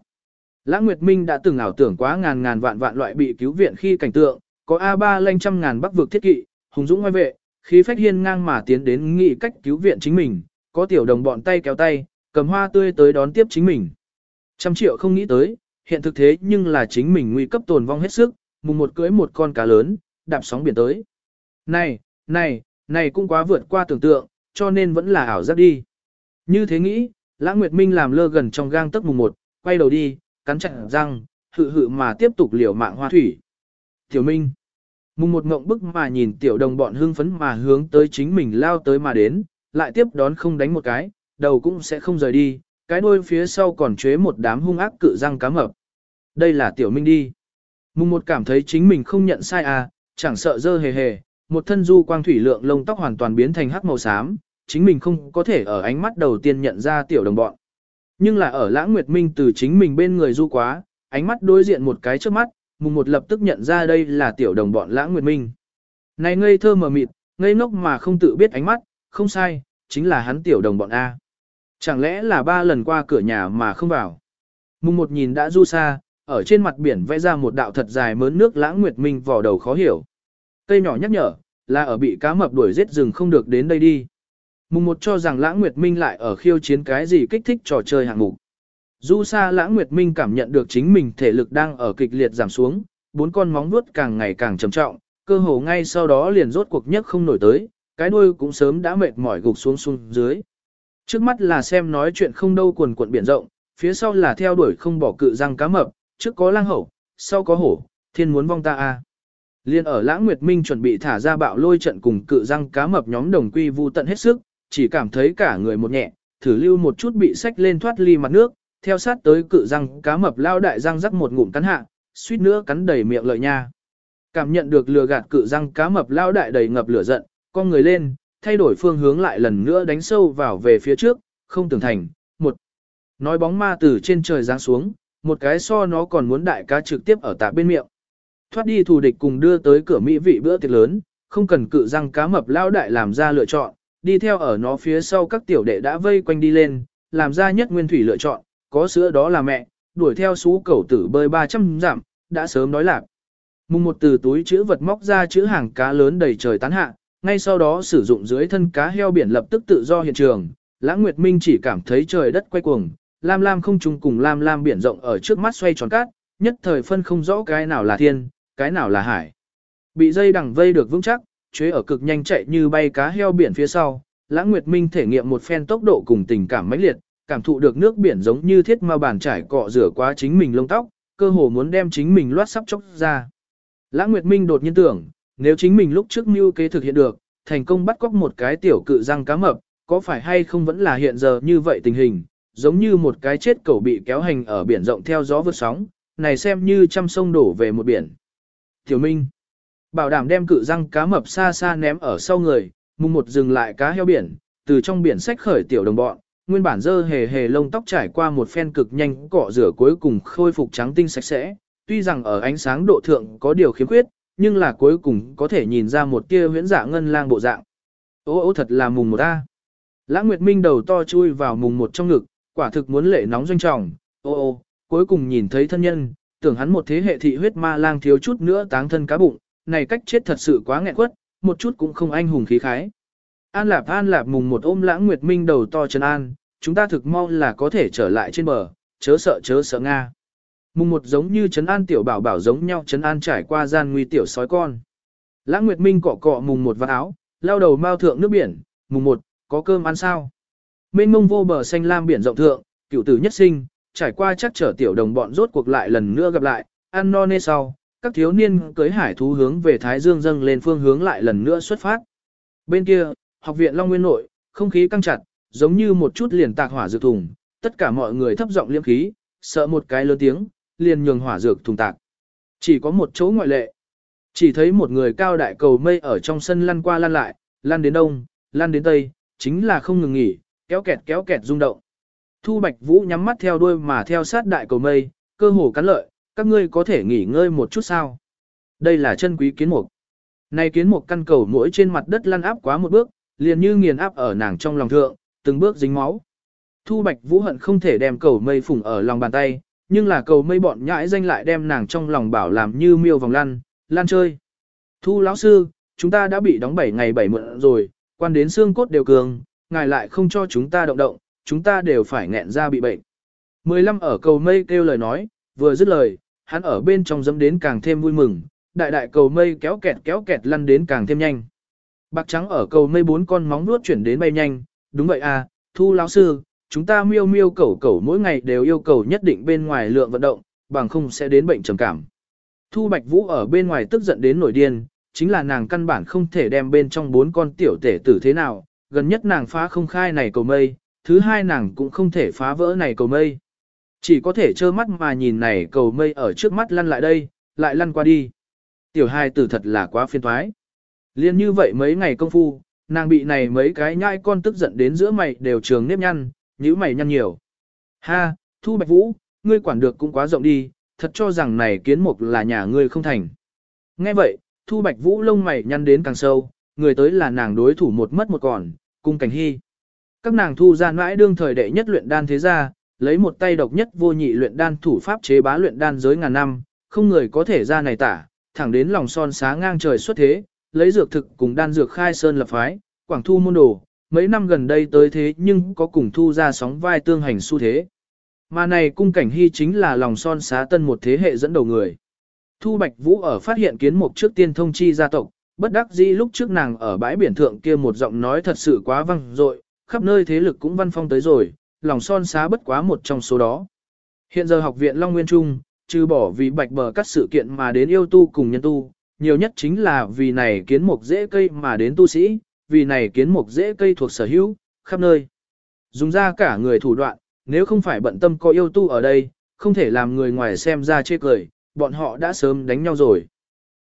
Lãng Nguyệt Minh đã từng ảo tưởng quá ngàn ngàn vạn vạn loại bị cứu viện khi cảnh tượng, có A3 lanh trăm ngàn bắc vực thiết kỵ, hùng dũng ngoài vệ, khí phách hiên ngang mà tiến đến nghị cách cứu viện chính mình, có tiểu đồng bọn tay kéo tay, cầm hoa tươi tới đón tiếp chính mình. Trăm triệu không nghĩ tới, hiện thực thế nhưng là chính mình nguy cấp tồn vong hết sức, mùng một cưới một con cá lớn, đạp sóng biển tới. Này, này, này cũng quá vượt qua tưởng tượng, cho nên vẫn là ảo giác đi. Như thế nghĩ, Lãng Nguyệt Minh làm lơ gần trong gang tấc mùng một, quay đầu đi, cắn chặt răng, hự hự mà tiếp tục liều mạng hoa thủy. Tiểu Minh. Mùng một ngộng bức mà nhìn tiểu đồng bọn hưng phấn mà hướng tới chính mình lao tới mà đến, lại tiếp đón không đánh một cái, đầu cũng sẽ không rời đi, cái đuôi phía sau còn chế một đám hung ác cự răng cá mập. Đây là tiểu minh đi. Mùng một cảm thấy chính mình không nhận sai à, chẳng sợ dơ hề hề, một thân du quang thủy lượng lông tóc hoàn toàn biến thành hắc màu xám, chính mình không có thể ở ánh mắt đầu tiên nhận ra tiểu đồng bọn. Nhưng là ở lãng nguyệt minh từ chính mình bên người du quá, ánh mắt đối diện một cái trước mắt, mùng một lập tức nhận ra đây là tiểu đồng bọn lãng nguyệt minh. Này ngây thơ mờ mịt, ngây ngốc mà không tự biết ánh mắt, không sai, chính là hắn tiểu đồng bọn A. Chẳng lẽ là ba lần qua cửa nhà mà không vào. Mùng một nhìn đã du xa, ở trên mặt biển vẽ ra một đạo thật dài mớn nước lãng nguyệt minh vò đầu khó hiểu. Cây nhỏ nhắc nhở, là ở bị cá mập đuổi giết rừng không được đến đây đi. Mùng một cho rằng lãng nguyệt minh lại ở khiêu chiến cái gì kích thích trò chơi hạng mục. Du Sa Lãng Nguyệt Minh cảm nhận được chính mình thể lực đang ở kịch liệt giảm xuống, bốn con móng vuốt càng ngày càng trầm trọng, cơ hồ ngay sau đó liền rốt cuộc nhất không nổi tới, cái đuôi cũng sớm đã mệt mỏi gục xuống xuống dưới. Trước mắt là xem nói chuyện không đâu quần quận biển rộng, phía sau là theo đuổi không bỏ cự răng cá mập, trước có lang hậu, sau có hổ, thiên muốn vong ta a. Liên ở Lãng Nguyệt Minh chuẩn bị thả ra bạo lôi trận cùng cự răng cá mập nhóm đồng quy vu tận hết sức, chỉ cảm thấy cả người một nhẹ, thử lưu một chút bị sách lên thoát ly mặt nước, theo sát tới cự răng cá mập lao đại răng rắc một ngụm cắn hạ, suýt nữa cắn đầy miệng lợi nha. Cảm nhận được lừa gạt cự răng cá mập lao đại đầy ngập lửa giận, con người lên, thay đổi phương hướng lại lần nữa đánh sâu vào về phía trước, không tưởng thành, một. Nói bóng ma từ trên trời giáng xuống, một cái so nó còn muốn đại cá trực tiếp ở tạ bên miệng. Thoát đi thù địch cùng đưa tới cửa mỹ vị bữa tiệc lớn, không cần cự răng cá mập lao đại làm ra lựa chọn, Đi theo ở nó phía sau các tiểu đệ đã vây quanh đi lên, làm ra nhất nguyên thủy lựa chọn, có sữa đó là mẹ, đuổi theo xú cẩu tử bơi 300 giảm, đã sớm nói lạc. Mùng một từ túi chữ vật móc ra chữ hàng cá lớn đầy trời tán hạ, ngay sau đó sử dụng dưới thân cá heo biển lập tức tự do hiện trường, Lãng Nguyệt Minh chỉ cảm thấy trời đất quay cuồng, lam lam không trùng cùng lam lam biển rộng ở trước mắt xoay tròn cát, nhất thời phân không rõ cái nào là thiên, cái nào là hải. Bị dây đằng vây được vững chắc, chế ở cực nhanh chạy như bay cá heo biển phía sau, Lãng Nguyệt Minh thể nghiệm một phen tốc độ cùng tình cảm mãnh liệt, cảm thụ được nước biển giống như thiết ma bàn trải cọ rửa quá chính mình lông tóc, cơ hồ muốn đem chính mình loát sắp chốc ra. Lãng Nguyệt Minh đột nhiên tưởng, nếu chính mình lúc trước mưu kế thực hiện được, thành công bắt cóc một cái tiểu cự răng cá mập, có phải hay không vẫn là hiện giờ như vậy tình hình, giống như một cái chết cẩu bị kéo hành ở biển rộng theo gió vượt sóng, này xem như trăm sông đổ về một biển. Tiểu Minh, bảo đảm đem cự răng cá mập xa xa ném ở sau người, mùng một dừng lại cá heo biển, từ trong biển sách khởi tiểu đồng bọn, nguyên bản dơ hề hề lông tóc trải qua một phen cực nhanh cọ rửa cuối cùng khôi phục trắng tinh sạch sẽ, tuy rằng ở ánh sáng độ thượng có điều khiếm khuyết, nhưng là cuối cùng có thể nhìn ra một tia huyễn dạ ngân lang bộ dạng. Ô ô thật là mùng một a. Lãng Nguyệt Minh đầu to chui vào mùng một trong ngực, quả thực muốn lệ nóng doanh trọng, ô ô, cuối cùng nhìn thấy thân nhân, tưởng hắn một thế hệ thị huyết ma lang thiếu chút nữa táng thân cá bụng, này cách chết thật sự quá nghẹn quất, một chút cũng không anh hùng khí khái. An Lạp An Lạp mùng một ôm Lãng Nguyệt Minh đầu to chân an, chúng ta thực mau là có thể trở lại trên bờ, chớ sợ chớ sợ Nga. Mùng một giống như trấn an tiểu bảo bảo giống nhau trấn an trải qua gian nguy tiểu sói con. Lãng Nguyệt Minh cọ cọ mùng một vào áo, lao đầu mau thượng nước biển, mùng một, có cơm ăn sao? Mênh mông vô bờ xanh lam biển rộng thượng, cựu tử nhất sinh, trải qua chắc trở tiểu đồng bọn rốt cuộc lại lần nữa gặp lại, ăn no nê sau, các thiếu niên cưới hải thú hướng về Thái Dương dâng lên phương hướng lại lần nữa xuất phát. Bên kia, học viện Long Nguyên nội, không khí căng chặt, giống như một chút liền tạc hỏa dược thùng, tất cả mọi người thấp giọng liễm khí, sợ một cái lớn tiếng, liền nhường hỏa dược thùng tạc. Chỉ có một chỗ ngoại lệ. Chỉ thấy một người cao đại cầu mây ở trong sân lăn qua lăn lại, lăn đến đông, lăn đến tây, chính là không ngừng nghỉ, kéo kẹt kéo kẹt rung động. Thu Bạch Vũ nhắm mắt theo đuôi mà theo sát đại cầu mây, cơ hồ cắn lợi, các ngươi có thể nghỉ ngơi một chút sao. Đây là chân quý kiến mục. nay kiến mục căn cầu mỗi trên mặt đất lăn áp quá một bước, liền như nghiền áp ở nàng trong lòng thượng, từng bước dính máu. Thu Bạch Vũ hận không thể đem cầu mây phủng ở lòng bàn tay, nhưng là cầu mây bọn nhãi danh lại đem nàng trong lòng bảo làm như miêu vòng lăn, lan chơi. Thu lão sư, chúng ta đã bị đóng 7 ngày 7 mượn rồi, quan đến xương cốt đều cường, ngài lại không cho chúng ta động động, chúng ta đều phải nghẹn ra bị bệnh. 15 ở cầu mây kêu lời nói, vừa dứt lời, hắn ở bên trong dẫm đến càng thêm vui mừng, đại đại cầu mây kéo kẹt kéo kẹt lăn đến càng thêm nhanh. Bạc trắng ở cầu mây bốn con móng nuốt chuyển đến bay nhanh, đúng vậy à, thu lão sư, chúng ta miêu miêu cẩu cẩu mỗi ngày đều yêu cầu nhất định bên ngoài lượng vận động, bằng không sẽ đến bệnh trầm cảm. Thu Bạch Vũ ở bên ngoài tức giận đến nổi điên, chính là nàng căn bản không thể đem bên trong bốn con tiểu tể tử thế nào, gần nhất nàng phá không khai này cầu mây, thứ hai nàng cũng không thể phá vỡ này cầu mây. Chỉ có thể trơ mắt mà nhìn này cầu mây ở trước mắt lăn lại đây, lại lăn qua đi. Tiểu hai tử thật là quá phiền thoái. Liên như vậy mấy ngày công phu, nàng bị này mấy cái nhai con tức giận đến giữa mày đều trường nếp nhăn, nhữ mày nhăn nhiều. Ha, Thu Bạch Vũ, ngươi quản được cũng quá rộng đi, thật cho rằng này kiến mục là nhà ngươi không thành. Nghe vậy, Thu Bạch Vũ lông mày nhăn đến càng sâu, người tới là nàng đối thủ một mất một còn, cung cảnh hy. Các nàng thu ra mãi đương thời đệ nhất luyện đan thế gia, lấy một tay độc nhất vô nhị luyện đan thủ pháp chế bá luyện đan giới ngàn năm, không người có thể ra này tả, thẳng đến lòng son xá ngang trời xuất thế, lấy dược thực cùng đan dược khai sơn lập phái, quảng thu môn đồ, mấy năm gần đây tới thế nhưng có cùng thu ra sóng vai tương hành xu thế. Mà này cung cảnh hy chính là lòng son xá tân một thế hệ dẫn đầu người. Thu Bạch Vũ ở phát hiện kiến mục trước tiên thông chi gia tộc, bất đắc dĩ lúc trước nàng ở bãi biển thượng kia một giọng nói thật sự quá vang dội, khắp nơi thế lực cũng văn phong tới rồi, lòng son xá bất quá một trong số đó. Hiện giờ học viện Long Nguyên Trung, trừ bỏ vì bạch bờ các sự kiện mà đến yêu tu cùng nhân tu, nhiều nhất chính là vì này kiến mục dễ cây mà đến tu sĩ, vì này kiến mục dễ cây thuộc sở hữu, khắp nơi. Dùng ra cả người thủ đoạn, nếu không phải bận tâm có yêu tu ở đây, không thể làm người ngoài xem ra chê cười, bọn họ đã sớm đánh nhau rồi.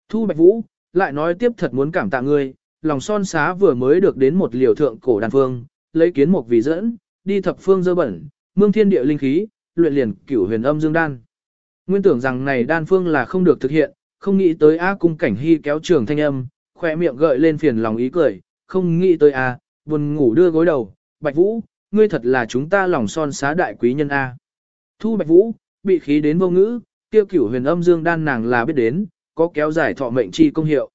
Thu Bạch Vũ, lại nói tiếp thật muốn cảm tạ ngươi, lòng son xá vừa mới được đến một liều thượng cổ đàn phương, lấy kiến mục vì dẫn, đi thập phương dơ bẩn, mương thiên địa linh khí, luyện liền cửu huyền âm dương đan. Nguyên tưởng rằng này đan phương là không được thực hiện, không nghĩ tới A cung cảnh hy kéo trường thanh âm, khỏe miệng gợi lên phiền lòng ý cười, không nghĩ tới A, buồn ngủ đưa gối đầu, Bạch Vũ, ngươi thật là chúng ta lòng son xá đại quý nhân A. Thu Bạch Vũ, bị khí đến vô ngữ, tiêu cửu huyền âm dương đan nàng là biết đến, có kéo dài thọ mệnh chi công hiệu.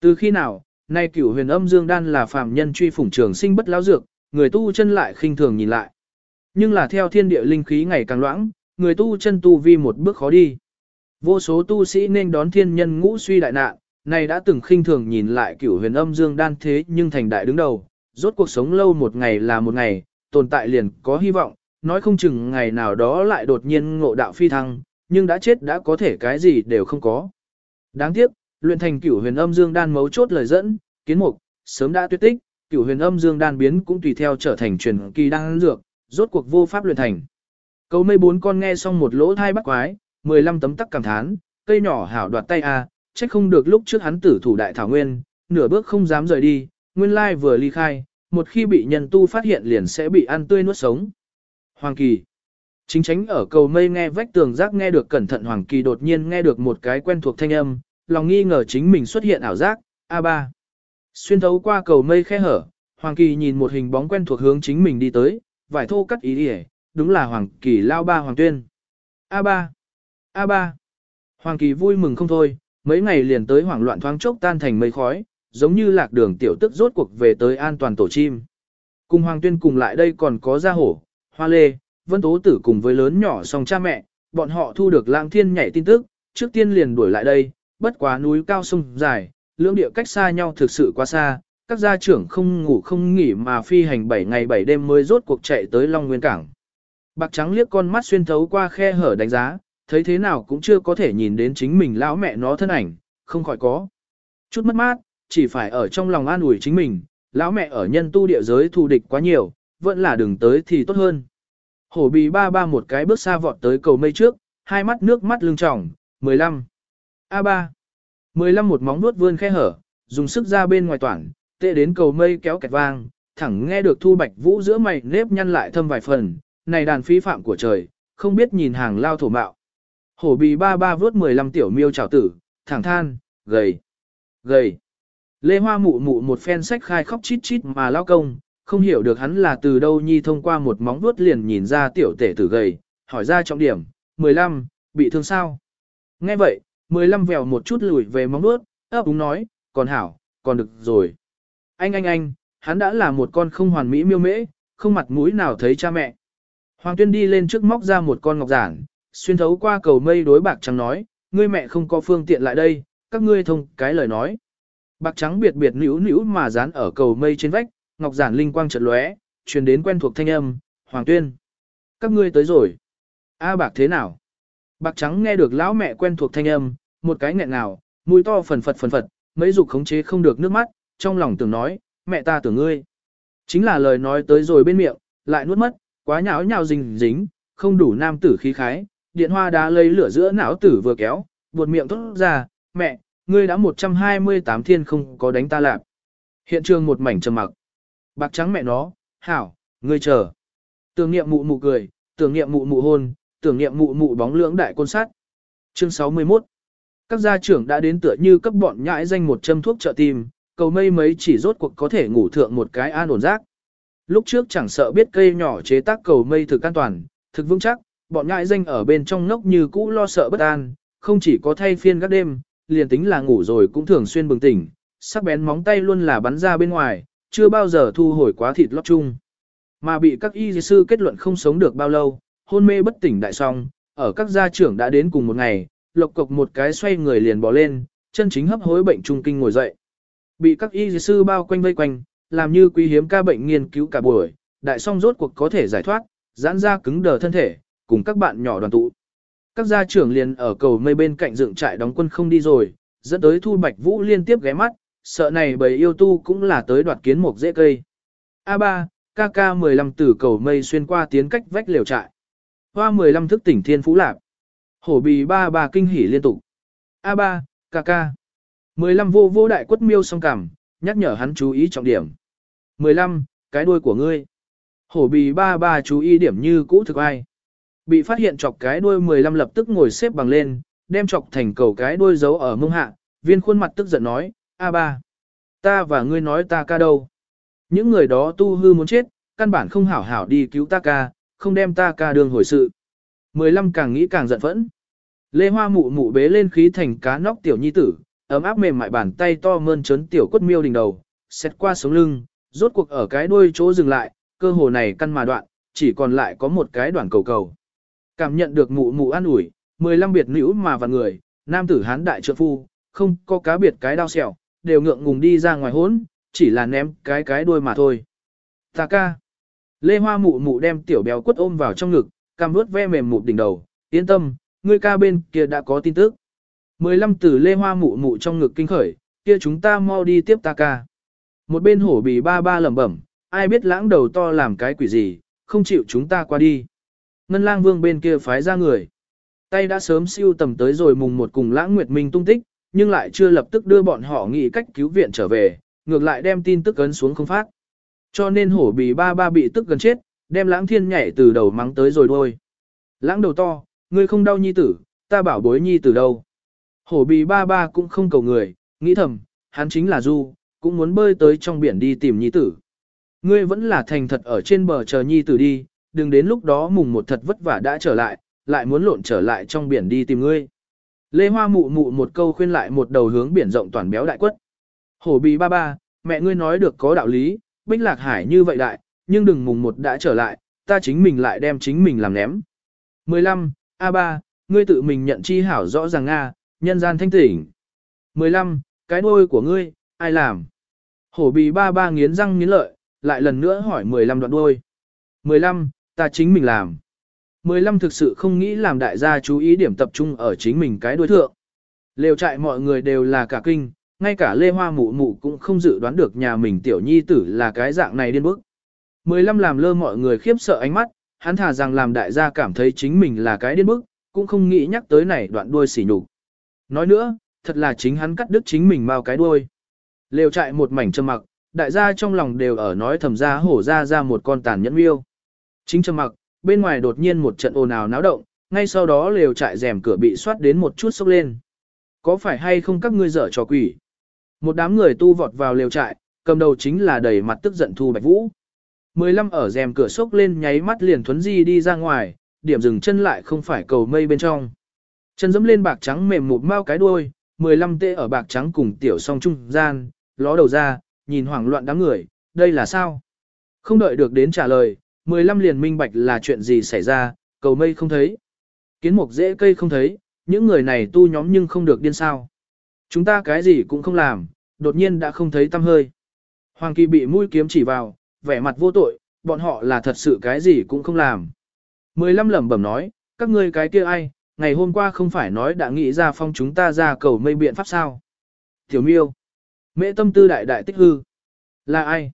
Từ khi nào, nay cửu huyền âm dương đan là phàm nhân truy phủng trường sinh bất lão dược, người tu chân lại khinh thường nhìn lại. Nhưng là theo thiên địa linh khí ngày càng loãng, người tu chân tu vi một bước khó đi. Vô số tu sĩ nên đón thiên nhân ngũ suy đại nạn, này đã từng khinh thường nhìn lại cửu huyền âm dương đan thế nhưng thành đại đứng đầu, rốt cuộc sống lâu một ngày là một ngày, tồn tại liền có hy vọng, nói không chừng ngày nào đó lại đột nhiên ngộ đạo phi thăng, nhưng đã chết đã có thể cái gì đều không có. Đáng tiếc, luyện thành cửu huyền âm dương đan mấu chốt lời dẫn, kiến mục, sớm đã tuyệt tích, cửu huyền âm dương đan biến cũng tùy theo trở thành truyền kỳ đan dược, rốt cuộc vô pháp luyện thành. Cầu mây bốn con nghe xong một lỗ thai bắt quái, 15 tấm tắc cảm thán, cây nhỏ hảo đoạt tay a, trách không được lúc trước hắn tử thủ đại thảo nguyên, nửa bước không dám rời đi, nguyên lai vừa ly khai, một khi bị nhân tu phát hiện liền sẽ bị ăn tươi nuốt sống. Hoàng Kỳ Chính tránh ở cầu mây nghe vách tường giác nghe được cẩn thận Hoàng Kỳ đột nhiên nghe được một cái quen thuộc thanh âm, lòng nghi ngờ chính mình xuất hiện ảo giác, A3. Xuyên thấu qua cầu mây khe hở, Hoàng Kỳ nhìn một hình bóng quen thuộc hướng chính mình đi tới, vải thô cắt ý đi đúng là Hoàng Kỳ lao ba Hoàng Tuyên. A3. A3. Hoàng Kỳ vui mừng không thôi, mấy ngày liền tới hoảng loạn thoáng chốc tan thành mây khói, giống như lạc đường tiểu tức rốt cuộc về tới an toàn tổ chim. Cùng Hoàng Tuyên cùng lại đây còn có gia hổ, hoa lê, vân tố tử cùng với lớn nhỏ song cha mẹ, bọn họ thu được lang thiên nhảy tin tức, trước tiên liền đuổi lại đây, bất quá núi cao sông dài, lưỡng địa cách xa nhau thực sự quá xa, các gia trưởng không ngủ không nghỉ mà phi hành 7 ngày 7 đêm mới rốt cuộc chạy tới Long Nguyên Cảng. Bạc trắng liếc con mắt xuyên thấu qua khe hở đánh giá, thấy thế nào cũng chưa có thể nhìn đến chính mình lão mẹ nó thân ảnh, không khỏi có. Chút mất mát, chỉ phải ở trong lòng an ủi chính mình, lão mẹ ở nhân tu địa giới thù địch quá nhiều, vẫn là đừng tới thì tốt hơn. Hổ bì ba ba một cái bước xa vọt tới cầu mây trước, hai mắt nước mắt lưng tròng, 15. A3. 15 một móng nuốt vươn khe hở, dùng sức ra bên ngoài toàn, tệ đến cầu mây kéo kẹt vang, thẳng nghe được thu bạch vũ giữa mày nếp nhăn lại thâm vài phần, này đàn phi phạm của trời, không biết nhìn hàng lao thổ mạo. Hổ bì ba ba vớt 15 tiểu miêu trào tử, thẳng than, gầy, gầy. Lê Hoa mụ mụ một phen sách khai khóc chít chít mà lao công, không hiểu được hắn là từ đâu nhi thông qua một móng vuốt liền nhìn ra tiểu tể tử gầy, hỏi ra trọng điểm, 15, bị thương sao? Nghe vậy, 15 vèo một chút lùi về móng nuốt, ấp úng nói, còn hảo, còn được rồi. Anh anh anh, hắn đã là một con không hoàn mỹ miêu mễ, không mặt mũi nào thấy cha mẹ. Hoàng tuyên đi lên trước móc ra một con ngọc giản, xuyên thấu qua cầu mây đối bạc trắng nói, ngươi mẹ không có phương tiện lại đây, các ngươi thông cái lời nói. Bạc trắng biệt biệt nữu nữu mà dán ở cầu mây trên vách, ngọc giản linh quang chợt lóe, truyền đến quen thuộc thanh âm, Hoàng Tuyên. Các ngươi tới rồi. A bạc thế nào? Bạc trắng nghe được lão mẹ quen thuộc thanh âm, một cái nghẹn nào, mũi to phần phật phần phật, mấy dục khống chế không được nước mắt, trong lòng tưởng nói, mẹ ta tưởng ngươi. Chính là lời nói tới rồi bên miệng, lại nuốt mất, quá nháo nhào dính dính, không đủ nam tử khí khái, điện hoa đá lấy lửa giữa não tử vừa kéo, buột miệng thốt ra, mẹ, ngươi đã 128 thiên không có đánh ta lạc. Hiện trường một mảnh trầm mặc. Bạc trắng mẹ nó, hảo, ngươi chờ. Tưởng niệm mụ mụ cười, tưởng niệm mụ mụ hôn, tưởng niệm mụ mụ bóng lưỡng đại côn sát. Chương 61 Các gia trưởng đã đến tựa như cấp bọn nhãi danh một châm thuốc trợ tim, cầu mây mấy chỉ rốt cuộc có thể ngủ thượng một cái an ổn rác. Lúc trước chẳng sợ biết cây nhỏ chế tác cầu mây thực an toàn, thực vững chắc, bọn nhãi danh ở bên trong ngốc như cũ lo sợ bất an, không chỉ có thay phiên các đêm, liền tính là ngủ rồi cũng thường xuyên bừng tỉnh, sắc bén móng tay luôn là bắn ra bên ngoài, chưa bao giờ thu hồi quá thịt lót chung. Mà bị các y sư kết luận không sống được bao lâu, hôn mê bất tỉnh đại song, ở các gia trưởng đã đến cùng một ngày, lộc cộc một cái xoay người liền bỏ lên, chân chính hấp hối bệnh trung kinh ngồi dậy. Bị các y sư bao quanh vây quanh, làm như quý hiếm ca bệnh nghiên cứu cả buổi, đại song rốt cuộc có thể giải thoát, giãn ra cứng đờ thân thể, cùng các bạn nhỏ đoàn tụ. Các gia trưởng liền ở cầu mây bên cạnh dựng trại đóng quân không đi rồi, dẫn tới Thu Bạch Vũ liên tiếp ghé mắt, sợ này bầy yêu tu cũng là tới đoạt kiến một dễ cây. A3, KK15 tử cầu mây xuyên qua tiến cách vách liều trại. Hoa 15 thức tỉnh thiên phú lạc. Hổ bì ba ba kinh hỉ liên tục. A3, ca. 15 vô vô đại quất miêu song cảm, nhắc nhở hắn chú ý trọng điểm. 15, cái đuôi của ngươi. Hổ bì ba ba chú ý điểm như cũ thực ai. Bị phát hiện chọc cái đuôi 15 lập tức ngồi xếp bằng lên, đem chọc thành cầu cái đuôi giấu ở mông hạ, viên khuôn mặt tức giận nói, A ba, ta và ngươi nói ta ca đâu. Những người đó tu hư muốn chết, căn bản không hảo hảo đi cứu ta ca, không đem ta ca đường hồi sự. 15 càng nghĩ càng giận phẫn. Lê Hoa mụ mụ bế lên khí thành cá nóc tiểu nhi tử, ấm áp mềm mại bàn tay to mơn trớn tiểu quất miêu đỉnh đầu, xét qua sống lưng, rốt cuộc ở cái đuôi chỗ dừng lại, cơ hồ này căn mà đoạn, chỉ còn lại có một cái đoạn cầu cầu. Cảm nhận được mụ mụ an ủi, 15 biệt nữ mà vào người, nam tử hán đại trượng phu, không có cá biệt cái đau sẹo, đều ngượng ngùng đi ra ngoài hốn, chỉ là ném cái cái đuôi mà thôi. Ta ca. Lê Hoa mụ mụ đem tiểu béo quất ôm vào trong ngực, cam vuốt ve mềm mụt đỉnh đầu, yên tâm, ngươi ca bên kia đã có tin tức. 15 tử Lê Hoa mụ mụ trong ngực kinh khởi, kia chúng ta mau đi tiếp ta ca. Một bên hổ bì ba ba lẩm bẩm, ai biết lãng đầu to làm cái quỷ gì, không chịu chúng ta qua đi. Ngân lang vương bên kia phái ra người. Tay đã sớm siêu tầm tới rồi mùng một cùng lãng nguyệt minh tung tích, nhưng lại chưa lập tức đưa bọn họ nghĩ cách cứu viện trở về, ngược lại đem tin tức ấn xuống không phát. Cho nên hổ bì ba ba bị tức gần chết, đem lãng thiên nhảy từ đầu mắng tới rồi đôi. Lãng đầu to, ngươi không đau nhi tử, ta bảo bối nhi tử đâu. Hổ bì ba ba cũng không cầu người, nghĩ thầm, hắn chính là du, cũng muốn bơi tới trong biển đi tìm nhi tử. Ngươi vẫn là thành thật ở trên bờ chờ nhi tử đi, đừng đến lúc đó mùng một thật vất vả đã trở lại, lại muốn lộn trở lại trong biển đi tìm ngươi. Lê Hoa mụ mụ một câu khuyên lại một đầu hướng biển rộng toàn béo đại quất. Hổ bì ba ba, mẹ ngươi nói được có đạo lý, bích lạc hải như vậy đại, nhưng đừng mùng một đã trở lại, ta chính mình lại đem chính mình làm ném. 15. A3, ngươi tự mình nhận chi hảo rõ ràng Nga, nhân gian thanh tỉnh. 15. Cái đuôi của ngươi, ai làm? Hổ bì ba ba nghiến răng nghiến lợi, lại lần nữa hỏi 15 đoạn đuôi. 15. Ta chính mình làm. 15 thực sự không nghĩ làm đại gia chú ý điểm tập trung ở chính mình cái đối thượng. Lều trại mọi người đều là cả kinh, ngay cả Lê Hoa mụ mụ cũng không dự đoán được nhà mình tiểu nhi tử là cái dạng này điên bức. 15 làm lơ mọi người khiếp sợ ánh mắt, hắn thà rằng làm đại gia cảm thấy chính mình là cái điên bức, cũng không nghĩ nhắc tới này đoạn đuôi xỉ nhục. Nói nữa, thật là chính hắn cắt đứt chính mình bao cái đuôi. Lều trại một mảnh trầm mặc, đại gia trong lòng đều ở nói thầm ra hổ ra ra một con tàn nhẫn miêu. Chính trầm mặc, bên ngoài đột nhiên một trận ồn ào náo động, ngay sau đó lều trại rèm cửa bị xoát đến một chút sốc lên. Có phải hay không các ngươi dở trò quỷ? Một đám người tu vọt vào lều trại, cầm đầu chính là đầy mặt tức giận Thu Bạch Vũ. Mười lăm ở rèm cửa sốc lên nháy mắt liền thuấn di đi ra ngoài, điểm dừng chân lại không phải cầu mây bên trong. Chân dẫm lên bạc trắng mềm một mau cái đuôi, mười lăm tê ở bạc trắng cùng tiểu song trung gian, ló đầu ra, nhìn hoảng loạn đám người, đây là sao? Không đợi được đến trả lời, mười lăm liền minh bạch là chuyện gì xảy ra, cầu mây không thấy. Kiến mục dễ cây không thấy, những người này tu nhóm nhưng không được điên sao. Chúng ta cái gì cũng không làm, đột nhiên đã không thấy tâm hơi. Hoàng kỳ bị mũi kiếm chỉ vào, vẻ mặt vô tội, bọn họ là thật sự cái gì cũng không làm. Mười lăm lẩm bẩm nói, các ngươi cái kia ai, ngày hôm qua không phải nói đã nghĩ ra phong chúng ta ra cầu mây biện pháp sao. Tiểu miêu, mễ tâm tư đại đại tích hư, là ai?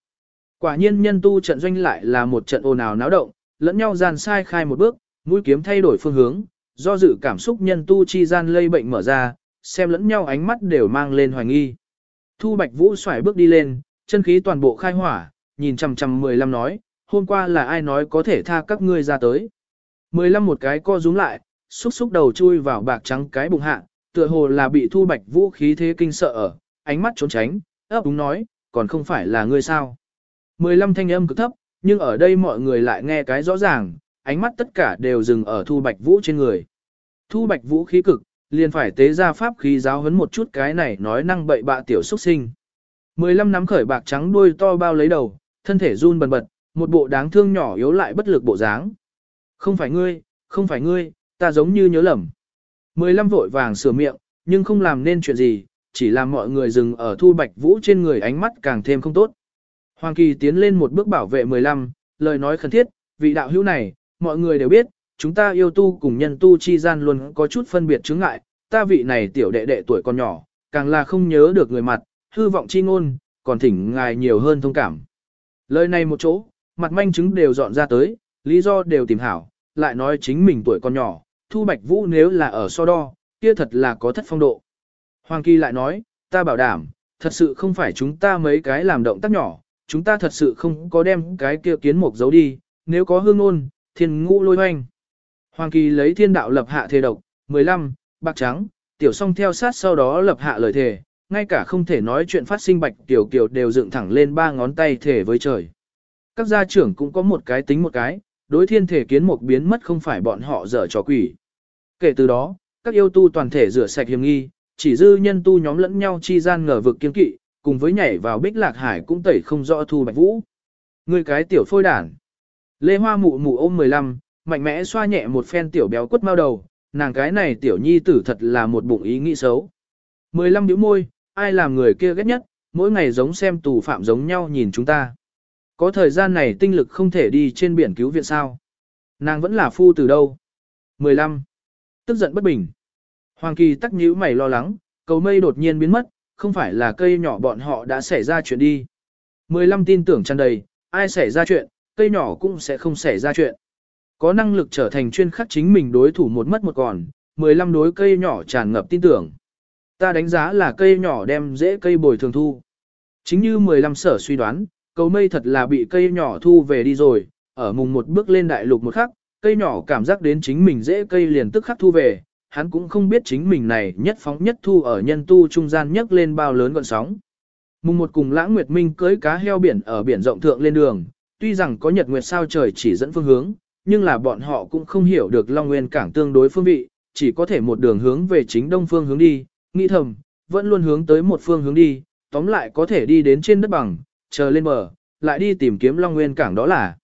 Quả nhiên nhân tu trận doanh lại là một trận ồn ào náo động, lẫn nhau gian sai khai một bước, mũi kiếm thay đổi phương hướng, do dự cảm xúc nhân tu chi gian lây bệnh mở ra, xem lẫn nhau ánh mắt đều mang lên hoài nghi. Thu Bạch Vũ xoải bước đi lên, chân khí toàn bộ khai hỏa, nhìn chằm chằm 15 nói, hôm qua là ai nói có thể tha các ngươi ra tới. 15 một cái co rúm lại, xúc xúc đầu chui vào bạc trắng cái bụng hạ, tựa hồ là bị Thu Bạch Vũ khí thế kinh sợ ở, ánh mắt trốn tránh, ấp đúng nói, còn không phải là ngươi sao. 15 thanh âm cực thấp, nhưng ở đây mọi người lại nghe cái rõ ràng, ánh mắt tất cả đều dừng ở Thu Bạch Vũ trên người. Thu Bạch Vũ khí cực, liền phải tế ra pháp khí giáo huấn một chút cái này nói năng bậy bạ tiểu xuất sinh. 15 nắm khởi bạc trắng đuôi to bao lấy đầu, thân thể run bần bật, một bộ đáng thương nhỏ yếu lại bất lực bộ dáng. Không phải ngươi, không phải ngươi, ta giống như nhớ lầm. 15 vội vàng sửa miệng, nhưng không làm nên chuyện gì, chỉ làm mọi người dừng ở Thu Bạch Vũ trên người ánh mắt càng thêm không tốt. Hoàng Kỳ tiến lên một bước bảo vệ 15, lời nói khẩn thiết, vị đạo hữu này, mọi người đều biết, chúng ta yêu tu cùng nhân tu chi gian luôn có chút phân biệt chứng ngại, ta vị này tiểu đệ đệ tuổi còn nhỏ, càng là không nhớ được người mặt, hư vọng chi ngôn, còn thỉnh ngài nhiều hơn thông cảm. Lời này một chỗ, mặt manh chứng đều dọn ra tới, lý do đều tìm hảo, lại nói chính mình tuổi còn nhỏ, Thu Bạch Vũ nếu là ở so đo, kia thật là có thất phong độ. Hoàng Kỳ lại nói, ta bảo đảm, thật sự không phải chúng ta mấy cái làm động tác nhỏ, chúng ta thật sự không có đem cái kia kiến mục giấu đi, nếu có hương ôn, thiên ngũ lôi hoanh. Hoàng Kỳ lấy thiên đạo lập hạ thề độc, 15, bạc trắng, tiểu song theo sát sau đó lập hạ lời thề, ngay cả không thể nói chuyện phát sinh bạch tiểu kiều đều dựng thẳng lên ba ngón tay thể với trời. Các gia trưởng cũng có một cái tính một cái, đối thiên thể kiến một biến mất không phải bọn họ dở trò quỷ. Kể từ đó, các yêu tu toàn thể rửa sạch hiểm nghi, chỉ dư nhân tu nhóm lẫn nhau chi gian ngờ vực kiên kỵ, cùng với nhảy vào bích lạc hải cũng tẩy không rõ thu bạch vũ. Người cái tiểu phôi đản. Lê Hoa mụ mụ ôm 15, mạnh mẽ xoa nhẹ một phen tiểu béo quất mau đầu, nàng cái này tiểu nhi tử thật là một bụng ý nghĩ xấu. 15 nhíu môi, ai làm người kia ghét nhất, mỗi ngày giống xem tù phạm giống nhau nhìn chúng ta. Có thời gian này tinh lực không thể đi trên biển cứu viện sao. Nàng vẫn là phu từ đâu. 15. Tức giận bất bình. Hoàng Kỳ tắc nhíu mày lo lắng, cầu mây đột nhiên biến mất, không phải là cây nhỏ bọn họ đã xảy ra chuyện đi. 15 tin tưởng tràn đầy, ai xảy ra chuyện, cây nhỏ cũng sẽ không xảy ra chuyện. Có năng lực trở thành chuyên khắc chính mình đối thủ một mất một còn, 15 đối cây nhỏ tràn ngập tin tưởng. Ta đánh giá là cây nhỏ đem dễ cây bồi thường thu. Chính như 15 sở suy đoán, cầu mây thật là bị cây nhỏ thu về đi rồi, ở mùng một bước lên đại lục một khắc, cây nhỏ cảm giác đến chính mình dễ cây liền tức khắc thu về, hắn cũng không biết chính mình này nhất phóng nhất thu ở nhân tu trung gian nhất lên bao lớn gọn sóng. Mùng một cùng lãng nguyệt minh cưới cá heo biển ở biển rộng thượng lên đường, tuy rằng có nhật nguyệt sao trời chỉ dẫn phương hướng, nhưng là bọn họ cũng không hiểu được Long Nguyên cảng tương đối phương vị, chỉ có thể một đường hướng về chính đông phương hướng đi, nghĩ thầm, vẫn luôn hướng tới một phương hướng đi, tóm lại có thể đi đến trên đất bằng, chờ lên bờ, lại đi tìm kiếm Long Nguyên cảng đó là.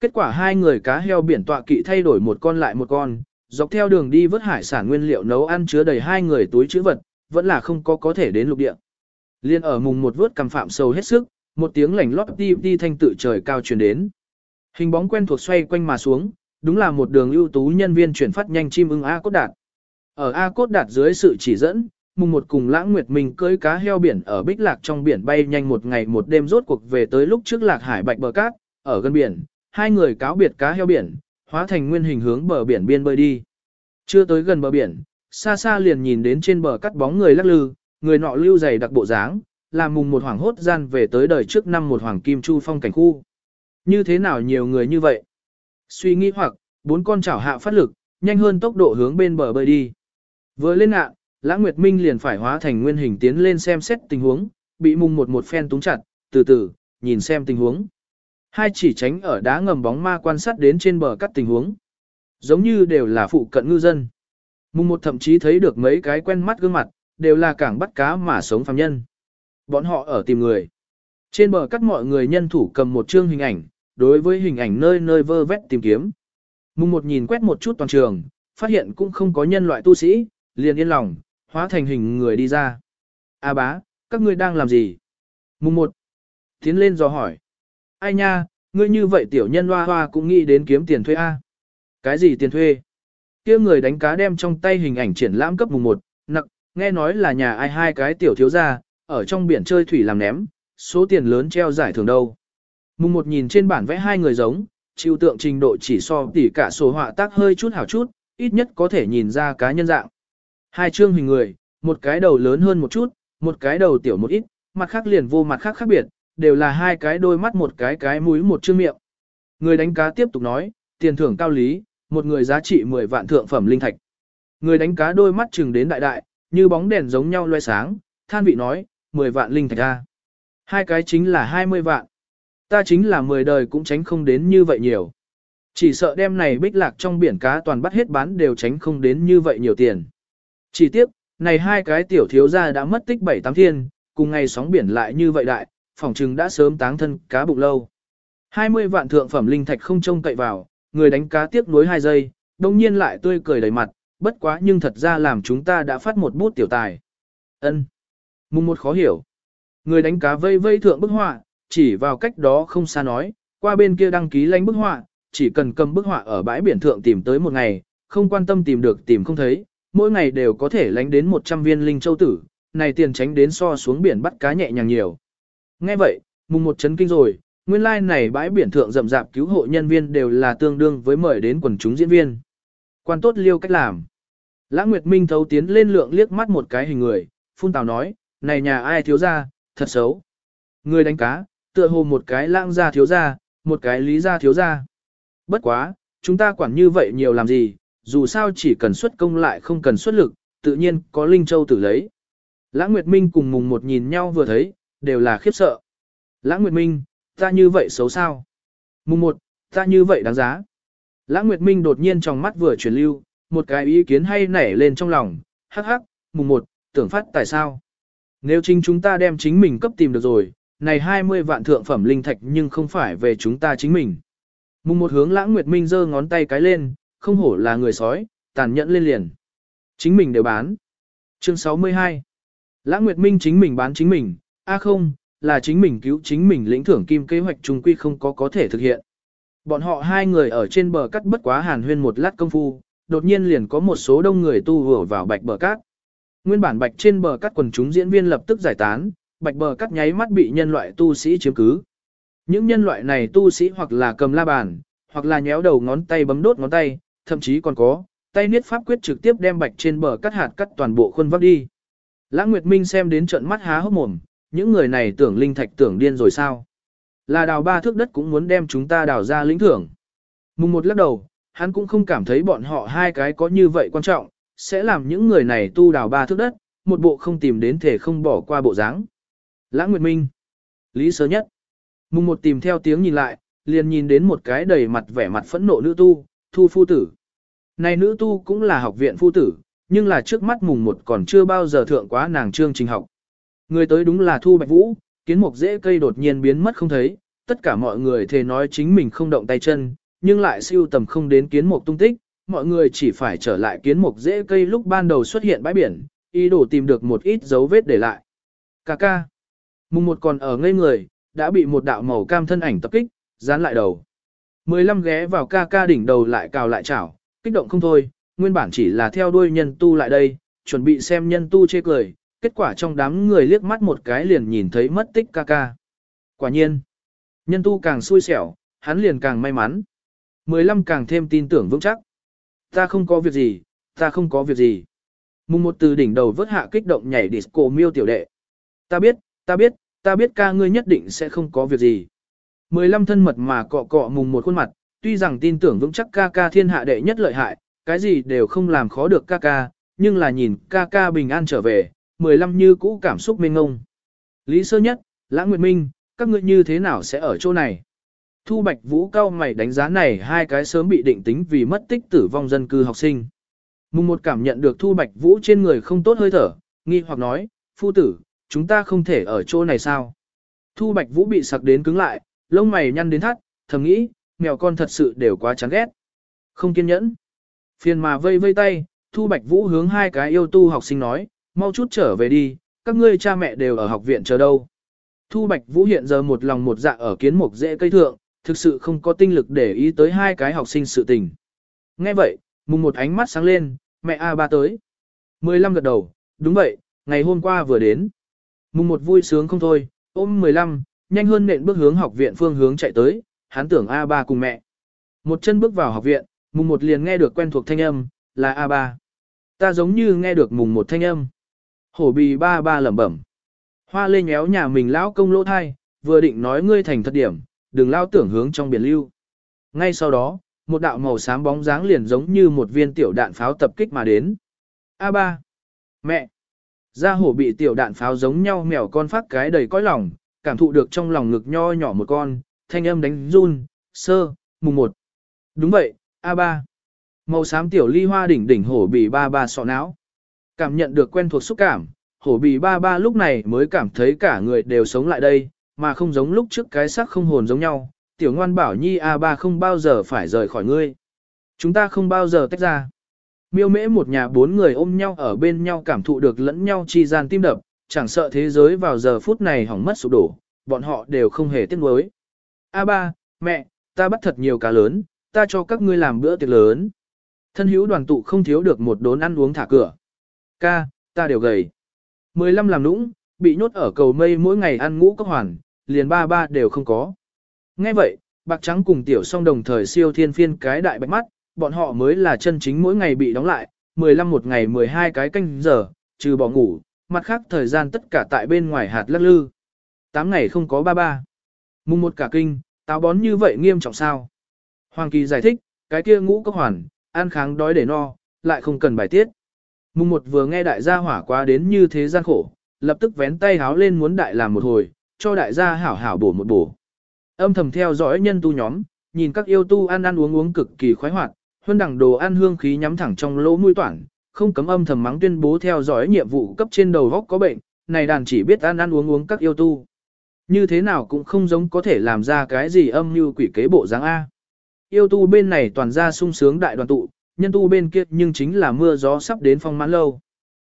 Kết quả hai người cá heo biển tọa kỵ thay đổi một con lại một con, dọc theo đường đi vớt hải sản nguyên liệu nấu ăn chứa đầy hai người túi chữ vật, vẫn là không có có thể đến lục địa. Liên ở mùng một vớt cầm phạm sâu hết sức, một tiếng lảnh lót đi đi thanh tự trời cao truyền đến. Hình bóng quen thuộc xoay quanh mà xuống, đúng là một đường ưu tú nhân viên chuyển phát nhanh chim ưng A Cốt Đạt. Ở A Cốt Đạt dưới sự chỉ dẫn, mùng một cùng lãng nguyệt mình cưới cá heo biển ở bích lạc trong biển bay nhanh một ngày một đêm rốt cuộc về tới lúc trước lạc hải bạch bờ cát, ở gần biển, hai người cáo biệt cá heo biển, hóa thành nguyên hình hướng bờ biển biên bơi đi. Chưa tới gần bờ biển, xa xa liền nhìn đến trên bờ cắt bóng người lắc lư, người nọ lưu dày đặc bộ dáng, làm mùng một hoàng hốt gian về tới đời trước năm một hoàng kim chu phong cảnh khu. Như thế nào nhiều người như vậy? Suy nghĩ hoặc, bốn con chảo hạ phát lực, nhanh hơn tốc độ hướng bên bờ bơi đi. Vừa lên ngạ, Lãng Nguyệt Minh liền phải hóa thành nguyên hình tiến lên xem xét tình huống, bị mùng một một phen túng chặt, từ từ, nhìn xem tình huống. Hai chỉ tránh ở đá ngầm bóng ma quan sát đến trên bờ cắt tình huống. Giống như đều là phụ cận ngư dân. Mùng một thậm chí thấy được mấy cái quen mắt gương mặt, đều là cảng bắt cá mà sống phàm nhân. Bọn họ ở tìm người. Trên bờ cắt mọi người nhân thủ cầm một chương hình ảnh, đối với hình ảnh nơi nơi vơ vét tìm kiếm. Mùng một nhìn quét một chút toàn trường, phát hiện cũng không có nhân loại tu sĩ, liền yên lòng, hóa thành hình người đi ra. A bá, các ngươi đang làm gì? Mùng một. Tiến lên dò hỏi. Ai nha, ngươi như vậy tiểu nhân hoa hoa cũng nghĩ đến kiếm tiền thuê A. Cái gì tiền thuê? kia người đánh cá đem trong tay hình ảnh triển lãm cấp mùng một, nặng, nghe nói là nhà ai hai cái tiểu thiếu gia, ở trong biển chơi thủy làm ném, số tiền lớn treo giải thưởng đâu. Mùng một nhìn trên bản vẽ hai người giống, chịu tượng trình độ chỉ so tỉ cả số họa tác hơi chút hảo chút, ít nhất có thể nhìn ra cá nhân dạng. Hai chương hình người, một cái đầu lớn hơn một chút, một cái đầu tiểu một ít, mặt khác liền vô mặt khác khác biệt, đều là hai cái đôi mắt một cái cái mũi một chương miệng. Người đánh cá tiếp tục nói, tiền thưởng cao lý, một người giá trị 10 vạn thượng phẩm linh thạch. Người đánh cá đôi mắt chừng đến đại đại, như bóng đèn giống nhau loe sáng, than vị nói, 10 vạn linh thạch ra. Hai cái chính là 20 vạn. Ta chính là 10 đời cũng tránh không đến như vậy nhiều. Chỉ sợ đêm này bích lạc trong biển cá toàn bắt hết bán đều tránh không đến như vậy nhiều tiền. Chỉ tiếc, này hai cái tiểu thiếu gia đã mất tích bảy tám thiên, cùng ngày sóng biển lại như vậy đại, phòng trừng đã sớm táng thân cá bụng lâu. 20 vạn thượng phẩm linh thạch không trông cậy vào, người đánh cá tiếc nuối hai giây, đồng nhiên lại tươi cười đầy mặt, bất quá nhưng thật ra làm chúng ta đã phát một bút tiểu tài. ân Mùng một khó hiểu. Người đánh cá vây vây thượng bức họa, chỉ vào cách đó không xa nói, qua bên kia đăng ký lánh bức họa, chỉ cần cầm bức họa ở bãi biển thượng tìm tới một ngày, không quan tâm tìm được tìm không thấy, mỗi ngày đều có thể lánh đến 100 viên linh châu tử, này tiền tránh đến so xuống biển bắt cá nhẹ nhàng nhiều. Nghe vậy, mùng một chấn kinh rồi, nguyên lai like này bãi biển thượng rậm rạp cứu hộ nhân viên đều là tương đương với mời đến quần chúng diễn viên. Quan tốt liêu cách làm. Lã Nguyệt Minh thấu tiến lên lượng liếc mắt một cái hình người, phun tào nói, này nhà ai thiếu ra, thật xấu. Người đánh cá, tựa hồ một cái lãng gia thiếu gia, một cái lý gia thiếu gia. Bất quá, chúng ta quản như vậy nhiều làm gì, dù sao chỉ cần xuất công lại không cần xuất lực, tự nhiên có Linh Châu tử lấy. Lãng Nguyệt Minh cùng mùng một nhìn nhau vừa thấy, đều là khiếp sợ. Lãng Nguyệt Minh, ta như vậy xấu sao? Mùng một, ta như vậy đáng giá. Lãng Nguyệt Minh đột nhiên trong mắt vừa chuyển lưu, một cái ý kiến hay nảy lên trong lòng, hắc hắc, mùng một, tưởng phát tại sao? Nếu chính chúng ta đem chính mình cấp tìm được rồi, này 20 vạn thượng phẩm linh thạch nhưng không phải về chúng ta chính mình. Mùng một hướng lãng Nguyệt Minh giơ ngón tay cái lên, không hổ là người sói, tàn nhẫn lên liền. Chính mình đều bán. Chương 62 Lãng Nguyệt Minh chính mình bán chính mình, a không, là chính mình cứu chính mình lĩnh thưởng kim kế hoạch trung quy không có có thể thực hiện. Bọn họ hai người ở trên bờ cắt bất quá hàn huyên một lát công phu, đột nhiên liền có một số đông người tu vừa vào bạch bờ cát. Nguyên bản bạch trên bờ cắt quần chúng diễn viên lập tức giải tán, bạch bờ cắt nháy mắt bị nhân loại tu sĩ chiếm cứ. Những nhân loại này tu sĩ hoặc là cầm la bàn, hoặc là nhéo đầu ngón tay bấm đốt ngón tay, thậm chí còn có, tay niết pháp quyết trực tiếp đem bạch trên bờ cắt hạt cắt toàn bộ khuôn vác đi. Lã Nguyệt Minh xem đến trận mắt há hốc mồm, những người này tưởng linh thạch tưởng điên rồi sao? Là đào ba thước đất cũng muốn đem chúng ta đào ra lĩnh thưởng. Mùng một lắc đầu, hắn cũng không cảm thấy bọn họ hai cái có như vậy quan trọng, sẽ làm những người này tu đào ba thước đất, một bộ không tìm đến thể không bỏ qua bộ dáng. Lãng Nguyệt Minh. Lý sớ nhất. Mùng một tìm theo tiếng nhìn lại, liền nhìn đến một cái đầy mặt vẻ mặt phẫn nộ nữ tu, thu phu tử. Này nữ tu cũng là học viện phu tử, nhưng là trước mắt mùng một còn chưa bao giờ thượng quá nàng trương trình học. Người tới đúng là Thu Bạch Vũ, kiến mục dễ cây đột nhiên biến mất không thấy, tất cả mọi người thề nói chính mình không động tay chân, nhưng lại siêu tầm không đến kiến mục tung tích, mọi người chỉ phải trở lại kiến mục dễ cây lúc ban đầu xuất hiện bãi biển, ý đồ tìm được một ít dấu vết để lại. Cà ca. Mùng một còn ở ngây người, đã bị một đạo màu cam thân ảnh tập kích, dán lại đầu. Mười lăm ghé vào ca ca đỉnh đầu lại cào lại chảo, kích động không thôi, nguyên bản chỉ là theo đuôi nhân tu lại đây, chuẩn bị xem nhân tu chê cười, kết quả trong đám người liếc mắt một cái liền nhìn thấy mất tích ca ca. Quả nhiên, nhân tu càng xui xẻo, hắn liền càng may mắn. Mười lăm càng thêm tin tưởng vững chắc. Ta không có việc gì, ta không có việc gì. Mùng một từ đỉnh đầu vớt hạ kích động nhảy disco miêu tiểu đệ. Ta biết, ta biết, ta biết ca ngươi nhất định sẽ không có việc gì. Mười lăm thân mật mà cọ cọ mùng một khuôn mặt, tuy rằng tin tưởng vững chắc ca ca thiên hạ đệ nhất lợi hại, cái gì đều không làm khó được ca ca, nhưng là nhìn ca ca bình an trở về, 15 như cũ cảm xúc mênh ngông. Lý sơ nhất, Lãng Nguyệt Minh, các ngươi như thế nào sẽ ở chỗ này? Thu Bạch Vũ cao mày đánh giá này hai cái sớm bị định tính vì mất tích tử vong dân cư học sinh. Mùng một cảm nhận được Thu Bạch Vũ trên người không tốt hơi thở, nghi hoặc nói, phu tử, chúng ta không thể ở chỗ này sao? Thu Bạch Vũ bị sặc đến cứng lại, lông mày nhăn đến thắt, thầm nghĩ, mèo con thật sự đều quá chán ghét. Không kiên nhẫn. Phiền mà vây vây tay, Thu Bạch Vũ hướng hai cái yêu tu học sinh nói, mau chút trở về đi, các ngươi cha mẹ đều ở học viện chờ đâu. Thu Bạch Vũ hiện giờ một lòng một dạ ở kiến mục dễ cây thượng, thực sự không có tinh lực để ý tới hai cái học sinh sự tình. Nghe vậy, mùng một ánh mắt sáng lên, mẹ A ba tới. Mười lăm gật đầu, đúng vậy, ngày hôm qua vừa đến. Mùng một vui sướng không thôi, ôm mười lăm, nhanh hơn nện bước hướng học viện phương hướng chạy tới, hắn tưởng A ba cùng mẹ. Một chân bước vào học viện, mùng một liền nghe được quen thuộc thanh âm, là A ba. Ta giống như nghe được mùng một thanh âm. Hổ bì ba ba lẩm bẩm. Hoa lê nhéo nhà mình lão công lỗ thai, vừa định nói ngươi thành thật điểm, đừng lao tưởng hướng trong biển lưu. Ngay sau đó, một đạo màu xám bóng dáng liền giống như một viên tiểu đạn pháo tập kích mà đến. A ba. Mẹ. Gia hổ bị tiểu đạn pháo giống nhau mèo con phát cái đầy cõi lòng, cảm thụ được trong lòng ngực nho nhỏ một con, thanh âm đánh run, sơ, mùng một. Đúng vậy, A ba. Màu xám tiểu ly hoa đỉnh đỉnh hổ bị ba ba sọ não. Cảm nhận được quen thuộc xúc cảm, hổ bì ba ba lúc này mới cảm thấy cả người đều sống lại đây, mà không giống lúc trước cái xác không hồn giống nhau. Tiểu ngoan bảo nhi a ba không bao giờ phải rời khỏi ngươi. Chúng ta không bao giờ tách ra. Miêu mễ một nhà bốn người ôm nhau ở bên nhau cảm thụ được lẫn nhau chi gian tim đập, chẳng sợ thế giới vào giờ phút này hỏng mất sụp đổ, bọn họ đều không hề tiếc nuối. A ba, mẹ, ta bắt thật nhiều cá lớn, ta cho các ngươi làm bữa tiệc lớn. Thân hữu đoàn tụ không thiếu được một đốn ăn uống thả cửa. Ca, ta đều gầy. Mười lăm làm nũng, bị nhốt ở cầu mây mỗi ngày ăn ngũ cốc hoàn, liền ba ba đều không có. Nghe vậy, bạc trắng cùng tiểu song đồng thời siêu thiên phiên cái đại bạch mắt, bọn họ mới là chân chính mỗi ngày bị đóng lại, 15 một ngày 12 cái canh giờ, trừ bỏ ngủ, mặt khác thời gian tất cả tại bên ngoài hạt lắc lư. 8 ngày không có ba ba. Mùng một cả kinh, táo bón như vậy nghiêm trọng sao? Hoàng Kỳ giải thích, cái kia ngũ cốc hoàn, ăn kháng đói để no, lại không cần bài tiết. Mùng một vừa nghe đại gia hỏa quá đến như thế gian khổ, lập tức vén tay háo lên muốn đại làm một hồi, cho đại gia hảo hảo bổ một bổ. Âm thầm theo dõi nhân tu nhóm, nhìn các yêu tu ăn ăn uống uống cực kỳ khoái hoạt, huân đẳng đồ ăn hương khí nhắm thẳng trong lỗ mũi toản, không cấm âm thầm mắng tuyên bố theo dõi nhiệm vụ cấp trên đầu góc có bệnh, này đàn chỉ biết ăn ăn uống uống các yêu tu. Như thế nào cũng không giống có thể làm ra cái gì âm như quỷ kế bộ dáng A. Yêu tu bên này toàn ra sung sướng đại đoàn tụ, nhân tu bên kia nhưng chính là mưa gió sắp đến phong mãn lâu.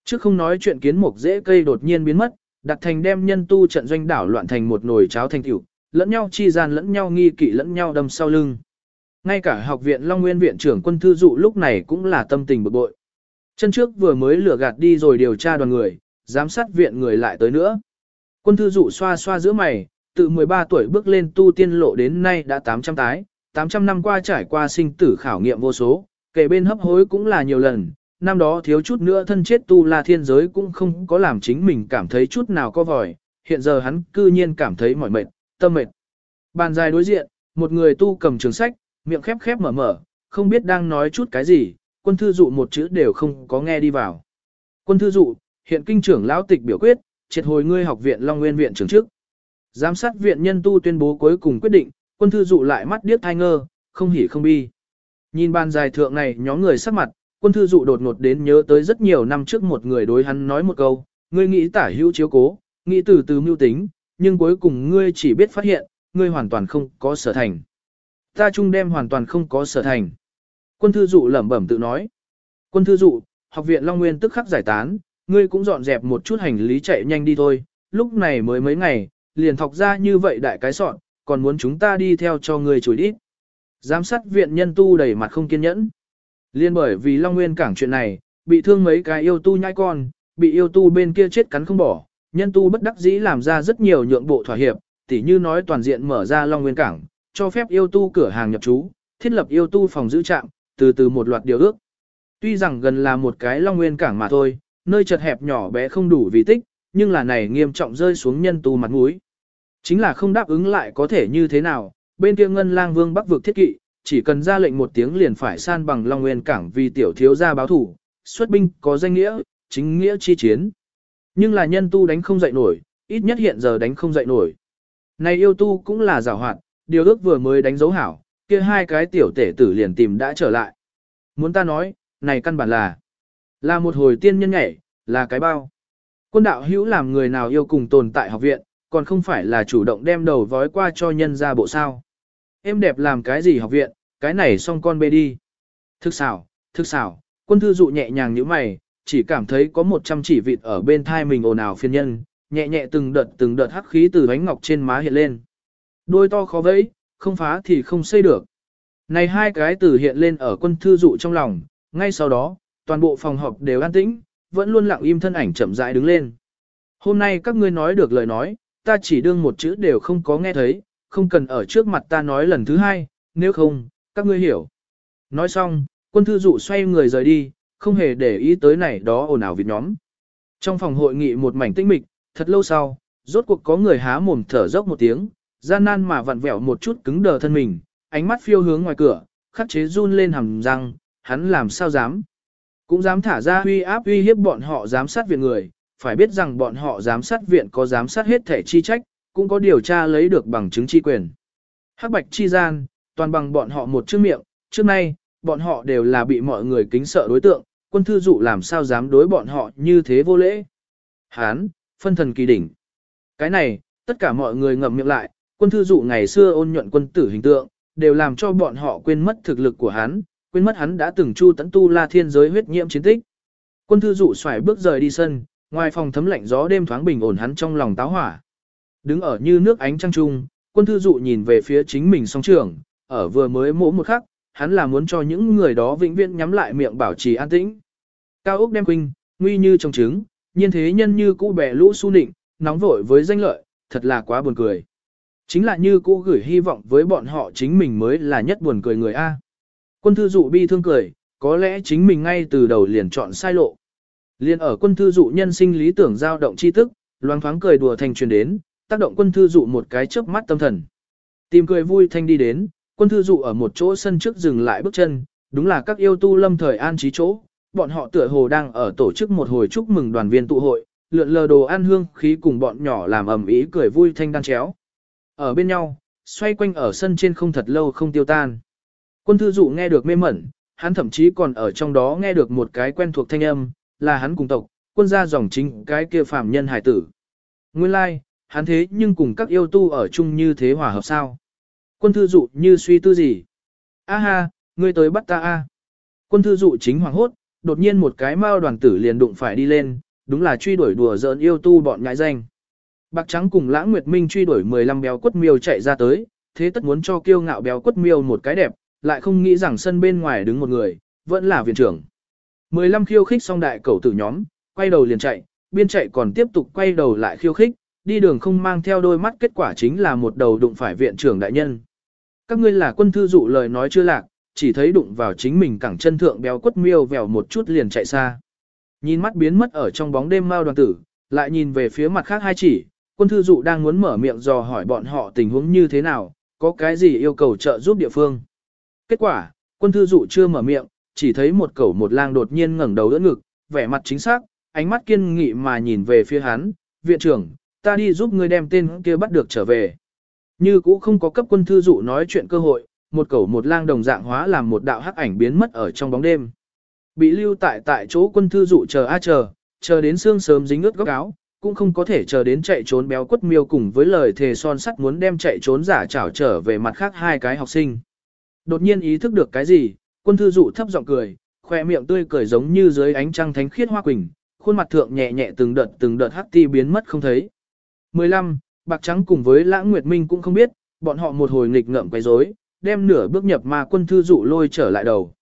Trước không nói chuyện kiến mục dễ cây đột nhiên biến mất, đặt thành đem nhân tu trận doanh đảo loạn thành một nồi cháo thanh tiểu, lẫn nhau chi gian lẫn nhau nghi kỵ lẫn nhau đâm sau lưng. Ngay cả học viện Long Nguyên viện trưởng quân thư dụ lúc này cũng là tâm tình bực bội. Chân trước vừa mới lửa gạt đi rồi điều tra đoàn người, giám sát viện người lại tới nữa. Quân thư dụ xoa xoa giữa mày, từ 13 tuổi bước lên tu tiên lộ đến nay đã 800 tái, 800 năm qua trải qua sinh tử khảo nghiệm vô số, kể bên hấp hối cũng là nhiều lần, năm đó thiếu chút nữa thân chết tu la thiên giới cũng không có làm chính mình cảm thấy chút nào có vòi, hiện giờ hắn cư nhiên cảm thấy mỏi mệt, tâm mệt. Bàn dài đối diện, một người tu cầm trường sách, miệng khép khép mở mở, không biết đang nói chút cái gì, quân thư dụ một chữ đều không có nghe đi vào. Quân thư dụ, hiện kinh trưởng lão tịch biểu quyết, triệt hồi ngươi học viện Long Nguyên viện trưởng trước. Giám sát viện nhân tu tuyên bố cuối cùng quyết định, quân thư dụ lại mắt điếc thai ngơ, không hỉ không bi. Nhìn bàn dài thượng này nhóm người sắc mặt, quân thư dụ đột ngột đến nhớ tới rất nhiều năm trước một người đối hắn nói một câu, ngươi nghĩ tả hữu chiếu cố, nghĩ từ từ mưu tính, nhưng cuối cùng ngươi chỉ biết phát hiện, ngươi hoàn toàn không có sở thành. Ta chung đem hoàn toàn không có sở thành. Quân thư dụ lẩm bẩm tự nói. Quân thư dụ, học viện Long Nguyên tức khắc giải tán, ngươi cũng dọn dẹp một chút hành lý chạy nhanh đi thôi, lúc này mới mấy ngày, liền thọc ra như vậy đại cái sọn, còn muốn chúng ta đi theo cho ngươi chối đi. Giám sát viện nhân tu đầy mặt không kiên nhẫn. Liên bởi vì Long Nguyên cảng chuyện này, bị thương mấy cái yêu tu nhai con, bị yêu tu bên kia chết cắn không bỏ, nhân tu bất đắc dĩ làm ra rất nhiều nhượng bộ thỏa hiệp, tỉ như nói toàn diện mở ra Long Nguyên cảng, cho phép yêu tu cửa hàng nhập trú, thiết lập yêu tu phòng giữ trạm, từ từ một loạt điều ước. Tuy rằng gần là một cái Long Nguyên cảng mà thôi, nơi chật hẹp nhỏ bé không đủ vì tích, nhưng là này nghiêm trọng rơi xuống nhân tu mặt mũi. Chính là không đáp ứng lại có thể như thế nào, bên kia ngân lang vương bắc vực thiết kỵ, chỉ cần ra lệnh một tiếng liền phải san bằng Long Nguyên cảng vì tiểu thiếu gia báo thủ, xuất binh có danh nghĩa, chính nghĩa chi chiến. Nhưng là nhân tu đánh không dậy nổi, ít nhất hiện giờ đánh không dậy nổi. Này yêu tu cũng là giảo hoạt, điều ước vừa mới đánh dấu hảo, kia hai cái tiểu tể tử liền tìm đã trở lại. Muốn ta nói, này căn bản là, là một hồi tiên nhân nhảy, là cái bao. Quân đạo hữu làm người nào yêu cùng tồn tại học viện, còn không phải là chủ động đem đầu vói qua cho nhân ra bộ sao. Em đẹp làm cái gì học viện, cái này xong con bê đi. Thức xảo, thức xảo, quân thư dụ nhẹ nhàng như mày, chỉ cảm thấy có một trăm chỉ vịt ở bên thai mình ồn ào phiên nhân, nhẹ nhẹ từng đợt từng đợt hắc khí từ bánh ngọc trên má hiện lên. Đôi to khó vẫy, không phá thì không xây được. Này hai cái từ hiện lên ở quân thư dụ trong lòng, ngay sau đó, toàn bộ phòng họp đều an tĩnh, vẫn luôn lặng im thân ảnh chậm rãi đứng lên. Hôm nay các ngươi nói được lời nói, ta chỉ đương một chữ đều không có nghe thấy, không cần ở trước mặt ta nói lần thứ hai, nếu không, các ngươi hiểu. Nói xong, quân thư dụ xoay người rời đi, không hề để ý tới này đó ồn ào vịt nhóm. Trong phòng hội nghị một mảnh tĩnh mịch, thật lâu sau, rốt cuộc có người há mồm thở dốc một tiếng, gian nan mà vặn vẹo một chút cứng đờ thân mình, ánh mắt phiêu hướng ngoài cửa, khắc chế run lên hầm răng, hắn làm sao dám. Cũng dám thả ra huy áp uy hiếp bọn họ giám sát viện người, phải biết rằng bọn họ giám sát viện có giám sát hết thể chi trách, cũng có điều tra lấy được bằng chứng chi quyền. Hắc bạch chi gian, toàn bằng bọn họ một chữ miệng, trước nay, bọn họ đều là bị mọi người kính sợ đối tượng, quân thư dụ làm sao dám đối bọn họ như thế vô lễ. Hán, phân thần kỳ đỉnh. Cái này, tất cả mọi người ngậm miệng lại, quân thư dụ ngày xưa ôn nhuận quân tử hình tượng, đều làm cho bọn họ quên mất thực lực của hắn, quên mất hắn đã từng chu tấn tu la thiên giới huyết nhiễm chiến tích. Quân thư dụ xoài bước rời đi sân, ngoài phòng thấm lạnh gió đêm thoáng bình ổn hắn trong lòng táo hỏa. Đứng ở như nước ánh trăng trung, quân thư dụ nhìn về phía chính mình song trưởng, ở vừa mới mỗ một khắc, hắn là muốn cho những người đó vĩnh viễn nhắm lại miệng bảo trì an tĩnh. Cao Úc đem quinh, nguy như trong trứng, nhiên thế nhân như cũ bẻ lũ su nịnh, nóng vội với danh lợi, thật là quá buồn cười. Chính là như cũ gửi hy vọng với bọn họ chính mình mới là nhất buồn cười người A. Quân thư dụ bi thương cười, có lẽ chính mình ngay từ đầu liền chọn sai lộ. Liên ở quân thư dụ nhân sinh lý tưởng dao động chi tức, loáng thoáng cười đùa thành truyền đến, tác động quân thư dụ một cái chớp mắt tâm thần. Tìm cười vui thanh đi đến, quân thư dụ ở một chỗ sân trước dừng lại bước chân, đúng là các yêu tu lâm thời an trí chỗ, bọn họ tựa hồ đang ở tổ chức một hồi chúc mừng đoàn viên tụ hội, lượn lờ đồ ăn hương khí cùng bọn nhỏ làm ầm ý cười vui thanh đan chéo. Ở bên nhau, xoay quanh ở sân trên không thật lâu không tiêu tan. Quân thư dụ nghe được mê mẩn, hắn thậm chí còn ở trong đó nghe được một cái quen thuộc thanh âm, là hắn cùng tộc, quân gia dòng chính cái kia phàm nhân hải tử. Nguyên lai, like, hắn thế nhưng cùng các yêu tu ở chung như thế hòa hợp sao. Quân thư dụ như suy tư gì. A ha, ngươi tới bắt ta a. Quân thư dụ chính hoàng hốt, đột nhiên một cái mao đoàn tử liền đụng phải đi lên, đúng là truy đuổi đùa giỡn yêu tu bọn nhãi danh. Bạc trắng cùng lãng nguyệt minh truy đuổi 15 béo quất miêu chạy ra tới, thế tất muốn cho kiêu ngạo béo quất miêu một cái đẹp, lại không nghĩ rằng sân bên ngoài đứng một người, vẫn là viện trưởng. 15 khiêu khích xong đại cầu tử nhóm, quay đầu liền chạy, biên chạy còn tiếp tục quay đầu lại khiêu khích, đi đường không mang theo đôi mắt kết quả chính là một đầu đụng phải viện trưởng đại nhân. Các ngươi là quân thư dụ lời nói chưa lạc, chỉ thấy đụng vào chính mình cẳng chân thượng béo quất miêu vèo một chút liền chạy xa. Nhìn mắt biến mất ở trong bóng đêm mao đoàn tử, lại nhìn về phía mặt khác hai chỉ, quân thư dụ đang muốn mở miệng dò hỏi bọn họ tình huống như thế nào, có cái gì yêu cầu trợ giúp địa phương. Kết quả, quân thư dụ chưa mở miệng, chỉ thấy một cẩu một lang đột nhiên ngẩng đầu đỡ ngực, vẻ mặt chính xác, ánh mắt kiên nghị mà nhìn về phía hắn, viện trưởng, ta đi giúp ngươi đem tên kia bắt được trở về. Như cũ không có cấp quân thư dụ nói chuyện cơ hội, một cẩu một lang đồng dạng hóa làm một đạo hắc ảnh biến mất ở trong bóng đêm. Bị lưu tại tại chỗ quân thư dụ chờ a chờ, chờ đến xương sớm dính ướt góc áo, cũng không có thể chờ đến chạy trốn béo quất miêu cùng với lời thề son sắt muốn đem chạy trốn giả trảo trở về mặt khác hai cái học sinh. Đột nhiên ý thức được cái gì, quân thư dụ thấp giọng cười, khoe miệng tươi cười giống như dưới ánh trăng thánh khiết hoa quỳnh, khuôn mặt thượng nhẹ nhẹ từng đợt từng đợt hắc ti biến mất không thấy. 15. Bạc Trắng cùng với Lãng Nguyệt Minh cũng không biết, bọn họ một hồi nghịch ngợm quấy rối, đem nửa bước nhập mà quân thư dụ lôi trở lại đầu.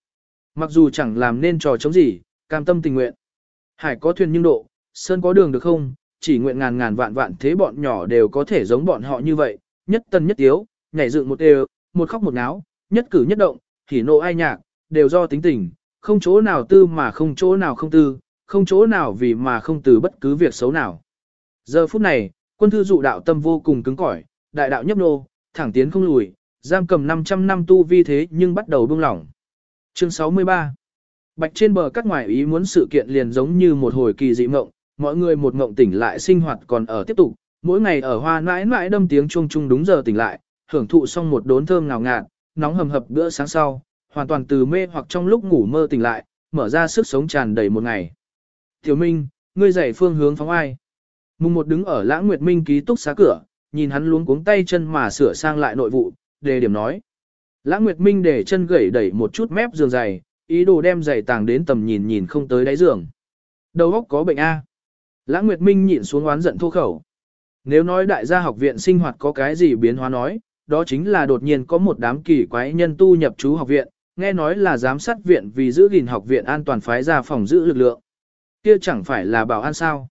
Mặc dù chẳng làm nên trò chống gì, cam tâm tình nguyện. Hải có thuyền nhưng độ, sơn có đường được không, chỉ nguyện ngàn ngàn vạn vạn thế bọn nhỏ đều có thể giống bọn họ như vậy, nhất tân nhất tiếu, nhảy dựng một đều, một khóc một náo, nhất cử nhất động, thì nộ ai nhạc, đều do tính tình, không chỗ nào tư mà không chỗ nào không tư, không chỗ nào vì mà không từ bất cứ việc xấu nào. Giờ phút này, quân thư dụ đạo tâm vô cùng cứng cỏi, đại đạo nhấp nô, thẳng tiến không lùi, giam cầm 500 năm tu vi thế nhưng bắt đầu buông lỏng. Chương 63 Bạch trên bờ các ngoại ý muốn sự kiện liền giống như một hồi kỳ dị mộng, mọi người một mộng tỉnh lại sinh hoạt còn ở tiếp tục, mỗi ngày ở hoa mãi mãi đâm tiếng chuông chung đúng giờ tỉnh lại, hưởng thụ xong một đốn thơm ngào ngạt, nóng hầm hập bữa sáng sau, hoàn toàn từ mê hoặc trong lúc ngủ mơ tỉnh lại, mở ra sức sống tràn đầy một ngày. Tiểu Minh, ngươi dạy phương hướng phóng ai? Mùng một đứng ở lãng nguyệt minh ký túc xá cửa, nhìn hắn luống cuống tay chân mà sửa sang lại nội vụ, đề điểm nói. Lãng nguyệt minh để chân gẩy đẩy một chút mép giường dày, ý đồ đem giày tàng đến tầm nhìn nhìn không tới đáy giường. Đầu óc có bệnh A. Lãng nguyệt minh nhịn xuống oán giận thô khẩu. Nếu nói đại gia học viện sinh hoạt có cái gì biến hóa nói, đó chính là đột nhiên có một đám kỳ quái nhân tu nhập chú học viện, nghe nói là giám sát viện vì giữ gìn học viện an toàn phái ra phòng giữ lực lượng. Kia chẳng phải là bảo an sao?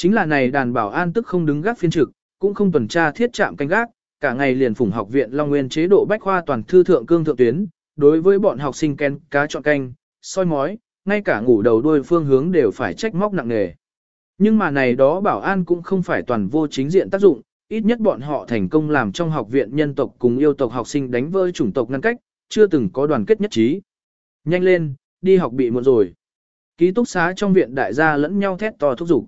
Chính là này đàn bảo an tức không đứng gác phiên trực, cũng không tuần tra thiết trạm canh gác, cả ngày liền phủng học viện Long Nguyên chế độ bách khoa toàn thư thượng cương thượng tuyến, đối với bọn học sinh ken cá chọn canh, soi mói, ngay cả ngủ đầu đuôi phương hướng đều phải trách móc nặng nề. Nhưng mà này đó bảo an cũng không phải toàn vô chính diện tác dụng, ít nhất bọn họ thành công làm trong học viện nhân tộc cùng yêu tộc học sinh đánh vơi chủng tộc ngăn cách, chưa từng có đoàn kết nhất trí. Nhanh lên, đi học bị muộn rồi. Ký túc xá trong viện đại gia lẫn nhau thét to thúc giục.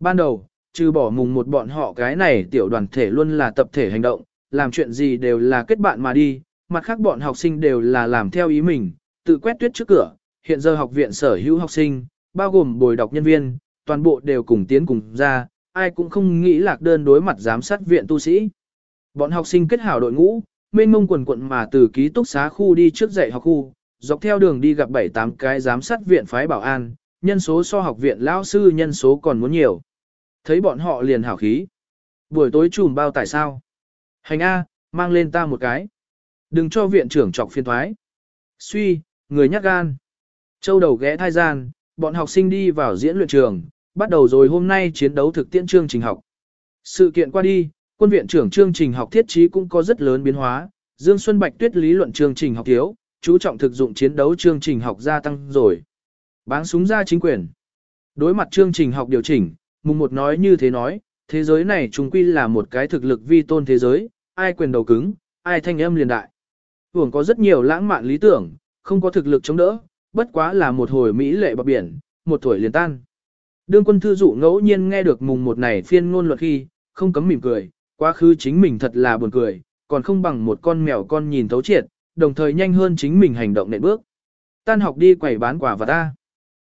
Ban đầu, trừ bỏ mùng một bọn họ cái này tiểu đoàn thể luôn là tập thể hành động, làm chuyện gì đều là kết bạn mà đi, mặt khác bọn học sinh đều là làm theo ý mình, tự quét tuyết trước cửa, hiện giờ học viện sở hữu học sinh, bao gồm bồi đọc nhân viên, toàn bộ đều cùng tiến cùng ra, ai cũng không nghĩ lạc đơn đối mặt giám sát viện tu sĩ. Bọn học sinh kết hảo đội ngũ, mênh mông quần quận mà từ ký túc xá khu đi trước dạy học khu, dọc theo đường đi gặp 7-8 cái giám sát viện phái bảo an, nhân số so học viện lão sư nhân số còn muốn nhiều. Thấy bọn họ liền hảo khí. Buổi tối chùm bao tại sao? Hành A, mang lên ta một cái. Đừng cho viện trưởng chọc phiên thoái. Suy, người nhát gan. Châu đầu ghé thai gian, bọn học sinh đi vào diễn luyện trường, bắt đầu rồi hôm nay chiến đấu thực tiễn chương trình học. Sự kiện qua đi, quân viện trưởng chương trình học thiết trí cũng có rất lớn biến hóa, Dương Xuân Bạch tuyết lý luận chương trình học thiếu, chú trọng thực dụng chiến đấu chương trình học gia tăng rồi. Báng súng ra chính quyền. Đối mặt chương trình học điều chỉnh, mùng một nói như thế nói, thế giới này chúng quy là một cái thực lực vi tôn thế giới, ai quyền đầu cứng, ai thanh âm liền đại. Hưởng có rất nhiều lãng mạn lý tưởng, không có thực lực chống đỡ, bất quá là một hồi mỹ lệ bạc biển, một tuổi liền tan. Đương quân thư dụ ngẫu nhiên nghe được mùng một này phiên ngôn luật khi, không cấm mỉm cười, quá khứ chính mình thật là buồn cười, còn không bằng một con mèo con nhìn thấu triệt, đồng thời nhanh hơn chính mình hành động nện bước. Tan học đi quẩy bán quả và ta.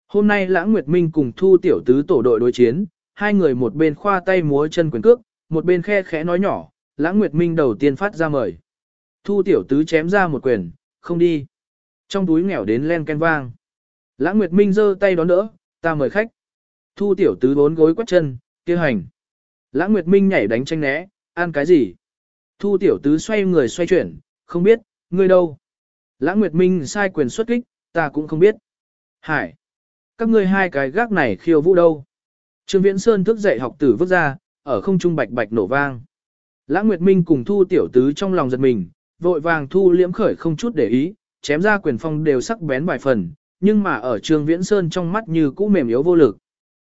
Hôm nay Lãng Nguyệt Minh cùng Thu Tiểu Tứ tổ đội đối chiến, hai người một bên khoa tay múa chân quyền cước, một bên khe khẽ nói nhỏ, Lãng Nguyệt Minh đầu tiên phát ra mời. Thu Tiểu Tứ chém ra một quyền, không đi. Trong túi nghèo đến len ken vang. Lãng Nguyệt Minh giơ tay đón đỡ, ta mời khách. Thu Tiểu Tứ bốn gối quắt chân, kia hành. Lãng Nguyệt Minh nhảy đánh tranh né, ăn cái gì? Thu Tiểu Tứ xoay người xoay chuyển, không biết, ngươi đâu? Lãng Nguyệt Minh sai quyền xuất kích, ta cũng không biết. Hải! Các ngươi hai cái gác này khiêu vũ đâu? Trương Viễn Sơn thức dậy học tử vứt ra, ở không trung bạch bạch nổ vang. Lãng Nguyệt Minh cùng Thu Tiểu Tứ trong lòng giật mình, vội vàng Thu liễm khởi không chút để ý, chém ra quyền phong đều sắc bén vài phần, nhưng mà ở Trương Viễn Sơn trong mắt như cũ mềm yếu vô lực.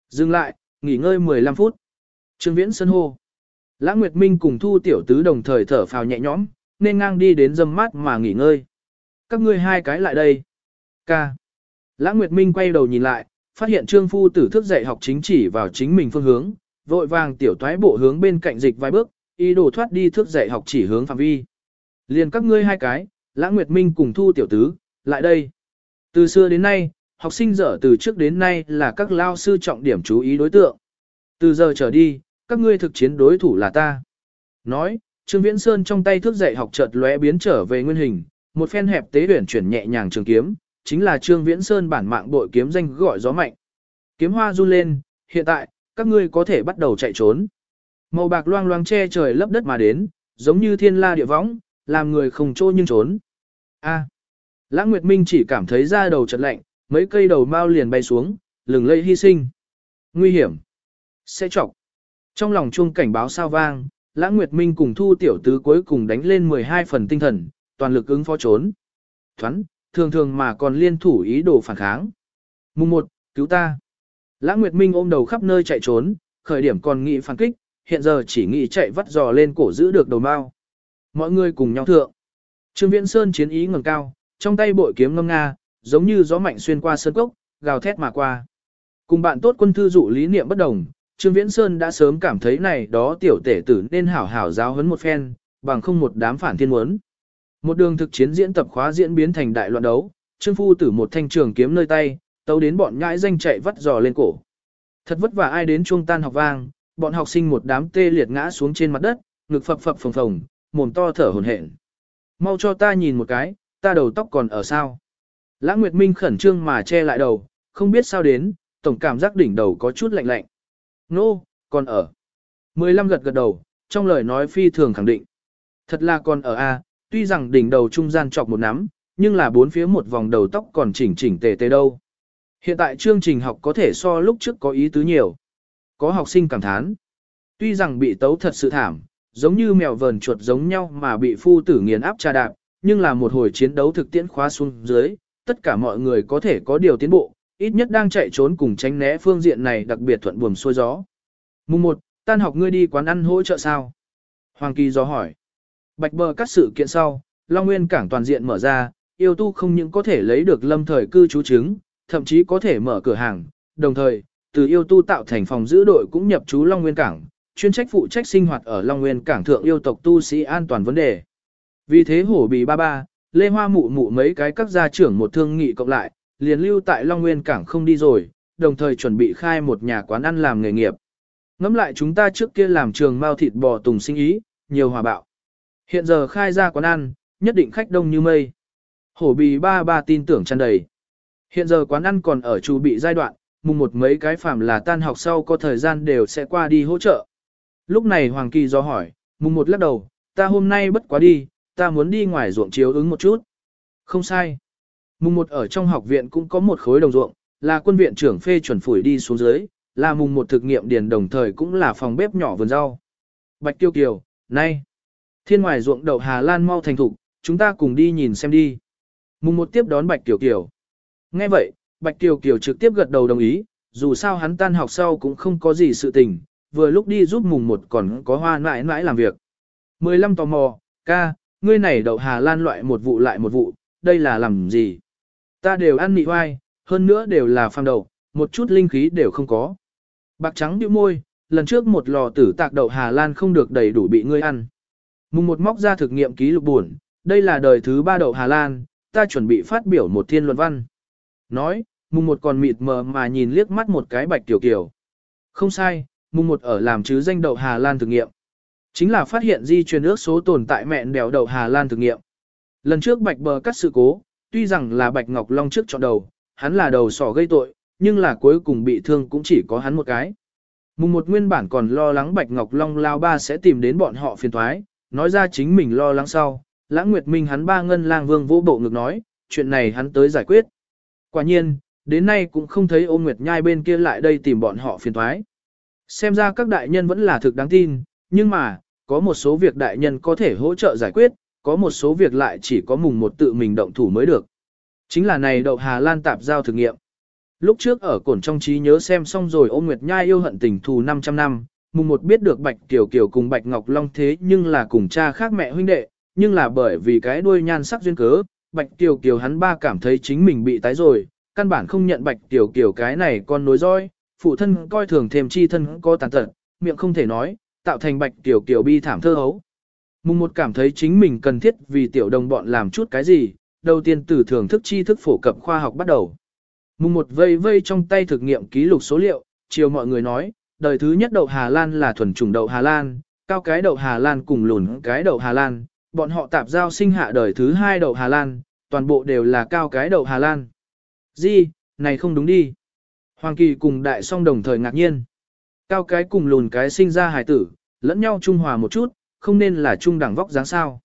Dừng lại, nghỉ ngơi 15 phút. Trương Viễn Sơn hô. Lãng Nguyệt Minh cùng Thu Tiểu Tứ đồng thời thở phào nhẹ nhõm, nên ngang đi đến dâm mát mà nghỉ ngơi. Các ngươi hai cái lại đây. Ca. Lãng Nguyệt Minh quay đầu nhìn lại, phát hiện Trương Phu Tử thức dậy học chính chỉ vào chính mình phương hướng, vội vàng tiểu toái bộ hướng bên cạnh dịch vài bước, ý đồ thoát đi thức dậy học chỉ hướng phạm vi. Liền các ngươi hai cái, Lãng Nguyệt Minh cùng Thu Tiểu Tứ, lại đây. Từ xưa đến nay, học sinh dở từ trước đến nay là các lao sư trọng điểm chú ý đối tượng. Từ giờ trở đi, các ngươi thực chiến đối thủ là ta. Nói, Trương Viễn Sơn trong tay thước dạy học chợt lóe biến trở về nguyên hình, một phen hẹp tế tuyển chuyển nhẹ nhàng trường kiếm, chính là Trương Viễn Sơn bản mạng bội kiếm danh gọi gió mạnh. Kiếm hoa run lên, hiện tại, các ngươi có thể bắt đầu chạy trốn. Màu bạc loang loang che trời lấp đất mà đến, giống như thiên la địa võng, làm người không trô nhưng trốn. A. Lãng Nguyệt Minh chỉ cảm thấy da đầu chật lạnh, mấy cây đầu mau liền bay xuống, lừng lây hy sinh. Nguy hiểm. Sẽ chọc. Trong lòng chuông cảnh báo sao vang, Lãng Nguyệt Minh cùng Thu Tiểu Tứ cuối cùng đánh lên 12 phần tinh thần, toàn lực ứng phó trốn. Thoắn, thường thường mà còn liên thủ ý đồ phản kháng. Mùng 1, cứu ta. Lãng Nguyệt Minh ôm đầu khắp nơi chạy trốn, khởi điểm còn nghĩ phản kích, hiện giờ chỉ nghĩ chạy vắt giò lên cổ giữ được đầu mao. Mọi người cùng nhau thượng. Trương Viễn Sơn chiến ý ngẩng cao, trong tay bội kiếm ngâm nga, giống như gió mạnh xuyên qua sơn cốc, gào thét mà qua. Cùng bạn tốt quân thư dụ lý niệm bất đồng, Trương Viễn Sơn đã sớm cảm thấy này đó tiểu tể tử nên hảo hảo giáo huấn một phen, bằng không một đám phản thiên muốn. Một đường thực chiến diễn tập khóa diễn biến thành đại loạn đấu, Trương Phu tử một thanh trường kiếm nơi tay, tấu đến bọn nhãi danh chạy vắt giò lên cổ. Thật vất vả ai đến chuông tan học vang, bọn học sinh một đám tê liệt ngã xuống trên mặt đất, ngực phập phập phồng phồng, mồm to thở hổn hển. Mau cho ta nhìn một cái, ta đầu tóc còn ở sao? Lãng Nguyệt Minh khẩn trương mà che lại đầu, không biết sao đến, tổng cảm giác đỉnh đầu có chút lạnh lạnh. Nô, no, còn ở. Mười lăm gật gật đầu, trong lời nói phi thường khẳng định. Thật là còn ở A, tuy rằng đỉnh đầu trung gian chọc một nắm, nhưng là bốn phía một vòng đầu tóc còn chỉnh chỉnh tề tề đâu. Hiện tại chương trình học có thể so lúc trước có ý tứ nhiều. Có học sinh cảm thán. Tuy rằng bị tấu thật sự thảm, giống như mèo vờn chuột giống nhau mà bị phu tử nghiền áp trà đạp, nhưng là một hồi chiến đấu thực tiễn khóa xuống dưới, tất cả mọi người có thể có điều tiến bộ, ít nhất đang chạy trốn cùng tránh né phương diện này đặc biệt thuận buồm xuôi gió. Mùng 1, tan học ngươi đi quán ăn hỗ trợ sao? Hoàng Kỳ do hỏi. Bạch bờ các sự kiện sau, Long Nguyên cảng toàn diện mở ra, yêu tu không những có thể lấy được lâm thời cư trú chứng, thậm chí có thể mở cửa hàng, đồng thời, từ yêu tu tạo thành phòng giữ đội cũng nhập trú Long Nguyên cảng, chuyên trách phụ trách sinh hoạt ở Long Nguyên cảng thượng yêu tộc tu sĩ an toàn vấn đề. Vì thế hổ bì ba ba, Lê Hoa mụ mụ mấy cái các gia trưởng một thương nghị cộng lại, liền lưu tại Long Nguyên cảng không đi rồi, đồng thời chuẩn bị khai một nhà quán ăn làm nghề nghiệp. Ngắm lại chúng ta trước kia làm trường mao thịt bò tùng sinh ý, nhiều hòa bạo. Hiện giờ khai ra quán ăn, nhất định khách đông như mây. Hổ bì ba ba tin tưởng tràn đầy. Hiện giờ quán ăn còn ở chu bị giai đoạn, mùng một mấy cái phạm là tan học sau có thời gian đều sẽ qua đi hỗ trợ. Lúc này Hoàng Kỳ do hỏi, mùng một lắc đầu, ta hôm nay bất quá đi, ta muốn đi ngoài ruộng chiếu ứng một chút. Không sai. Mùng một ở trong học viện cũng có một khối đồng ruộng, là quân viện trưởng phê chuẩn phủi đi xuống dưới, là mùng một thực nghiệm điền đồng thời cũng là phòng bếp nhỏ vườn rau. Bạch Tiêu Kiều, nay, thiên ngoài ruộng đậu Hà Lan mau thành thục, chúng ta cùng đi nhìn xem đi. Mùng một tiếp đón Bạch Tiểu Kiều. Nghe vậy, Bạch Tiểu Kiều trực tiếp gật đầu đồng ý, dù sao hắn tan học sau cũng không có gì sự tình, vừa lúc đi giúp mùng một còn có hoa mãi mãi làm việc. 15 tò mò, ca, ngươi này đậu Hà Lan loại một vụ lại một vụ, đây là làm gì? Ta đều ăn nị hoai, hơn nữa đều là phang đậu, một chút linh khí đều không có. Bạc trắng bĩu môi, lần trước một lò tử tạc đậu Hà Lan không được đầy đủ bị ngươi ăn. Mùng một móc ra thực nghiệm ký lục buồn, đây là đời thứ ba đậu Hà Lan, ta chuẩn bị phát biểu một thiên luận văn. Nói, mùng một còn mịt mờ mà nhìn liếc mắt một cái bạch tiểu kiều. Không sai, mùng một ở làm chứ danh đậu Hà Lan thực nghiệm. Chính là phát hiện di truyền ước số tồn tại mẹn đèo đậu Hà Lan thực nghiệm. Lần trước bạch bờ cắt sự cố, tuy rằng là bạch ngọc long trước chọn đầu, hắn là đầu sỏ gây tội, nhưng là cuối cùng bị thương cũng chỉ có hắn một cái. Mùng một nguyên bản còn lo lắng Bạch Ngọc Long lao ba sẽ tìm đến bọn họ phiền thoái, nói ra chính mình lo lắng sau. Lãng Nguyệt Minh hắn ba ngân lang vương vô bộ ngực nói, chuyện này hắn tới giải quyết. Quả nhiên, đến nay cũng không thấy ôn Nguyệt Nhai bên kia lại đây tìm bọn họ phiền thoái. Xem ra các đại nhân vẫn là thực đáng tin, nhưng mà, có một số việc đại nhân có thể hỗ trợ giải quyết, có một số việc lại chỉ có mùng một tự mình động thủ mới được. Chính là này đậu Hà Lan tạp giao thực nghiệm. Lúc trước ở cổn trong trí nhớ xem xong rồi ôn Nguyệt Nhai yêu hận tình thù 500 năm, mùng một biết được Bạch tiểu Kiều cùng Bạch Ngọc Long thế nhưng là cùng cha khác mẹ huynh đệ, nhưng là bởi vì cái đuôi nhan sắc duyên cớ, Bạch tiểu Kiều hắn ba cảm thấy chính mình bị tái rồi, căn bản không nhận Bạch tiểu Kiều cái này con nối roi phụ thân coi thường thêm chi thân có tàn tật, miệng không thể nói, tạo thành Bạch tiểu Kiều bi thảm thơ hấu. Mùng một cảm thấy chính mình cần thiết vì tiểu đồng bọn làm chút cái gì, đầu tiên từ thưởng thức tri thức phổ cập khoa học bắt đầu. Mùng một vây vây trong tay thực nghiệm ký lục số liệu, chiều mọi người nói, đời thứ nhất đậu Hà Lan là thuần chủng đậu Hà Lan, cao cái đậu Hà Lan cùng lùn cái đậu Hà Lan, bọn họ tạp giao sinh hạ đời thứ hai đậu Hà Lan, toàn bộ đều là cao cái đậu Hà Lan. Gì, này không đúng đi. Hoàng Kỳ cùng đại song đồng thời ngạc nhiên. Cao cái cùng lùn cái sinh ra hải tử, lẫn nhau trung hòa một chút, không nên là trung đẳng vóc dáng sao.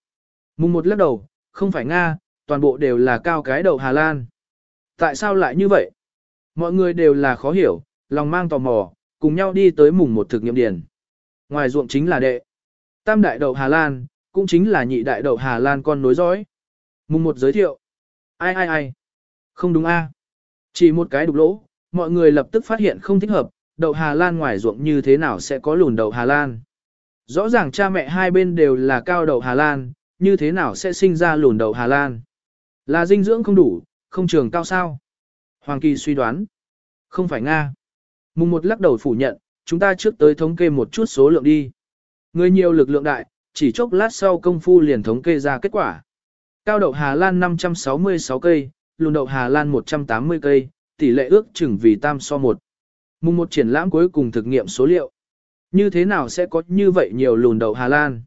Mùng một lắc đầu, không phải Nga, toàn bộ đều là cao cái đậu Hà Lan. Tại sao lại như vậy? Mọi người đều là khó hiểu, lòng mang tò mò, cùng nhau đi tới mùng một thực nghiệm điển. Ngoài ruộng chính là đệ. Tam đại đậu Hà Lan, cũng chính là nhị đại đậu Hà Lan con nối dõi. Mùng một giới thiệu. Ai ai ai? Không đúng a? Chỉ một cái đục lỗ, mọi người lập tức phát hiện không thích hợp, đậu Hà Lan ngoài ruộng như thế nào sẽ có lùn đậu Hà Lan. Rõ ràng cha mẹ hai bên đều là cao đậu Hà Lan, như thế nào sẽ sinh ra lùn đậu Hà Lan. Là dinh dưỡng không đủ, không trường cao sao? Hoàng Kỳ suy đoán. Không phải Nga. Mùng một lắc đầu phủ nhận, chúng ta trước tới thống kê một chút số lượng đi. Người nhiều lực lượng đại, chỉ chốc lát sau công phu liền thống kê ra kết quả. Cao đậu Hà Lan 566 cây, lùn đậu Hà Lan 180 cây, tỷ lệ ước chừng vì tam so một. Mùng một triển lãm cuối cùng thực nghiệm số liệu. Như thế nào sẽ có như vậy nhiều lùn đậu Hà Lan?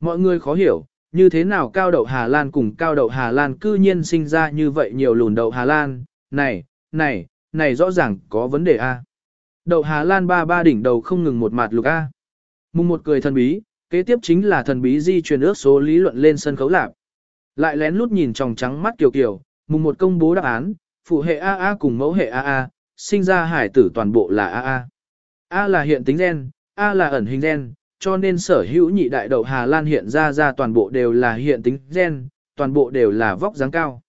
Mọi người khó hiểu, như thế nào cao đậu Hà Lan cùng cao đậu Hà Lan cư nhiên sinh ra như vậy nhiều lùn đậu Hà Lan, này, này, này rõ ràng có vấn đề A. Đậu Hà Lan ba ba đỉnh đầu không ngừng một mặt lục A. Mùng một cười thần bí, kế tiếp chính là thần bí di truyền ước số lý luận lên sân khấu lạc. Lại lén lút nhìn tròng trắng mắt kiều kiều, mùng một công bố đáp án, phụ hệ AA cùng mẫu hệ AA, sinh ra hải tử toàn bộ là AA. A là hiện tính gen, A là ẩn hình gen, cho nên sở hữu nhị đại đậu Hà Lan hiện ra ra toàn bộ đều là hiện tính gen, toàn bộ đều là vóc dáng cao.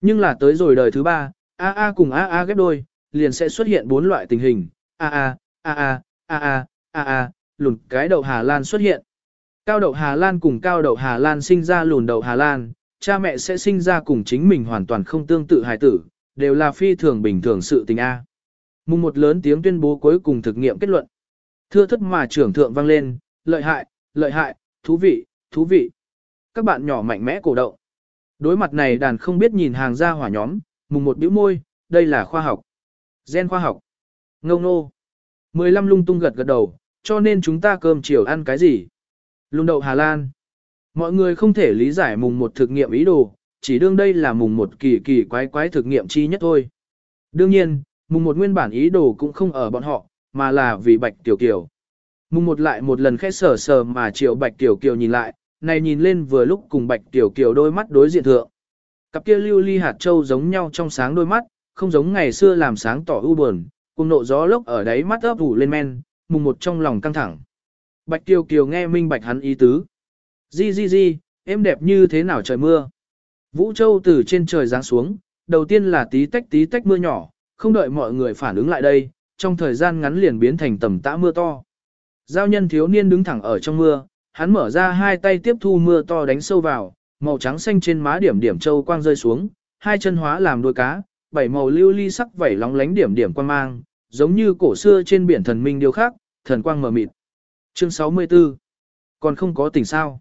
Nhưng là tới rồi đời thứ ba, AA cùng AA ghép đôi, liền sẽ xuất hiện bốn loại tình hình, AA, AA, AA, AA, lùn cái đậu Hà Lan xuất hiện. Cao đậu Hà Lan cùng cao đậu Hà Lan sinh ra lùn đậu Hà Lan, cha mẹ sẽ sinh ra cùng chính mình hoàn toàn không tương tự hài tử, đều là phi thường bình thường sự tình A. Mùng một lớn tiếng tuyên bố cuối cùng thực nghiệm kết luận. Thưa thất mà trưởng thượng vang lên, lợi hại, lợi hại, thú vị, thú vị. Các bạn nhỏ mạnh mẽ cổ động. Đối mặt này đàn không biết nhìn hàng ra hỏa nhóm, mùng một bĩu môi, đây là khoa học. Gen khoa học. Ngông nô. Mười lăm lung tung gật gật đầu, cho nên chúng ta cơm chiều ăn cái gì? Lung đậu Hà Lan. Mọi người không thể lý giải mùng một thực nghiệm ý đồ, chỉ đương đây là mùng một kỳ kỳ quái quái thực nghiệm chi nhất thôi. Đương nhiên, mùng một nguyên bản ý đồ cũng không ở bọn họ, mà là vì bạch tiểu kiều. Mùng một lại một lần khẽ sờ sờ mà triệu bạch tiểu kiều nhìn lại, này nhìn lên vừa lúc cùng bạch tiểu kiều đôi mắt đối diện thượng. Cặp kia lưu ly hạt châu giống nhau trong sáng đôi mắt, không giống ngày xưa làm sáng tỏ u buồn, cùng nộ gió lốc ở đáy mắt ấp ủ lên men, mùng một trong lòng căng thẳng. Bạch Kiều kiều nghe minh bạch hắn ý tứ. Di di di, em đẹp như thế nào trời mưa. Vũ Châu từ trên trời giáng xuống, đầu tiên là tí tách tí tách mưa nhỏ, không đợi mọi người phản ứng lại đây, trong thời gian ngắn liền biến thành tầm tã mưa to. Giao nhân thiếu niên đứng thẳng ở trong mưa, hắn mở ra hai tay tiếp thu mưa to đánh sâu vào, màu trắng xanh trên má điểm điểm châu quang rơi xuống, hai chân hóa làm đuôi cá, bảy màu lưu ly sắc vảy lóng lánh điểm điểm quan mang, giống như cổ xưa trên biển thần minh điều khác thần quang mờ mịt. Chương 64 Còn không có tỉnh sao.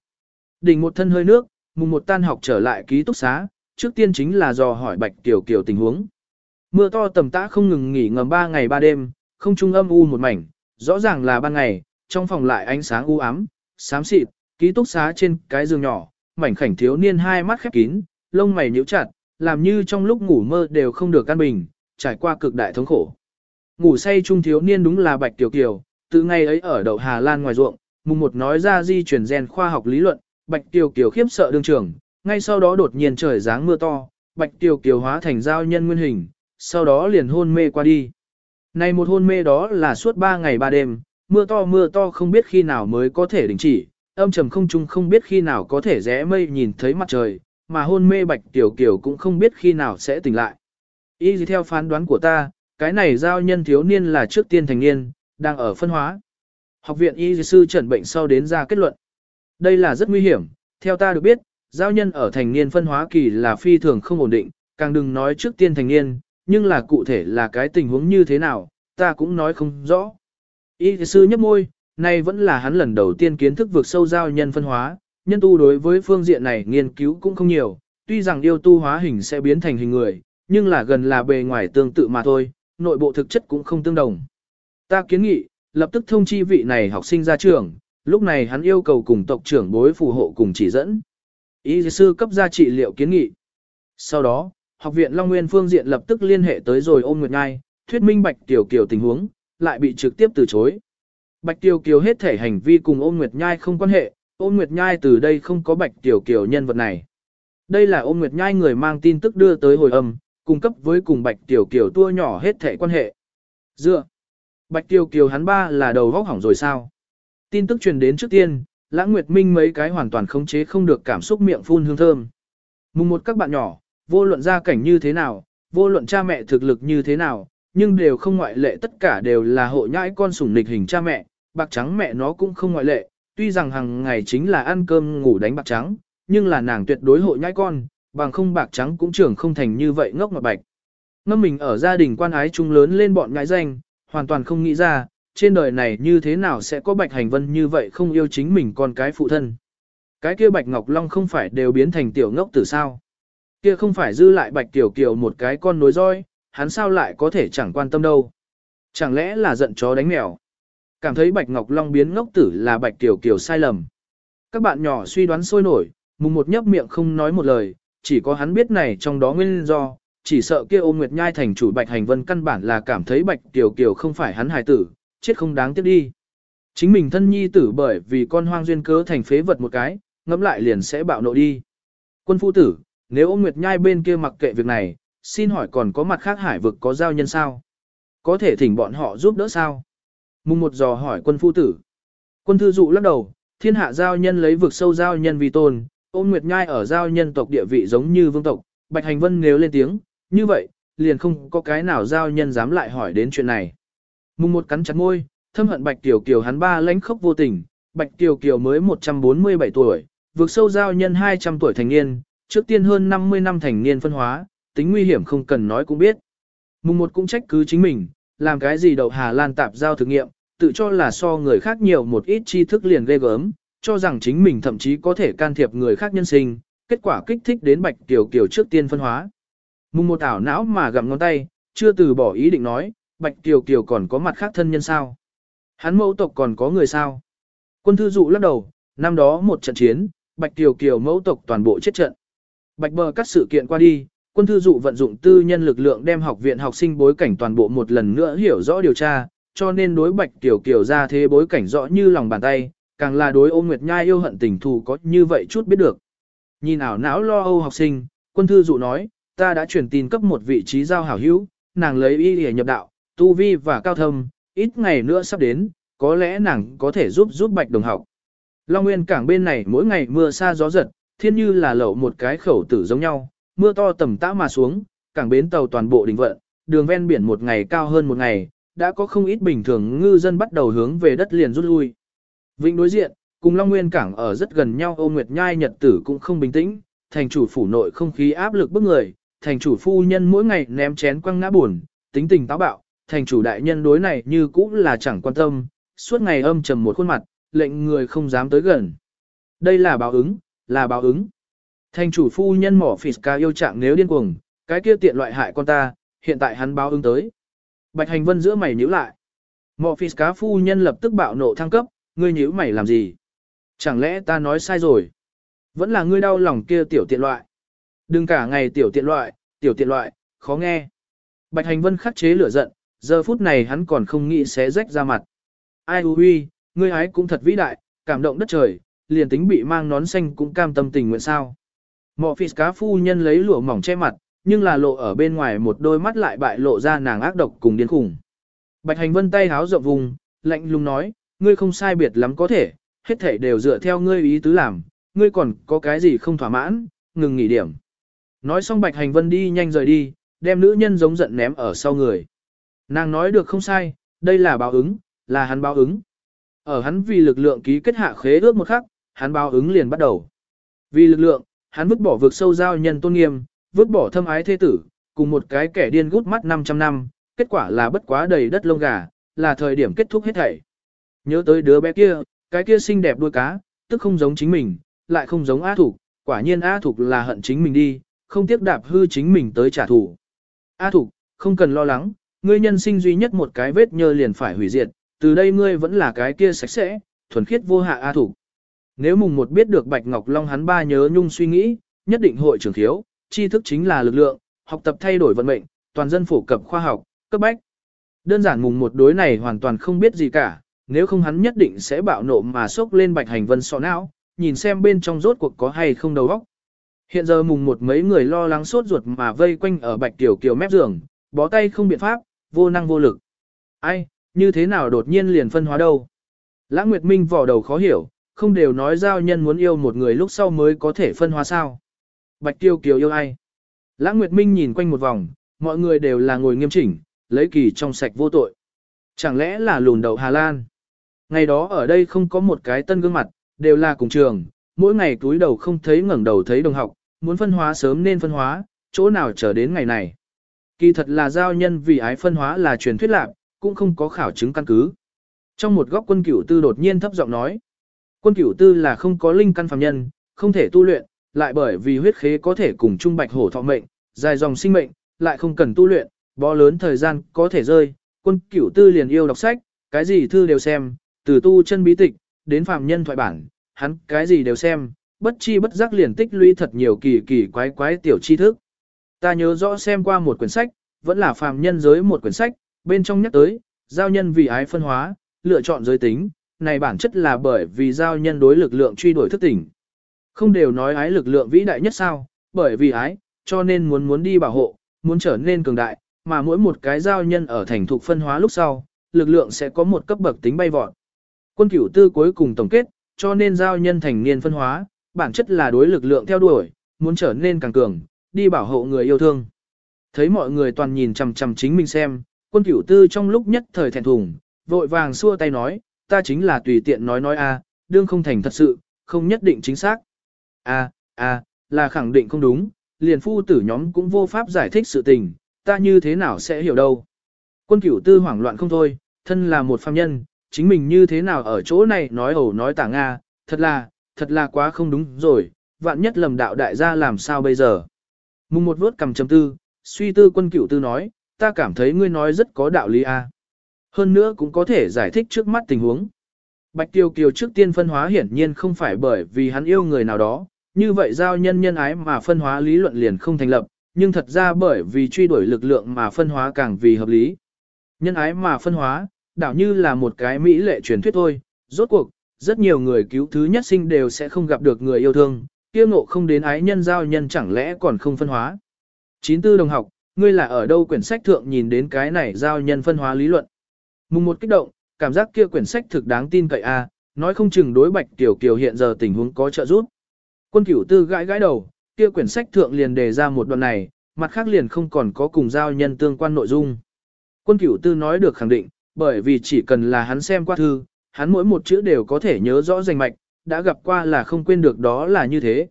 Đỉnh một thân hơi nước, mùng một tan học trở lại ký túc xá, trước tiên chính là dò hỏi Bạch Kiều Kiều tình huống. Mưa to tầm tã không ngừng nghỉ ngầm 3 ngày 3 đêm, không trung âm u một mảnh, rõ ràng là ban ngày, trong phòng lại ánh sáng u ám, xám xịt, ký túc xá trên cái giường nhỏ, mảnh khảnh thiếu niên hai mắt khép kín, lông mày nhíu chặt, làm như trong lúc ngủ mơ đều không được căn bình, trải qua cực đại thống khổ. Ngủ say trung thiếu niên đúng là Bạch Tiểu Kiều, từ ngày ấy ở đậu Hà Lan ngoài ruộng, mùng một nói ra di chuyển gen khoa học lý luận, Bạch Tiểu Kiều khiếp sợ đương trường, ngay sau đó đột nhiên trời giáng mưa to, Bạch Tiểu Kiều hóa thành giao nhân nguyên hình, sau đó liền hôn mê qua đi. Này một hôn mê đó là suốt 3 ngày 3 đêm, mưa to mưa to không biết khi nào mới có thể đình chỉ, âm trầm không trung không biết khi nào có thể rẽ mây nhìn thấy mặt trời, mà hôn mê Bạch Tiểu kiểu cũng không biết khi nào sẽ tỉnh lại. Y gì theo phán đoán của ta, cái này giao nhân thiếu niên là trước tiên thành niên, đang ở phân hóa. Học viện y sư trần bệnh sau đến ra kết luận. Đây là rất nguy hiểm, theo ta được biết, giao nhân ở thành niên phân hóa kỳ là phi thường không ổn định, càng đừng nói trước tiên thành niên, nhưng là cụ thể là cái tình huống như thế nào, ta cũng nói không rõ. Y sư nhấp môi, nay vẫn là hắn lần đầu tiên kiến thức vượt sâu giao nhân phân hóa, nhân tu đối với phương diện này nghiên cứu cũng không nhiều, tuy rằng yêu tu hóa hình sẽ biến thành hình người, nhưng là gần là bề ngoài tương tự mà thôi, nội bộ thực chất cũng không tương đồng. Ta kiến nghị, lập tức thông chi vị này học sinh ra trường, lúc này hắn yêu cầu cùng tộc trưởng bối phù hộ cùng chỉ dẫn. Y sư cấp ra trị liệu kiến nghị. Sau đó, học viện Long Nguyên phương diện lập tức liên hệ tới rồi ôm Nguyệt Nhai, thuyết minh Bạch Tiểu Kiều tình huống, lại bị trực tiếp từ chối. Bạch Tiểu Kiều hết thể hành vi cùng ôm Nguyệt Nhai không quan hệ, ôm Nguyệt Nhai từ đây không có Bạch Tiểu Kiều nhân vật này. Đây là ôm Nguyệt Nhai người mang tin tức đưa tới hồi âm, cung cấp với cùng Bạch Tiểu Kiều tua nhỏ hết thể quan hệ. Dựa, Bạch Tiểu Kiều hắn ba là đầu vóc hỏng rồi sao? Tin tức truyền đến trước tiên, Lãng Nguyệt Minh mấy cái hoàn toàn khống chế không được cảm xúc miệng phun hương thơm. Mùng một các bạn nhỏ, vô luận gia cảnh như thế nào, vô luận cha mẹ thực lực như thế nào, nhưng đều không ngoại lệ tất cả đều là hộ nhãi con sủng nịch hình cha mẹ, bạc trắng mẹ nó cũng không ngoại lệ, tuy rằng hàng ngày chính là ăn cơm ngủ đánh bạc trắng, nhưng là nàng tuyệt đối hội nhãi con, bằng không bạc trắng cũng trưởng không thành như vậy ngốc mà bạch. Ngâm mình ở gia đình quan ái trung lớn lên bọn nhãi danh, hoàn toàn không nghĩ ra, trên đời này như thế nào sẽ có bạch hành vân như vậy không yêu chính mình con cái phụ thân. Cái kia bạch ngọc long không phải đều biến thành tiểu ngốc tử sao. Kia không phải dư lại bạch tiểu kiều một cái con nối roi, hắn sao lại có thể chẳng quan tâm đâu. Chẳng lẽ là giận chó đánh mèo. Cảm thấy bạch ngọc long biến ngốc tử là bạch tiểu kiều sai lầm. Các bạn nhỏ suy đoán sôi nổi, mùng một nhấp miệng không nói một lời, chỉ có hắn biết này trong đó nguyên do, chỉ sợ kia ôm nguyệt nhai thành chủ bạch hành vân căn bản là cảm thấy bạch tiểu kiều không phải hắn hài tử, chết không đáng tiếc đi. Chính mình thân nhi tử bởi vì con hoang duyên cớ thành phế vật một cái, ngẫm lại liền sẽ bạo nộ đi. Quân phu tử, nếu ôm nguyệt nhai bên kia mặc kệ việc này, xin hỏi còn có mặt khác hải vực có giao nhân sao? Có thể thỉnh bọn họ giúp đỡ sao? Mùng một dò hỏi quân phu tử. Quân thư dụ lắc đầu, thiên hạ giao nhân lấy vực sâu giao nhân vì tôn, ôn nguyệt nhai ở giao nhân tộc địa vị giống như vương tộc, bạch hành vân nếu lên tiếng, như vậy, liền không có cái nào giao nhân dám lại hỏi đến chuyện này. Mùng một cắn chặt môi, thâm hận Bạch Tiểu Kiều hắn ba lãnh khốc vô tình, Bạch Tiểu Kiều mới 147 tuổi, vượt sâu giao nhân 200 tuổi thành niên, trước tiên hơn 50 năm thành niên phân hóa, tính nguy hiểm không cần nói cũng biết. Mùng một cũng trách cứ chính mình, làm cái gì đậu Hà Lan tạp giao thử nghiệm, tự cho là so người khác nhiều một ít tri thức liền ghê gớm, cho rằng chính mình thậm chí có thể can thiệp người khác nhân sinh, kết quả kích thích đến Bạch Tiểu Kiều trước tiên phân hóa. Mùng một ảo não mà gặm ngón tay, chưa từ bỏ ý định nói, Bạch Kiều Kiều còn có mặt khác thân nhân sao? Hắn mẫu tộc còn có người sao? Quân thư dụ lắc đầu, năm đó một trận chiến, Bạch Kiều Kiều mẫu tộc toàn bộ chết trận. Bạch bờ cắt sự kiện qua đi, quân thư dụ vận dụng tư nhân lực lượng đem học viện học sinh bối cảnh toàn bộ một lần nữa hiểu rõ điều tra, cho nên đối Bạch tiểu Kiều ra thế bối cảnh rõ như lòng bàn tay, càng là đối ôm nguyệt nhai yêu hận tình thù có như vậy chút biết được. Nhìn ảo não lo âu học sinh, quân thư dụ nói, ta đã truyền tin cấp một vị trí giao hảo hữu, nàng lấy y để nhập đạo, tu vi và cao thâm, ít ngày nữa sắp đến, có lẽ nàng có thể giúp giúp bạch đồng học. Long Nguyên cảng bên này mỗi ngày mưa xa gió giật, thiên như là lậu một cái khẩu tử giống nhau, mưa to tầm tã mà xuống, cảng bến tàu toàn bộ đình vận, đường ven biển một ngày cao hơn một ngày, đã có không ít bình thường ngư dân bắt đầu hướng về đất liền rút lui. Vịnh đối diện, cùng Long Nguyên cảng ở rất gần nhau ô nguyệt nhai nhật tử cũng không bình tĩnh, thành chủ phủ nội không khí áp lực bức người, thành chủ phu nhân mỗi ngày ném chén quăng ngã buồn, tính tình táo bạo, thành chủ đại nhân đối này như cũ là chẳng quan tâm, suốt ngày âm trầm một khuôn mặt, lệnh người không dám tới gần. Đây là báo ứng, là báo ứng. Thành chủ phu nhân mỏ phỉ ca yêu trạng nếu điên cuồng, cái kia tiện loại hại con ta, hiện tại hắn báo ứng tới. Bạch hành vân giữa mày nhíu lại. Mỏ phỉ cá phu nhân lập tức bạo nộ thăng cấp, ngươi nhíu mày làm gì? Chẳng lẽ ta nói sai rồi? Vẫn là ngươi đau lòng kia tiểu tiện loại. Đừng cả ngày tiểu tiện loại, tiểu tiện loại, khó nghe. Bạch hành vân khắc chế lửa giận, giờ phút này hắn còn không nghĩ sẽ rách ra mặt. Ai huy, ngươi ái cũng thật vĩ đại, cảm động đất trời, liền tính bị mang nón xanh cũng cam tâm tình nguyện sao. Mọ phì cá phu nhân lấy lụa mỏng che mặt, nhưng là lộ ở bên ngoài một đôi mắt lại bại lộ ra nàng ác độc cùng điên khủng. Bạch hành vân tay háo rộng vùng, lạnh lùng nói, ngươi không sai biệt lắm có thể, hết thể đều dựa theo ngươi ý tứ làm, ngươi còn có cái gì không thỏa mãn, ngừng nghỉ điểm. Nói xong bạch hành vân đi nhanh rời đi, đem nữ nhân giống giận ném ở sau người. Nàng nói được không sai, đây là báo ứng, là hắn báo ứng. Ở hắn vì lực lượng ký kết hạ khế ước một khắc, hắn báo ứng liền bắt đầu. Vì lực lượng, hắn vứt bỏ vực sâu giao nhân tôn nghiêm, vứt bỏ thâm ái thế tử, cùng một cái kẻ điên gút mắt 500 năm, kết quả là bất quá đầy đất lông gà, là thời điểm kết thúc hết thảy. Nhớ tới đứa bé kia, cái kia xinh đẹp đuôi cá, tức không giống chính mình, lại không giống A Thục, quả nhiên A Thục là hận chính mình đi, không tiếc đạp hư chính mình tới trả thù. A Thục, không cần lo lắng, ngươi nhân sinh duy nhất một cái vết nhơ liền phải hủy diệt, từ đây ngươi vẫn là cái kia sạch sẽ, thuần khiết vô hạ A Thục. Nếu mùng một biết được Bạch Ngọc Long hắn ba nhớ nhung suy nghĩ, nhất định hội trưởng thiếu, tri thức chính là lực lượng, học tập thay đổi vận mệnh, toàn dân phổ cập khoa học, cấp bách. Đơn giản mùng một đối này hoàn toàn không biết gì cả, nếu không hắn nhất định sẽ bạo nộ mà sốc lên Bạch Hành Vân sọ não, nhìn xem bên trong rốt cuộc có hay không đầu óc. Hiện giờ mùng một mấy người lo lắng sốt ruột mà vây quanh ở Bạch Tiểu Kiều mép giường, bó tay không biện pháp, vô năng vô lực. Ai, như thế nào đột nhiên liền phân hóa đâu? Lãng Nguyệt Minh vò đầu khó hiểu, không đều nói giao nhân muốn yêu một người lúc sau mới có thể phân hóa sao. Bạch Tiêu Kiều yêu ai? Lãng Nguyệt Minh nhìn quanh một vòng, mọi người đều là ngồi nghiêm chỉnh, lấy kỳ trong sạch vô tội. Chẳng lẽ là lùn đầu Hà Lan? Ngày đó ở đây không có một cái tân gương mặt, đều là cùng trường, mỗi ngày túi đầu không thấy ngẩng đầu thấy đồng học, muốn phân hóa sớm nên phân hóa, chỗ nào chờ đến ngày này. Kỳ thật là giao nhân vì ái phân hóa là truyền thuyết lạc, cũng không có khảo chứng căn cứ. Trong một góc quân cửu tư đột nhiên thấp giọng nói, Quân cửu tư là không có linh căn phàm nhân, không thể tu luyện, lại bởi vì huyết khế có thể cùng trung bạch hổ thọ mệnh, dài dòng sinh mệnh, lại không cần tu luyện, bó lớn thời gian có thể rơi. Quân cửu tư liền yêu đọc sách, cái gì thư đều xem, từ tu chân bí tịch, đến phàm nhân thoại bản, hắn cái gì đều xem, bất chi bất giác liền tích lũy thật nhiều kỳ kỳ quái quái tiểu tri thức. Ta nhớ rõ xem qua một quyển sách, vẫn là phàm nhân giới một quyển sách, bên trong nhắc tới, giao nhân vì ái phân hóa, lựa chọn giới tính, này bản chất là bởi vì giao nhân đối lực lượng truy đuổi thức tỉnh. Không đều nói ái lực lượng vĩ đại nhất sao, bởi vì ái, cho nên muốn muốn đi bảo hộ, muốn trở nên cường đại, mà mỗi một cái giao nhân ở thành thục phân hóa lúc sau, lực lượng sẽ có một cấp bậc tính bay vọt. Quân cửu tư cuối cùng tổng kết, cho nên giao nhân thành niên phân hóa, bản chất là đối lực lượng theo đuổi, muốn trở nên càng cường, đi bảo hộ người yêu thương. Thấy mọi người toàn nhìn chằm chằm chính mình xem, quân cửu tư trong lúc nhất thời thẹn thùng, vội vàng xua tay nói, ta chính là tùy tiện nói nói a, đương không thành thật sự, không nhất định chính xác. A, a, là khẳng định không đúng, liền phu tử nhóm cũng vô pháp giải thích sự tình, ta như thế nào sẽ hiểu đâu. Quân cửu tư hoảng loạn không thôi, thân là một phàm nhân, chính mình như thế nào ở chỗ này nói ẩu nói tả Nga, thật là, thật là quá không đúng rồi, vạn nhất lầm đạo đại gia làm sao bây giờ. Mùng một vuốt cầm chấm tư, suy tư quân cửu tư nói, ta cảm thấy ngươi nói rất có đạo lý a. Hơn nữa cũng có thể giải thích trước mắt tình huống. Bạch Tiêu Kiều trước tiên phân hóa hiển nhiên không phải bởi vì hắn yêu người nào đó, như vậy giao nhân nhân ái mà phân hóa lý luận liền không thành lập, nhưng thật ra bởi vì truy đuổi lực lượng mà phân hóa càng vì hợp lý. Nhân ái mà phân hóa, đảo như là một cái mỹ lệ truyền thuyết thôi, rốt cuộc, rất nhiều người cứu thứ nhất sinh đều sẽ không gặp được người yêu thương, kia ngộ không đến ái nhân giao nhân chẳng lẽ còn không phân hóa. Chín tư đồng học, ngươi là ở đâu quyển sách thượng nhìn đến cái này giao nhân phân hóa lý luận. Mùng một kích động, cảm giác kia quyển sách thực đáng tin cậy a, nói không chừng đối Bạch Tiểu Kiều hiện giờ tình huống có trợ giúp. Quân Cửu Tư gãi gãi đầu, kia quyển sách thượng liền đề ra một đoạn này, mặt khác liền không còn có cùng giao nhân tương quan nội dung. Quân Cửu Tư nói được khẳng định, bởi vì chỉ cần là hắn xem qua thư, hắn mỗi một chữ đều có thể nhớ rõ rành mạch, đã gặp qua là không quên được đó là như thế.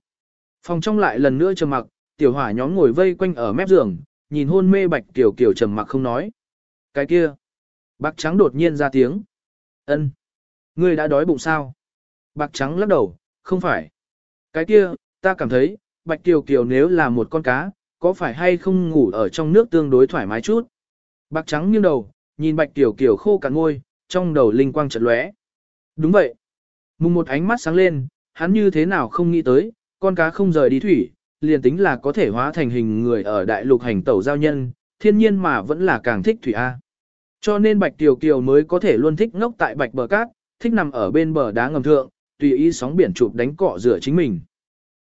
Phòng trong lại lần nữa trầm mặc, tiểu hỏa nhóm ngồi vây quanh ở mép giường, nhìn hôn mê Bạch Tiểu Kiều trầm mặc không nói. Cái kia. Bạc trắng đột nhiên ra tiếng. ân Ngươi đã đói bụng sao? Bạc trắng lắc đầu, không phải. Cái kia, ta cảm thấy, Bạch Kiều Kiều nếu là một con cá, có phải hay không ngủ ở trong nước tương đối thoải mái chút? Bạc trắng nghiêng đầu, nhìn Bạch Kiều Kiều khô cạn ngôi, trong đầu linh quang chợt lóe. Đúng vậy. Mùng một ánh mắt sáng lên, hắn như thế nào không nghĩ tới, con cá không rời đi thủy, liền tính là có thể hóa thành hình người ở đại lục hành tẩu giao nhân, thiên nhiên mà vẫn là càng thích thủy A. Cho nên Bạch Tiểu Kiều mới có thể luôn thích ngốc tại Bạch bờ cát, thích nằm ở bên bờ đá ngầm thượng, tùy ý sóng biển chụp đánh cọ rửa chính mình.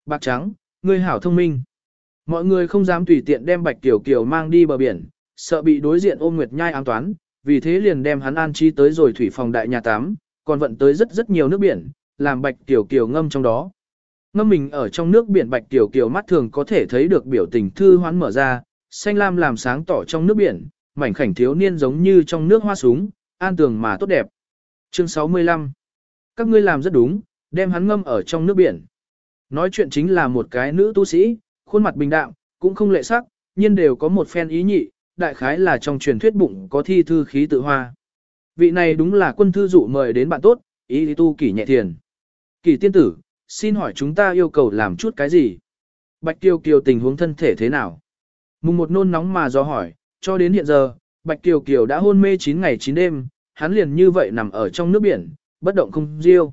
Bạc trắng, ngươi hảo thông minh. Mọi người không dám tùy tiện đem Bạch Tiểu Kiều mang đi bờ biển, sợ bị đối diện ôm nguyệt nhai ám toán, vì thế liền đem hắn an trí tới rồi thủy phòng đại nhà tám, còn vận tới rất rất nhiều nước biển, làm Bạch Tiểu Kiều ngâm trong đó. Ngâm mình ở trong nước biển Bạch Tiểu Kiều mắt thường có thể thấy được biểu tình thư hoán mở ra, xanh lam làm sáng tỏ trong nước biển, mảnh khảnh thiếu niên giống như trong nước hoa súng, an tường mà tốt đẹp. Chương 65 Các ngươi làm rất đúng, đem hắn ngâm ở trong nước biển. Nói chuyện chính là một cái nữ tu sĩ, khuôn mặt bình đạm, cũng không lệ sắc, nhưng đều có một phen ý nhị, đại khái là trong truyền thuyết bụng có thi thư khí tự hoa. Vị này đúng là quân thư dụ mời đến bạn tốt, ý tu kỷ nhẹ thiền. Kỷ tiên tử, xin hỏi chúng ta yêu cầu làm chút cái gì? Bạch Kiều Kiều tình huống thân thể thế nào? Mùng một nôn nóng mà do hỏi, cho đến hiện giờ, Bạch Kiều Kiều đã hôn mê 9 ngày 9 đêm, hắn liền như vậy nằm ở trong nước biển, bất động không riêu.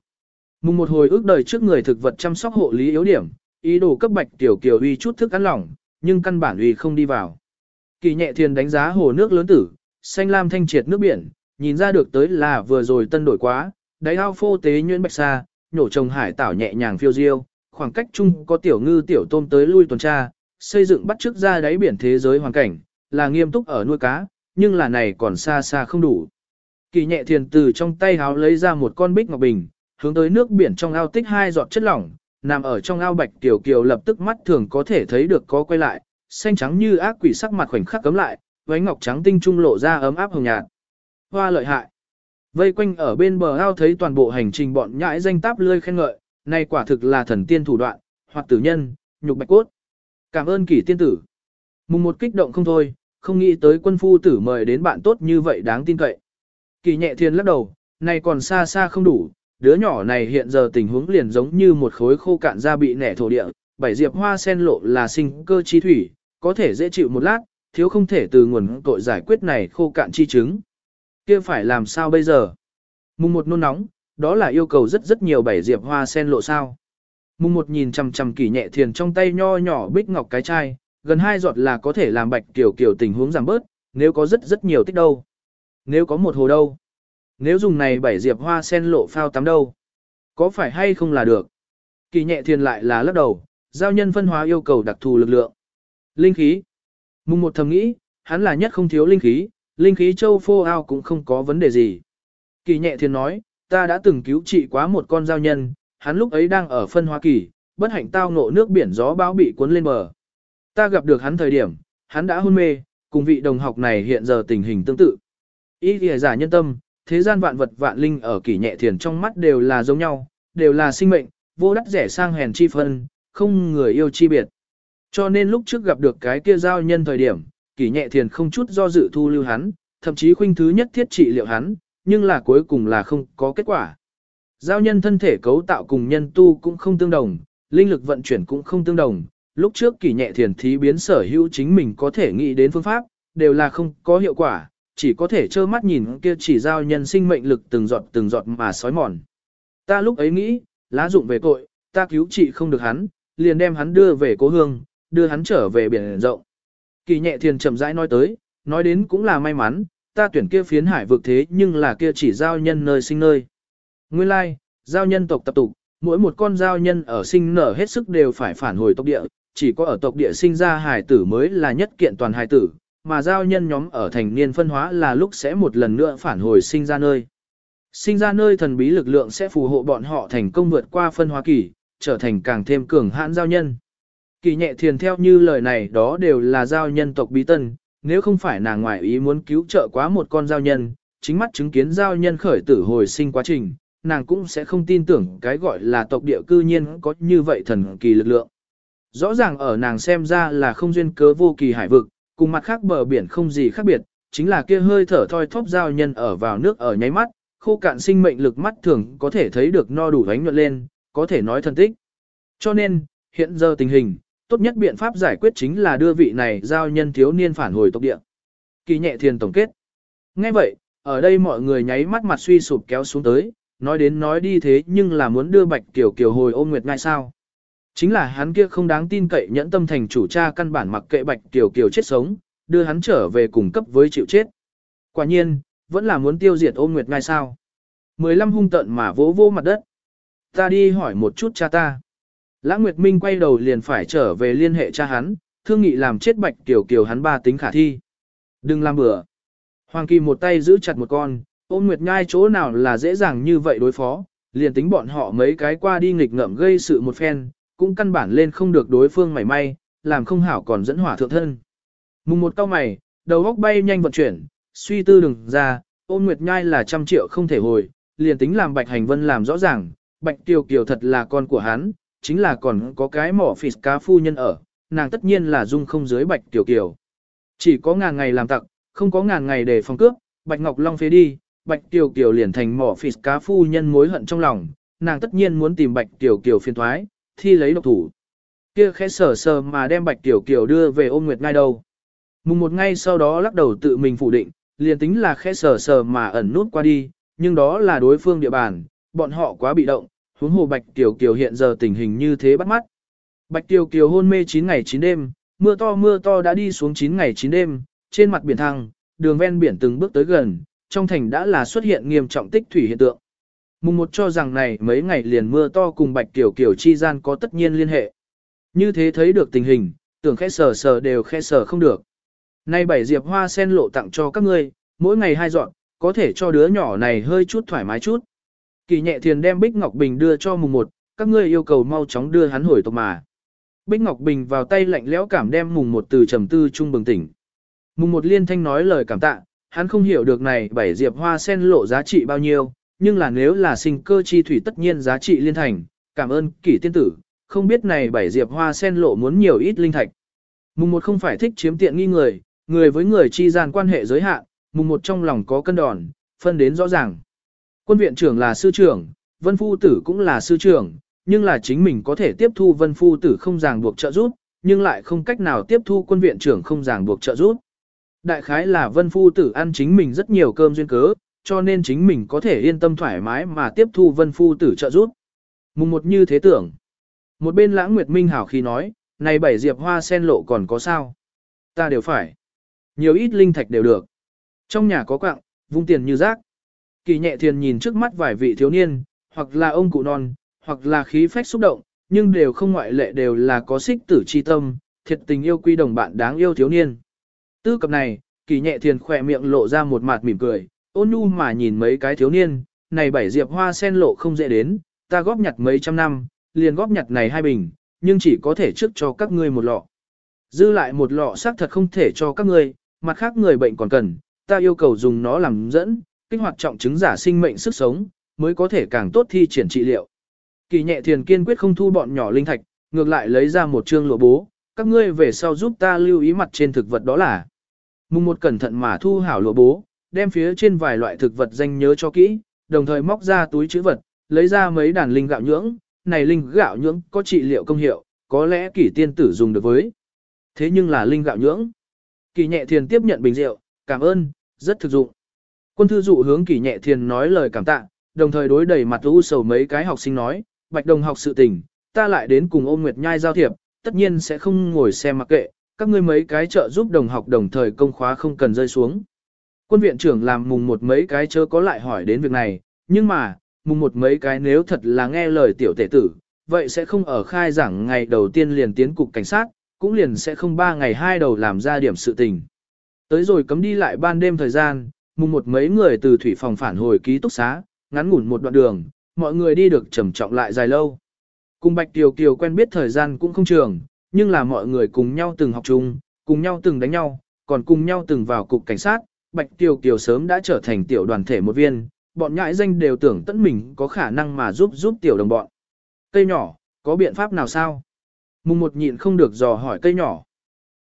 Mùng một hồi ước đời trước người thực vật chăm sóc hộ lý yếu điểm, ý đồ cấp Bạch Kiều Kiều uy chút thức ăn lỏng, nhưng căn bản uy không đi vào. Kỳ nhẹ thiền đánh giá hồ nước lớn tử, xanh lam thanh triệt nước biển, nhìn ra được tới là vừa rồi tân đổi quá, đáy ao phô tế nhuyễn bạch xa, nhổ trồng hải tảo nhẹ nhàng phiêu diêu, khoảng cách chung có tiểu ngư tiểu tôm tới lui tuần tra, xây dựng bắt trước ra đáy biển thế giới hoàn cảnh, là nghiêm túc ở nuôi cá, nhưng là này còn xa xa không đủ. Kỳ nhẹ thiền từ trong tay háo lấy ra một con bích ngọc bình, hướng tới nước biển trong ao tích hai giọt chất lỏng, nằm ở trong ao bạch tiểu kiều lập tức mắt thường có thể thấy được có quay lại, xanh trắng như ác quỷ sắc mặt khoảnh khắc cấm lại, váy ngọc trắng tinh trung lộ ra ấm áp hồng nhạt. Hoa lợi hại. Vây quanh ở bên bờ ao thấy toàn bộ hành trình bọn nhãi danh táp lươi khen ngợi, này quả thực là thần tiên thủ đoạn, hoặc tử nhân, nhục bạch cốt. Cảm ơn kỷ tiên tử. Mùng một kích động không thôi, không nghĩ tới quân phu tử mời đến bạn tốt như vậy đáng tin cậy. Kỳ nhẹ thiên lắc đầu, này còn xa xa không đủ, đứa nhỏ này hiện giờ tình huống liền giống như một khối khô cạn da bị nẻ thổ địa, bảy diệp hoa sen lộ là sinh cơ chi thủy, có thể dễ chịu một lát, thiếu không thể từ nguồn tội giải quyết này khô cạn chi chứng. kia phải làm sao bây giờ? Mùng một nôn nóng, đó là yêu cầu rất rất nhiều bảy diệp hoa sen lộ sao. Mùng một nhìn chằm chằm kỳ nhẹ thiền trong tay nho nhỏ bích ngọc cái chai, gần hai giọt là có thể làm bạch kiểu kiểu tình huống giảm bớt, nếu có rất rất nhiều tích đâu. Nếu có một hồ đâu. Nếu dùng này bảy diệp hoa sen lộ phao tắm đâu. Có phải hay không là được. Kỳ nhẹ thiền lại là lắc đầu, giao nhân phân hóa yêu cầu đặc thù lực lượng. Linh khí. Mùng một thầm nghĩ, hắn là nhất không thiếu linh khí, linh khí châu phô ao cũng không có vấn đề gì. Kỳ nhẹ thiên nói, ta đã từng cứu trị quá một con giao nhân, hắn lúc ấy đang ở phân hóa kỳ, bất hạnh tao ngộ nước biển gió bão bị cuốn lên bờ. Ta gặp được hắn thời điểm, hắn đã hôn mê, cùng vị đồng học này hiện giờ tình hình tương tự. Ý kìa giả nhân tâm, thế gian vạn vật vạn linh ở kỷ nhẹ thiền trong mắt đều là giống nhau, đều là sinh mệnh, vô đắt rẻ sang hèn chi phân, không người yêu chi biệt. Cho nên lúc trước gặp được cái kia giao nhân thời điểm, kỷ nhẹ thiền không chút do dự thu lưu hắn, thậm chí khuynh thứ nhất thiết trị liệu hắn, nhưng là cuối cùng là không có kết quả. Giao nhân thân thể cấu tạo cùng nhân tu cũng không tương đồng, linh lực vận chuyển cũng không tương đồng. Lúc trước kỷ nhẹ thiền thí biến sở hữu chính mình có thể nghĩ đến phương pháp, đều là không có hiệu quả, chỉ có thể trơ mắt nhìn kia chỉ giao nhân sinh mệnh lực từng giọt từng giọt mà sói mòn. Ta lúc ấy nghĩ, lá dụng về tội, ta cứu trị không được hắn, liền đem hắn đưa về cố hương, đưa hắn trở về biển rộng. Kỳ nhẹ thiền chậm rãi nói tới, nói đến cũng là may mắn, ta tuyển kia phiến hải vực thế nhưng là kia chỉ giao nhân nơi sinh nơi. Nguyên lai, like, giao nhân tộc tập tục, mỗi một con giao nhân ở sinh nở hết sức đều phải phản hồi tộc địa, chỉ có ở tộc địa sinh ra hài tử mới là nhất kiện toàn hài tử, mà giao nhân nhóm ở thành niên phân hóa là lúc sẽ một lần nữa phản hồi sinh ra nơi. Sinh ra nơi thần bí lực lượng sẽ phù hộ bọn họ thành công vượt qua phân hóa kỳ, trở thành càng thêm cường hãn giao nhân. Kỳ nhẹ thiền theo như lời này đó đều là giao nhân tộc bí tân, nếu không phải nàng ngoại ý muốn cứu trợ quá một con giao nhân, chính mắt chứng kiến giao nhân khởi tử hồi sinh quá trình, nàng cũng sẽ không tin tưởng cái gọi là tộc địa cư nhiên có như vậy thần kỳ lực lượng. Rõ ràng ở nàng xem ra là không duyên cớ vô kỳ hải vực, cùng mặt khác bờ biển không gì khác biệt, chính là kia hơi thở thoi thóp giao nhân ở vào nước ở nháy mắt, khô cạn sinh mệnh lực mắt thường có thể thấy được no đủ ánh nhuận lên, có thể nói thân tích. Cho nên, hiện giờ tình hình, tốt nhất biện pháp giải quyết chính là đưa vị này giao nhân thiếu niên phản hồi tộc địa. Kỳ nhẹ thiền tổng kết. Ngay vậy, ở đây mọi người nháy mắt mặt suy sụp kéo xuống tới, nói đến nói đi thế nhưng là muốn đưa Bạch Kiều Kiều hồi ôm nguyệt ngay sao. Chính là hắn kia không đáng tin cậy nhẫn tâm thành chủ cha căn bản mặc kệ Bạch Kiều Kiều chết sống, đưa hắn trở về cùng cấp với chịu chết. Quả nhiên, vẫn là muốn tiêu diệt ôm nguyệt ngay sao. Mười lăm hung tận mà vỗ vô mặt đất. Ta đi hỏi một chút cha ta. Lã Nguyệt Minh quay đầu liền phải trở về liên hệ cha hắn, thương nghị làm chết Bạch Kiều Kiều hắn ba tính khả thi. Đừng làm bừa. Hoàng Kỳ một tay giữ chặt một con, ôm Nguyệt Nhai chỗ nào là dễ dàng như vậy đối phó, liền tính bọn họ mấy cái qua đi nghịch ngợm gây sự một phen, cũng căn bản lên không được đối phương mảy may, làm không hảo còn dẫn hỏa thượng thân. Mùng một cao mày, đầu góc bay nhanh vận chuyển, suy tư đừng ra, Ôn Nguyệt Nhai là trăm triệu không thể hồi, liền tính làm Bạch Hành Vân làm rõ ràng, Bạch Tiêu Kiều thật là con của hắn, chính là còn có cái mỏ phỉ cá phu nhân ở, nàng tất nhiên là dung không dưới Bạch Tiêu Kiều. Chỉ có ngàn ngày làm tặc, không có ngàn ngày để phòng cướp, Bạch Ngọc Long phế đi, Bạch Tiêu Kiều liền thành mỏ phỉ cá phu nhân mối hận trong lòng, nàng tất nhiên muốn tìm Bạch Tiêu Kiều phiền thoái, thi lấy độc thủ. Kia khẽ sờ sờ mà đem Bạch Tiểu Kiều đưa về ôm nguyệt ngay đâu. Mùng một ngay sau đó lắc đầu tự mình phủ định, liền tính là khẽ sờ sờ mà ẩn nút qua đi, nhưng đó là đối phương địa bàn, bọn họ quá bị động, huống hồ Bạch Tiểu Kiều hiện giờ tình hình như thế bắt mắt. Bạch Tiểu Kiều hôn mê 9 ngày 9 đêm, mưa to mưa to đã đi xuống 9 ngày 9 đêm, trên mặt biển thăng, đường ven biển từng bước tới gần, trong thành đã là xuất hiện nghiêm trọng tích thủy hiện tượng. Mùng một cho rằng này mấy ngày liền mưa to cùng Bạch Kiều Kiều chi gian có tất nhiên liên hệ. Như thế thấy được tình hình, tưởng khẽ sờ sờ đều khẽ sờ không được. Nay bảy diệp hoa sen lộ tặng cho các ngươi, mỗi ngày hai dọn, có thể cho đứa nhỏ này hơi chút thoải mái chút. Kỳ nhẹ thiền đem Bích Ngọc Bình đưa cho mùng một, các ngươi yêu cầu mau chóng đưa hắn hồi tộc mà. Bích Ngọc Bình vào tay lạnh lẽo cảm đem mùng một từ trầm tư trung bừng tỉnh. Mùng một liên thanh nói lời cảm tạ, hắn không hiểu được này bảy diệp hoa sen lộ giá trị bao nhiêu, nhưng là nếu là sinh cơ chi thủy tất nhiên giá trị liên thành, cảm ơn kỷ tiên tử, không biết này bảy diệp hoa sen lộ muốn nhiều ít linh thạch. Mùng một không phải thích chiếm tiện nghi người, người với người chi gian quan hệ giới hạn, mùng một trong lòng có cân đòn, phân đến rõ ràng. Quân viện trưởng là sư trưởng, vân phu tử cũng là sư trưởng, nhưng là chính mình có thể tiếp thu vân phu tử không ràng buộc trợ giúp, nhưng lại không cách nào tiếp thu quân viện trưởng không ràng buộc trợ giúp. Đại khái là vân phu tử ăn chính mình rất nhiều cơm duyên cớ, cho nên chính mình có thể yên tâm thoải mái mà tiếp thu vân phu tử trợ giúp. Mùng một như thế tưởng. Một bên lãng nguyệt minh hảo khi nói, này bảy diệp hoa sen lộ còn có sao? Ta đều phải. Nhiều ít linh thạch đều được. Trong nhà có quạng, vung tiền như rác. Kỳ nhẹ thiền nhìn trước mắt vài vị thiếu niên, hoặc là ông cụ non, hoặc là khí phách xúc động, nhưng đều không ngoại lệ đều là có xích tử chi tâm, thiệt tình yêu quy đồng bạn đáng yêu thiếu niên. Tư cập này, kỳ nhẹ thiền khỏe miệng lộ ra một mặt mỉm cười, ôn nhu mà nhìn mấy cái thiếu niên, này bảy diệp hoa sen lộ không dễ đến, ta góp nhặt mấy trăm năm, liền góp nhặt này hai bình, nhưng chỉ có thể trước cho các ngươi một lọ. Dư lại một lọ xác thật không thể cho các ngươi, mặt khác người bệnh còn cần, ta yêu cầu dùng nó làm dẫn, kích hoạt trọng chứng giả sinh mệnh sức sống, mới có thể càng tốt thi triển trị liệu. Kỳ nhẹ thiền kiên quyết không thu bọn nhỏ linh thạch, ngược lại lấy ra một trương lụa bố, các ngươi về sau giúp ta lưu ý mặt trên thực vật đó là. Mùng một cẩn thận mà thu hảo lụa bố, đem phía trên vài loại thực vật danh nhớ cho kỹ, đồng thời móc ra túi chữ vật, lấy ra mấy đàn linh gạo nhưỡng, này linh gạo nhưỡng có trị liệu công hiệu, có lẽ kỷ tiên tử dùng được với. Thế nhưng là linh gạo nhưỡng. Kỳ nhẹ thiền tiếp nhận bình rượu, cảm ơn, rất thực dụng. Quân thư dụ hướng kỳ nhẹ thiền nói lời cảm tạ, đồng thời đối đẩy mặt u sầu mấy cái học sinh nói, bạch đồng học sự tình, ta lại đến cùng ôm nguyệt nhai giao thiệp, tất nhiên sẽ không ngồi xem mặc kệ, các ngươi mấy cái trợ giúp đồng học đồng thời công khóa không cần rơi xuống. Quân viện trưởng làm mùng một mấy cái chớ có lại hỏi đến việc này, nhưng mà, mùng một mấy cái nếu thật là nghe lời tiểu tể tử, vậy sẽ không ở khai giảng ngày đầu tiên liền tiến cục cảnh sát, cũng liền sẽ không ba ngày hai đầu làm ra điểm sự tình. Tới rồi cấm đi lại ban đêm thời gian, mùng một mấy người từ thủy phòng phản hồi ký túc xá, ngắn ngủn một đoạn đường, mọi người đi được trầm trọng lại dài lâu. Cùng Bạch tiều Kiều quen biết thời gian cũng không trường, nhưng là mọi người cùng nhau từng học chung, cùng nhau từng đánh nhau, còn cùng nhau từng vào cục cảnh sát, Bạch Tiểu Kiều sớm đã trở thành tiểu đoàn thể một viên, bọn nhãi danh đều tưởng tận mình có khả năng mà giúp giúp tiểu đồng bọn. Cây nhỏ, có biện pháp nào sao? Mùng một nhịn không được dò hỏi cây nhỏ.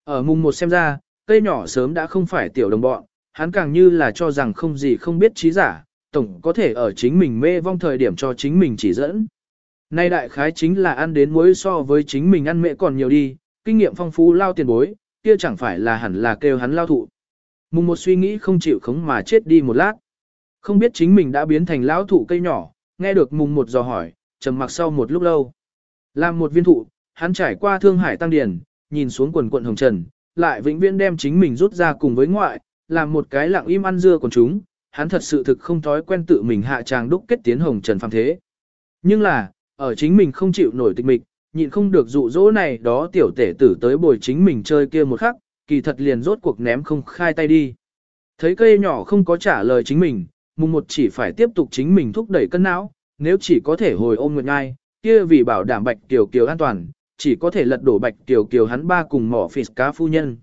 Ở mùng một xem ra, cây nhỏ sớm đã không phải tiểu đồng bọn, hắn càng như là cho rằng không gì không biết trí giả, tổng có thể ở chính mình mê vong thời điểm cho chính mình chỉ dẫn. Nay đại khái chính là ăn đến muối so với chính mình ăn mẹ còn nhiều đi, kinh nghiệm phong phú lao tiền bối, kia chẳng phải là hẳn là kêu hắn lao thụ. Mùng một suy nghĩ không chịu khống mà chết đi một lát. Không biết chính mình đã biến thành lão thụ cây nhỏ, nghe được mùng một dò hỏi, trầm mặc sau một lúc lâu. Làm một viên thụ, hắn trải qua thương hải tăng điển, nhìn xuống quần quận hồng trần, lại vĩnh viễn đem chính mình rút ra cùng với ngoại, làm một cái lặng im ăn dưa của chúng, hắn thật sự thực không thói quen tự mình hạ tràng đúc kết tiến hồng trần phàm thế. Nhưng là, ở chính mình không chịu nổi tịch mịch, nhịn không được dụ dỗ này đó tiểu tể tử tới bồi chính mình chơi kia một khắc, kỳ thật liền rốt cuộc ném không khai tay đi. Thấy cây nhỏ không có trả lời chính mình, mùng một chỉ phải tiếp tục chính mình thúc đẩy cân não, nếu chỉ có thể hồi ôm nguyệt ngai, kia vì bảo đảm bạch tiểu kiều an toàn, chỉ có thể lật đổ bạch tiểu kiều hắn ba cùng mỏ phì cá phu nhân.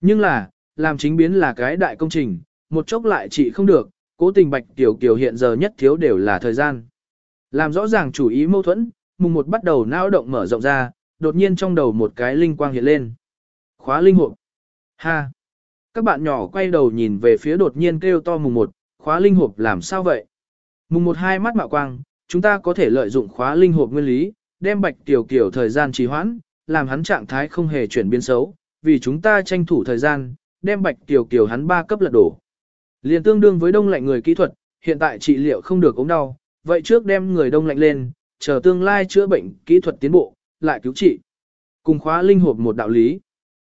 Nhưng là, làm chính biến là cái đại công trình, một chốc lại chỉ không được, cố tình bạch tiểu kiều hiện giờ nhất thiếu đều là thời gian. Làm rõ ràng chủ ý mâu thuẫn, mùng một bắt đầu não động mở rộng ra, đột nhiên trong đầu một cái linh quang hiện lên. Khóa linh hộp. Ha! Các bạn nhỏ quay đầu nhìn về phía đột nhiên kêu to mùng một, khóa linh hộp làm sao vậy? Mùng một hai mắt mạo quang, chúng ta có thể lợi dụng khóa linh hộp nguyên lý, đem bạch tiểu kiểu thời gian trì hoãn, làm hắn trạng thái không hề chuyển biến xấu, vì chúng ta tranh thủ thời gian, đem bạch tiểu kiểu hắn ba cấp lật đổ. Liền tương đương với đông lạnh người kỹ thuật, hiện tại trị liệu không được ống đau, vậy trước đem người đông lạnh lên, chờ tương lai chữa bệnh kỹ thuật tiến bộ, lại cứu trị. Cùng khóa linh hộp một đạo lý.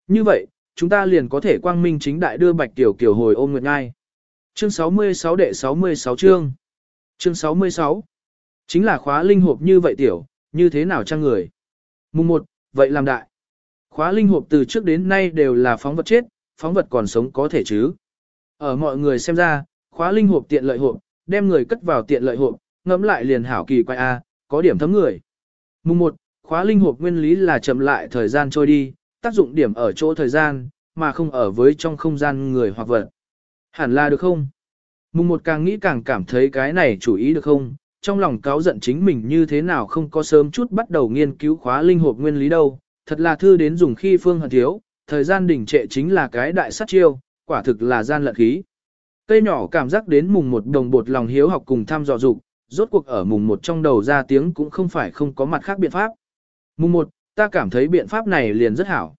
Như vậy, chúng ta liền có thể quang minh chính đại đưa Bạch Tiểu Kiều hồi ôm nguyệt ngai. Chương 66 đệ 66 chương. Chương 66. Chính là khóa linh hộp như vậy tiểu, như thế nào trang người. Mùng 1, vậy làm đại. Khóa linh hộp từ trước đến nay đều là phóng vật chết, phóng vật còn sống có thể chứ. Ở mọi người xem ra, khóa linh hộp tiện lợi hộp, đem người cất vào tiện lợi hộp, ngẫm lại liền hảo kỳ quay A, à, có điểm thấm người. Mùng 1, khóa linh hộp nguyên lý là chậm lại thời gian trôi đi, tác dụng điểm ở chỗ thời gian, mà không ở với trong không gian người hoặc vật. Hẳn là được không? Mùng một càng nghĩ càng cảm thấy cái này chủ ý được không? Trong lòng cáo giận chính mình như thế nào không có sớm chút bắt đầu nghiên cứu khóa linh hộp nguyên lý đâu. Thật là thư đến dùng khi phương hận thiếu, thời gian đỉnh trệ chính là cái đại sát chiêu, quả thực là gian lận khí. Cây nhỏ cảm giác đến mùng một đồng bột lòng hiếu học cùng tham dò dục, rốt cuộc ở mùng một trong đầu ra tiếng cũng không phải không có mặt khác biện pháp. Mùng một, ta cảm thấy biện pháp này liền rất hảo.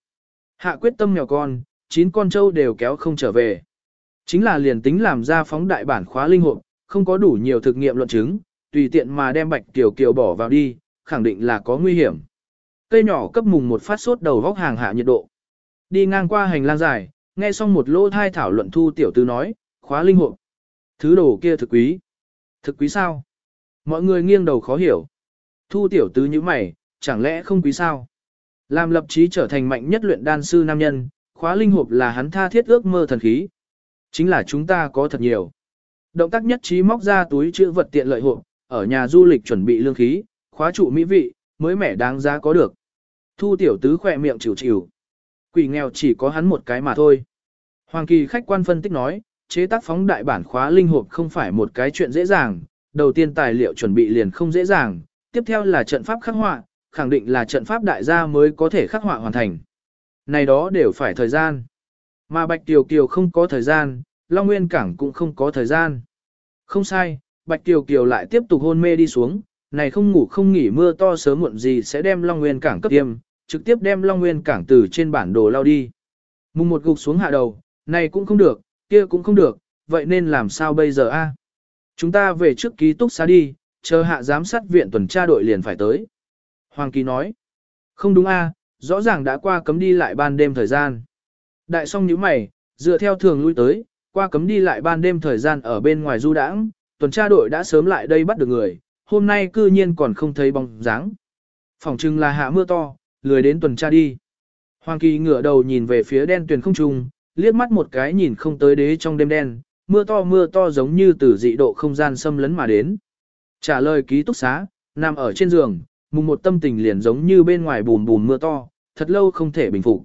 Hạ quyết tâm mèo con, chín con trâu đều kéo không trở về. Chính là liền tính làm ra phóng đại bản khóa linh hộp, không có đủ nhiều thực nghiệm luận chứng, tùy tiện mà đem bạch tiểu kiều bỏ vào đi, khẳng định là có nguy hiểm. Cây nhỏ cấp mùng một phát sốt đầu vóc hàng hạ nhiệt độ. Đi ngang qua hành lang dài, nghe xong một lô thai thảo luận thu tiểu tư nói, khóa linh hộp. Thứ đồ kia thực quý. Thực quý sao? Mọi người nghiêng đầu khó hiểu. Thu tiểu tứ như mày, chẳng lẽ không quý sao? Làm lập chí trở thành mạnh nhất luyện đan sư nam nhân, khóa linh hộp là hắn tha thiết ước mơ thần khí. Chính là chúng ta có thật nhiều. Động tác nhất trí móc ra túi chữ vật tiện lợi hộp, ở nhà du lịch chuẩn bị lương khí, khóa trụ mỹ vị, mới mẻ đáng giá có được. Thu tiểu tứ khỏe miệng chịu chịu. Quỷ nghèo chỉ có hắn một cái mà thôi. Hoàng kỳ khách quan phân tích nói, chế tác phóng đại bản khóa linh hộp không phải một cái chuyện dễ dàng, đầu tiên tài liệu chuẩn bị liền không dễ dàng, tiếp theo là trận pháp khắc họa, khẳng định là trận pháp đại gia mới có thể khắc họa hoàn thành. Này đó đều phải thời gian. Mà Bạch Tiểu Kiều không có thời gian, Long Nguyên Cảng cũng không có thời gian. Không sai, Bạch Tiểu Kiều lại tiếp tục hôn mê đi xuống, này không ngủ không nghỉ mưa to sớm muộn gì sẽ đem Long Nguyên Cảng cấp tiêm, trực tiếp đem Long Nguyên Cảng từ trên bản đồ lao đi. Mùng một gục xuống hạ đầu, này cũng không được, kia cũng không được, vậy nên làm sao bây giờ a? Chúng ta về trước ký túc xá đi, chờ hạ giám sát viện tuần tra đội liền phải tới. Hoàng Kỳ nói, không đúng a, rõ ràng đã qua cấm đi lại ban đêm thời gian. Đại song nhíu mày, dựa theo thường lui tới, qua cấm đi lại ban đêm thời gian ở bên ngoài du đãng, tuần tra đội đã sớm lại đây bắt được người, hôm nay cư nhiên còn không thấy bóng dáng. Phòng trưng là hạ mưa to, lười đến tuần tra đi. Hoàng Kỳ ngửa đầu nhìn về phía đen tuyền không trung, liếc mắt một cái nhìn không tới đế trong đêm đen, mưa to mưa to giống như từ dị độ không gian xâm lấn mà đến. Trả lời ký túc xá, nằm ở trên giường, mùng một tâm tình liền giống như bên ngoài bùn bùn mưa to, thật lâu không thể bình phục.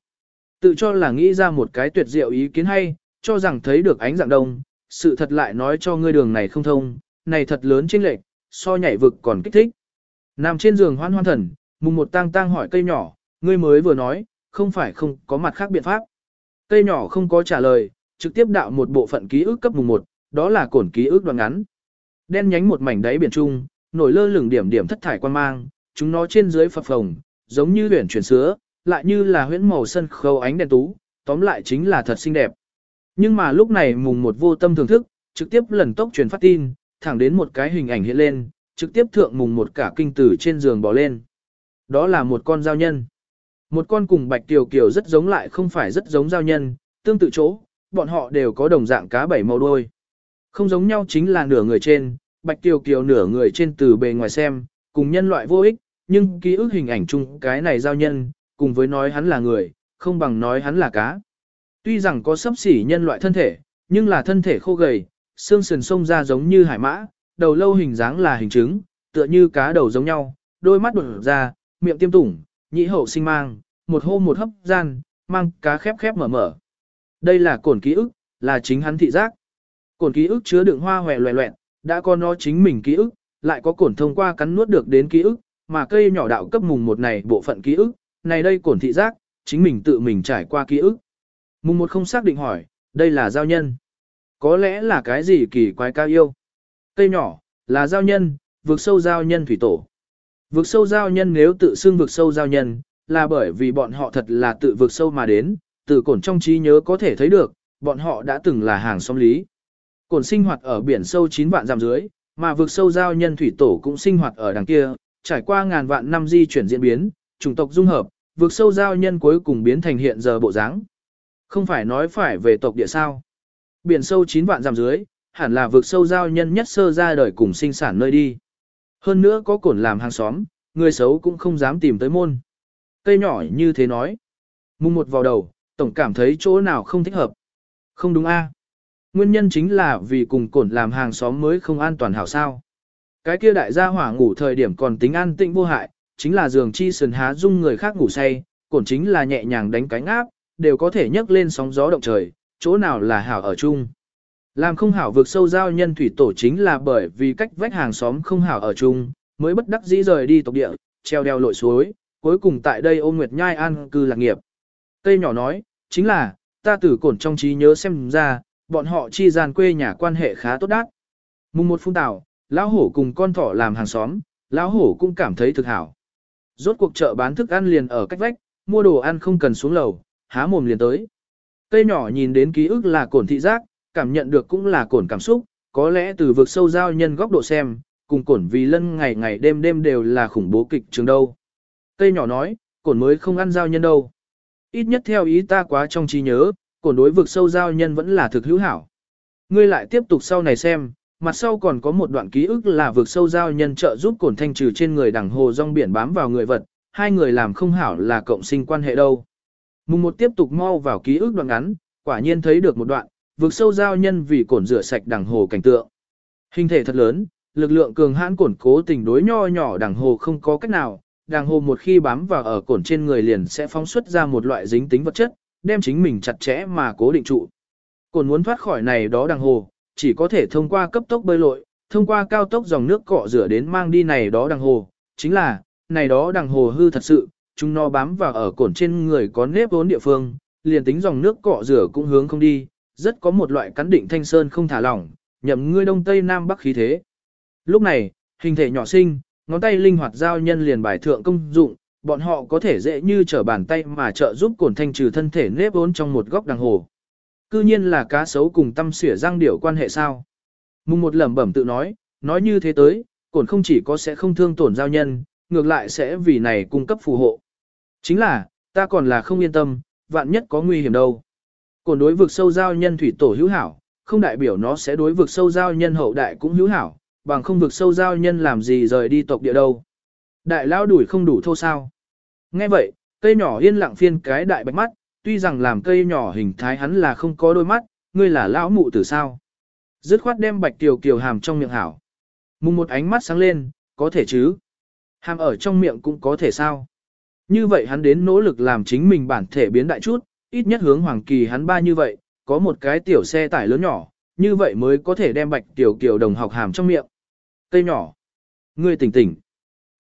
Tự cho là nghĩ ra một cái tuyệt diệu ý kiến hay, cho rằng thấy được ánh dạng đông, sự thật lại nói cho ngươi đường này không thông, này thật lớn chênh lệch, so nhảy vực còn kích thích. Nằm trên giường hoan hoan thần, mùng một tang tang hỏi cây nhỏ, ngươi mới vừa nói, không phải không có mặt khác biện pháp. Cây nhỏ không có trả lời, trực tiếp đạo một bộ phận ký ức cấp mùng một, đó là cổn ký ức đoạn ngắn. Đen nhánh một mảnh đáy biển trung, nổi lơ lửng điểm điểm thất thải quan mang, chúng nó trên dưới phập phồng, giống như huyền chuyển sứa, lại như là huyễn màu sân khâu ánh đèn tú, tóm lại chính là thật xinh đẹp. Nhưng mà lúc này mùng một vô tâm thưởng thức, trực tiếp lần tốc truyền phát tin, thẳng đến một cái hình ảnh hiện lên, trực tiếp thượng mùng một cả kinh tử trên giường bỏ lên. Đó là một con giao nhân. Một con cùng bạch tiểu kiều rất giống lại không phải rất giống giao nhân, tương tự chỗ, bọn họ đều có đồng dạng cá bảy màu đôi. Không giống nhau chính là nửa người trên, bạch tiểu kiều nửa người trên từ bề ngoài xem, cùng nhân loại vô ích, nhưng ký ức hình ảnh chung cái này giao nhân, cùng với nói hắn là người, không bằng nói hắn là cá. Tuy rằng có sấp xỉ nhân loại thân thể, nhưng là thân thể khô gầy, xương sườn sông ra giống như hải mã, đầu lâu hình dáng là hình trứng, tựa như cá đầu giống nhau, đôi mắt đột ra, miệng tiêm tủng, nhĩ hậu sinh mang, một hô một hấp gian, mang cá khép khép mở mở. Đây là cổn ký ức, là chính hắn thị giác. Cổn ký ức chứa đựng hoa hòe loẹ loẹn, đã có nó chính mình ký ức, lại có cổn thông qua cắn nuốt được đến ký ức, mà cây nhỏ đạo cấp mùng một này bộ phận ký ức, này đây cổn thị giác, chính mình tự mình trải qua ký ức. Mùng một không xác định hỏi, đây là giao nhân. Có lẽ là cái gì kỳ quái cao yêu. Cây nhỏ, là giao nhân, vượt sâu giao nhân thủy tổ. vượt sâu giao nhân nếu tự xưng vượt sâu giao nhân, là bởi vì bọn họ thật là tự vượt sâu mà đến, từ cổn trong trí nhớ có thể thấy được, bọn họ đã từng là hàng xóm lý. Cổn sinh hoạt ở biển sâu 9 vạn dặm dưới, mà vượt sâu giao nhân thủy tổ cũng sinh hoạt ở đằng kia, trải qua ngàn vạn năm di chuyển diễn biến, chủng tộc dung hợp, vượt sâu giao nhân cuối cùng biến thành hiện giờ bộ dáng. Không phải nói phải về tộc địa sao. Biển sâu 9 vạn dặm dưới, hẳn là vượt sâu giao nhân nhất sơ ra đời cùng sinh sản nơi đi. Hơn nữa có cổn làm hàng xóm, người xấu cũng không dám tìm tới môn. Cây nhỏ như thế nói. Mùng một vào đầu, tổng cảm thấy chỗ nào không thích hợp. Không đúng a? Nguyên nhân chính là vì cùng cổn làm hàng xóm mới không an toàn hảo sao. Cái kia đại gia hỏa ngủ thời điểm còn tính an tĩnh vô hại, chính là giường chi sườn há dung người khác ngủ say, cổn chính là nhẹ nhàng đánh cánh áp, đều có thể nhấc lên sóng gió động trời, chỗ nào là hảo ở chung. Làm không hảo vượt sâu giao nhân thủy tổ chính là bởi vì cách vách hàng xóm không hảo ở chung, mới bất đắc dĩ rời đi tộc địa, treo đeo lội suối, cuối cùng tại đây ôm nguyệt nhai an cư lạc nghiệp. Cây nhỏ nói, chính là, ta tử cổn trong trí nhớ xem ra, bọn họ chi gian quê nhà quan hệ khá tốt đắc. Mùng một phun tảo, lão hổ cùng con thỏ làm hàng xóm, lão hổ cũng cảm thấy thực hảo. Rốt cuộc chợ bán thức ăn liền ở cách vách, mua đồ ăn không cần xuống lầu, há mồm liền tới. Cây nhỏ nhìn đến ký ức là cổn thị giác, cảm nhận được cũng là cổn cảm xúc, có lẽ từ vực sâu giao nhân góc độ xem, cùng cổn vì lân ngày ngày đêm đêm đều là khủng bố kịch trường đâu. Cây nhỏ nói, cổn mới không ăn giao nhân đâu. Ít nhất theo ý ta quá trong trí nhớ, cổn đối vực sâu giao nhân vẫn là thực hữu hảo. Ngươi lại tiếp tục sau này xem, mặt sau còn có một đoạn ký ức là vượt sâu giao nhân trợ giúp cổn thanh trừ trên người đằng hồ rong biển bám vào người vật, hai người làm không hảo là cộng sinh quan hệ đâu. Mùng một tiếp tục mau vào ký ức đoạn ngắn, quả nhiên thấy được một đoạn, vượt sâu giao nhân vì cổn rửa sạch đằng hồ cảnh tượng. Hình thể thật lớn, lực lượng cường hãn cổn cố tình đối nho nhỏ đằng hồ không có cách nào, đằng hồ một khi bám vào ở cổn trên người liền sẽ phóng xuất ra một loại dính tính vật chất, đem chính mình chặt chẽ mà cố định trụ. Cổn muốn thoát khỏi này đó đằng hồ, chỉ có thể thông qua cấp tốc bơi lội, thông qua cao tốc dòng nước cọ rửa đến mang đi này đó đằng hồ, chính là, này đó đằng hồ hư thật sự, chúng nó bám vào ở cổn trên người có nếp vốn địa phương, liền tính dòng nước cọ rửa cũng hướng không đi, rất có một loại cắn định thanh sơn không thả lỏng, nhậm ngươi đông tây nam bắc khí thế. Lúc này, hình thể nhỏ sinh, ngón tay linh hoạt giao nhân liền bài thượng công dụng, bọn họ có thể dễ như trở bàn tay mà trợ giúp cổn thanh trừ thân thể nếp vốn trong một góc đằng hồ. Cư nhiên là cá sấu cùng tâm xỉa răng điểu quan hệ sao. Mùng một lẩm bẩm tự nói, nói như thế tới, cổn không chỉ có sẽ không thương tổn giao nhân, ngược lại sẽ vì này cung cấp phù hộ. Chính là, ta còn là không yên tâm, vạn nhất có nguy hiểm đâu. Cổn đối vực sâu giao nhân thủy tổ hữu hảo, không đại biểu nó sẽ đối vực sâu giao nhân hậu đại cũng hữu hảo, bằng không vực sâu giao nhân làm gì rời đi tộc địa đâu. Đại lao đuổi không đủ thô sao. Nghe vậy, cây nhỏ yên lặng phiên cái đại bạch mắt, tuy rằng làm cây nhỏ hình thái hắn là không có đôi mắt, ngươi là lão mụ tử sao. Dứt khoát đem bạch kiều kiều hàm trong miệng hảo. Mùng một ánh mắt sáng lên, có thể chứ. Hàm ở trong miệng cũng có thể sao. Như vậy hắn đến nỗ lực làm chính mình bản thể biến đại chút, ít nhất hướng hoàng kỳ hắn ba như vậy, có một cái tiểu xe tải lớn nhỏ, như vậy mới có thể đem bạch tiểu kiều đồng học hàm trong miệng. Cây nhỏ. Ngươi tỉnh tỉnh.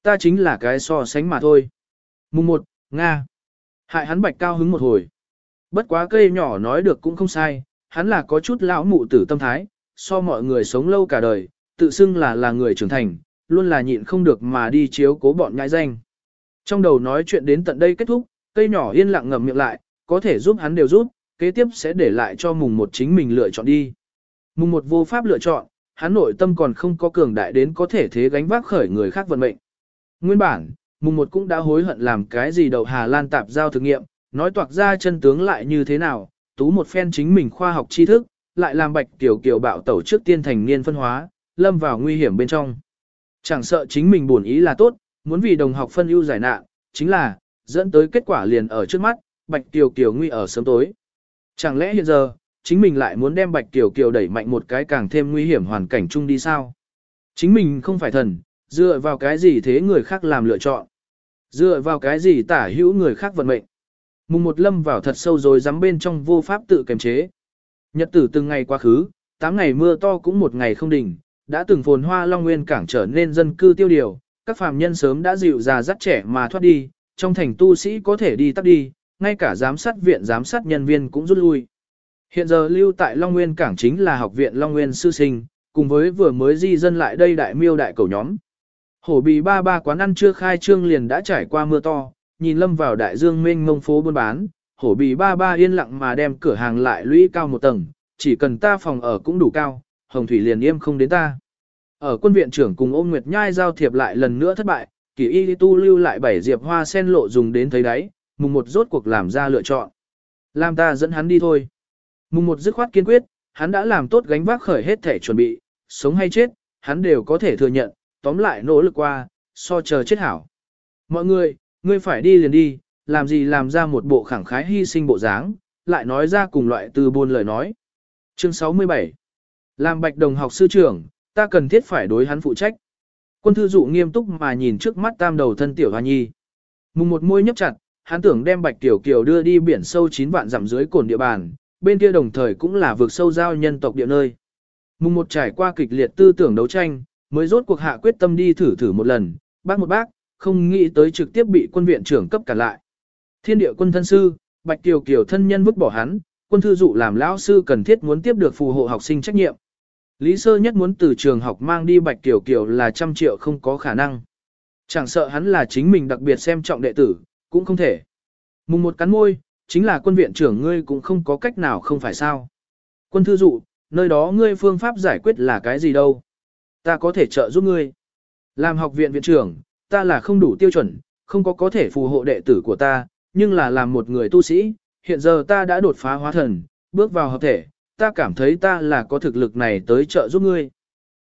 Ta chính là cái so sánh mà thôi. Mùng một, Nga. Hại hắn bạch cao hứng một hồi. Bất quá cây nhỏ nói được cũng không sai, hắn là có chút lão mụ tử tâm thái, so mọi người sống lâu cả đời, tự xưng là là người trưởng thành, luôn là nhịn không được mà đi chiếu cố bọn nhãi danh. Trong đầu nói chuyện đến tận đây kết thúc, cây nhỏ yên lặng ngậm miệng lại, có thể giúp hắn đều giúp, kế tiếp sẽ để lại cho mùng một chính mình lựa chọn đi. Mùng một vô pháp lựa chọn, hắn nội tâm còn không có cường đại đến có thể thế gánh vác khởi người khác vận mệnh. Nguyên bản, mùng một cũng đã hối hận làm cái gì đầu Hà Lan tạp giao thử nghiệm, nói toạc ra chân tướng lại như thế nào, tú một phen chính mình khoa học tri thức, lại làm bạch tiểu kiều bạo tẩu trước tiên thành niên phân hóa, lâm vào nguy hiểm bên trong. Chẳng sợ chính mình buồn ý là tốt, muốn vì đồng học phân ưu giải nạn, chính là, dẫn tới kết quả liền ở trước mắt, bạch tiểu kiều nguy ở sớm tối. Chẳng lẽ hiện giờ, chính mình lại muốn đem bạch tiểu kiều đẩy mạnh một cái càng thêm nguy hiểm hoàn cảnh chung đi sao? Chính mình không phải thần, dựa vào cái gì thế người khác làm lựa chọn? Dựa vào cái gì tả hữu người khác vận mệnh? Mùng một lâm vào thật sâu rồi dám bên trong vô pháp tự kiềm chế. Nhật tử từng ngày quá khứ, 8 ngày mưa to cũng một ngày không đỉnh, đã từng phồn hoa Long Nguyên cảng trở nên dân cư tiêu điều, các phàm nhân sớm đã dịu già dắt trẻ mà thoát đi, trong thành tu sĩ có thể đi tắt đi, ngay cả giám sát viện giám sát nhân viên cũng rút lui. Hiện giờ lưu tại Long Nguyên cảng chính là học viện Long Nguyên sư sinh, cùng với vừa mới di dân lại đây đại miêu đại cầu nhóm. Hổ bì ba ba quán ăn chưa khai trương liền đã trải qua mưa to, nhìn lâm vào đại dương mênh mông phố buôn bán, hổ bì ba ba yên lặng mà đem cửa hàng lại lũy cao một tầng, chỉ cần ta phòng ở cũng đủ cao, hồng thủy liền im không đến ta. Ở quân viện trưởng cùng ôm nguyệt nhai giao thiệp lại lần nữa thất bại, kỳ y tu lưu lại bảy diệp hoa sen lộ dùng đến thấy đáy, mùng một rốt cuộc làm ra lựa chọn. Làm ta dẫn hắn đi thôi. Mùng một dứt khoát kiên quyết, hắn đã làm tốt gánh vác khởi hết thể chuẩn bị, sống hay chết, hắn đều có thể thừa nhận, tóm lại nỗ lực qua, so chờ chết hảo. Mọi người, ngươi phải đi liền đi, làm gì làm ra một bộ khẳng khái hy sinh bộ dáng, lại nói ra cùng loại từ buôn lời nói. Chương 67 Làm bạch đồng học sư trưởng, ta cần thiết phải đối hắn phụ trách. Quân thư dụ nghiêm túc mà nhìn trước mắt tam đầu thân tiểu hoa nhi. Mùng một môi nhấp chặt, hắn tưởng đem bạch tiểu kiều đưa đi biển sâu 9 vạn dặm dưới cồn địa bàn, bên kia đồng thời cũng là vực sâu giao nhân tộc địa nơi. Mùng một trải qua kịch liệt tư tưởng đấu tranh, mới rốt cuộc hạ quyết tâm đi thử thử một lần, bác một bác, không nghĩ tới trực tiếp bị quân viện trưởng cấp cả lại. Thiên địa quân thân sư, Bạch Kiều Kiều thân nhân vứt bỏ hắn, quân thư dụ làm lão sư cần thiết muốn tiếp được phù hộ học sinh trách nhiệm. Lý sơ nhất muốn từ trường học mang đi Bạch Kiều Kiều là trăm triệu không có khả năng. Chẳng sợ hắn là chính mình đặc biệt xem trọng đệ tử, cũng không thể. Mùng một cắn môi, chính là quân viện trưởng ngươi cũng không có cách nào không phải sao. Quân thư dụ, nơi đó ngươi phương pháp giải quyết là cái gì đâu. Ta có thể trợ giúp ngươi. Làm học viện viện trưởng, ta là không đủ tiêu chuẩn, không có có thể phù hộ đệ tử của ta, nhưng là làm một người tu sĩ, hiện giờ ta đã đột phá hóa thần, bước vào hợp thể, ta cảm thấy ta là có thực lực này tới trợ giúp ngươi.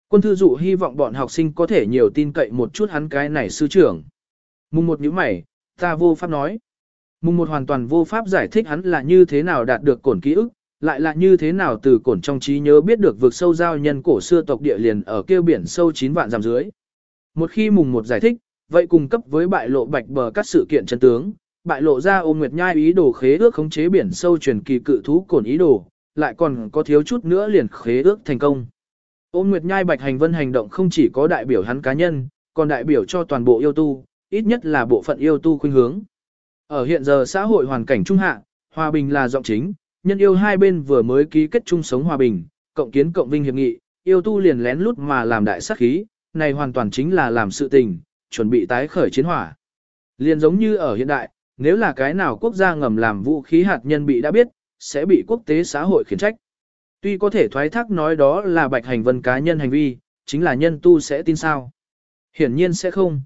Quân thư dụ hy vọng bọn học sinh có thể nhiều tin cậy một chút hắn cái này sư trưởng. Mùng một nhíu mày, ta vô pháp nói. Mùng một hoàn toàn vô pháp giải thích hắn là như thế nào đạt được cổn ký ức, lại là như thế nào từ cổn trong trí nhớ biết được vực sâu giao nhân cổ xưa tộc địa liền ở kêu biển sâu 9 vạn dặm dưới. Một khi mùng một giải thích, vậy cung cấp với bại lộ bạch bờ các sự kiện chân tướng, bại lộ ra ôn nguyệt nhai ý đồ khế ước khống chế biển sâu truyền kỳ cự thú cổn ý đồ, lại còn có thiếu chút nữa liền khế ước thành công. Ôn nguyệt nhai bạch hành vân hành động không chỉ có đại biểu hắn cá nhân, còn đại biểu cho toàn bộ yêu tu, ít nhất là bộ phận yêu tu khuynh hướng. Ở hiện giờ xã hội hoàn cảnh trung hạ, hòa bình là giọng chính, nhân yêu hai bên vừa mới ký kết chung sống hòa bình, cộng kiến cộng vinh hiệp nghị, yêu tu liền lén lút mà làm đại sát khí, này hoàn toàn chính là làm sự tình, chuẩn bị tái khởi chiến hỏa. liên giống như ở hiện đại, nếu là cái nào quốc gia ngầm làm vũ khí hạt nhân bị đã biết, sẽ bị quốc tế xã hội khiển trách. Tuy có thể thoái thác nói đó là bạch hành vân cá nhân hành vi, chính là nhân tu sẽ tin sao. Hiển nhiên sẽ không.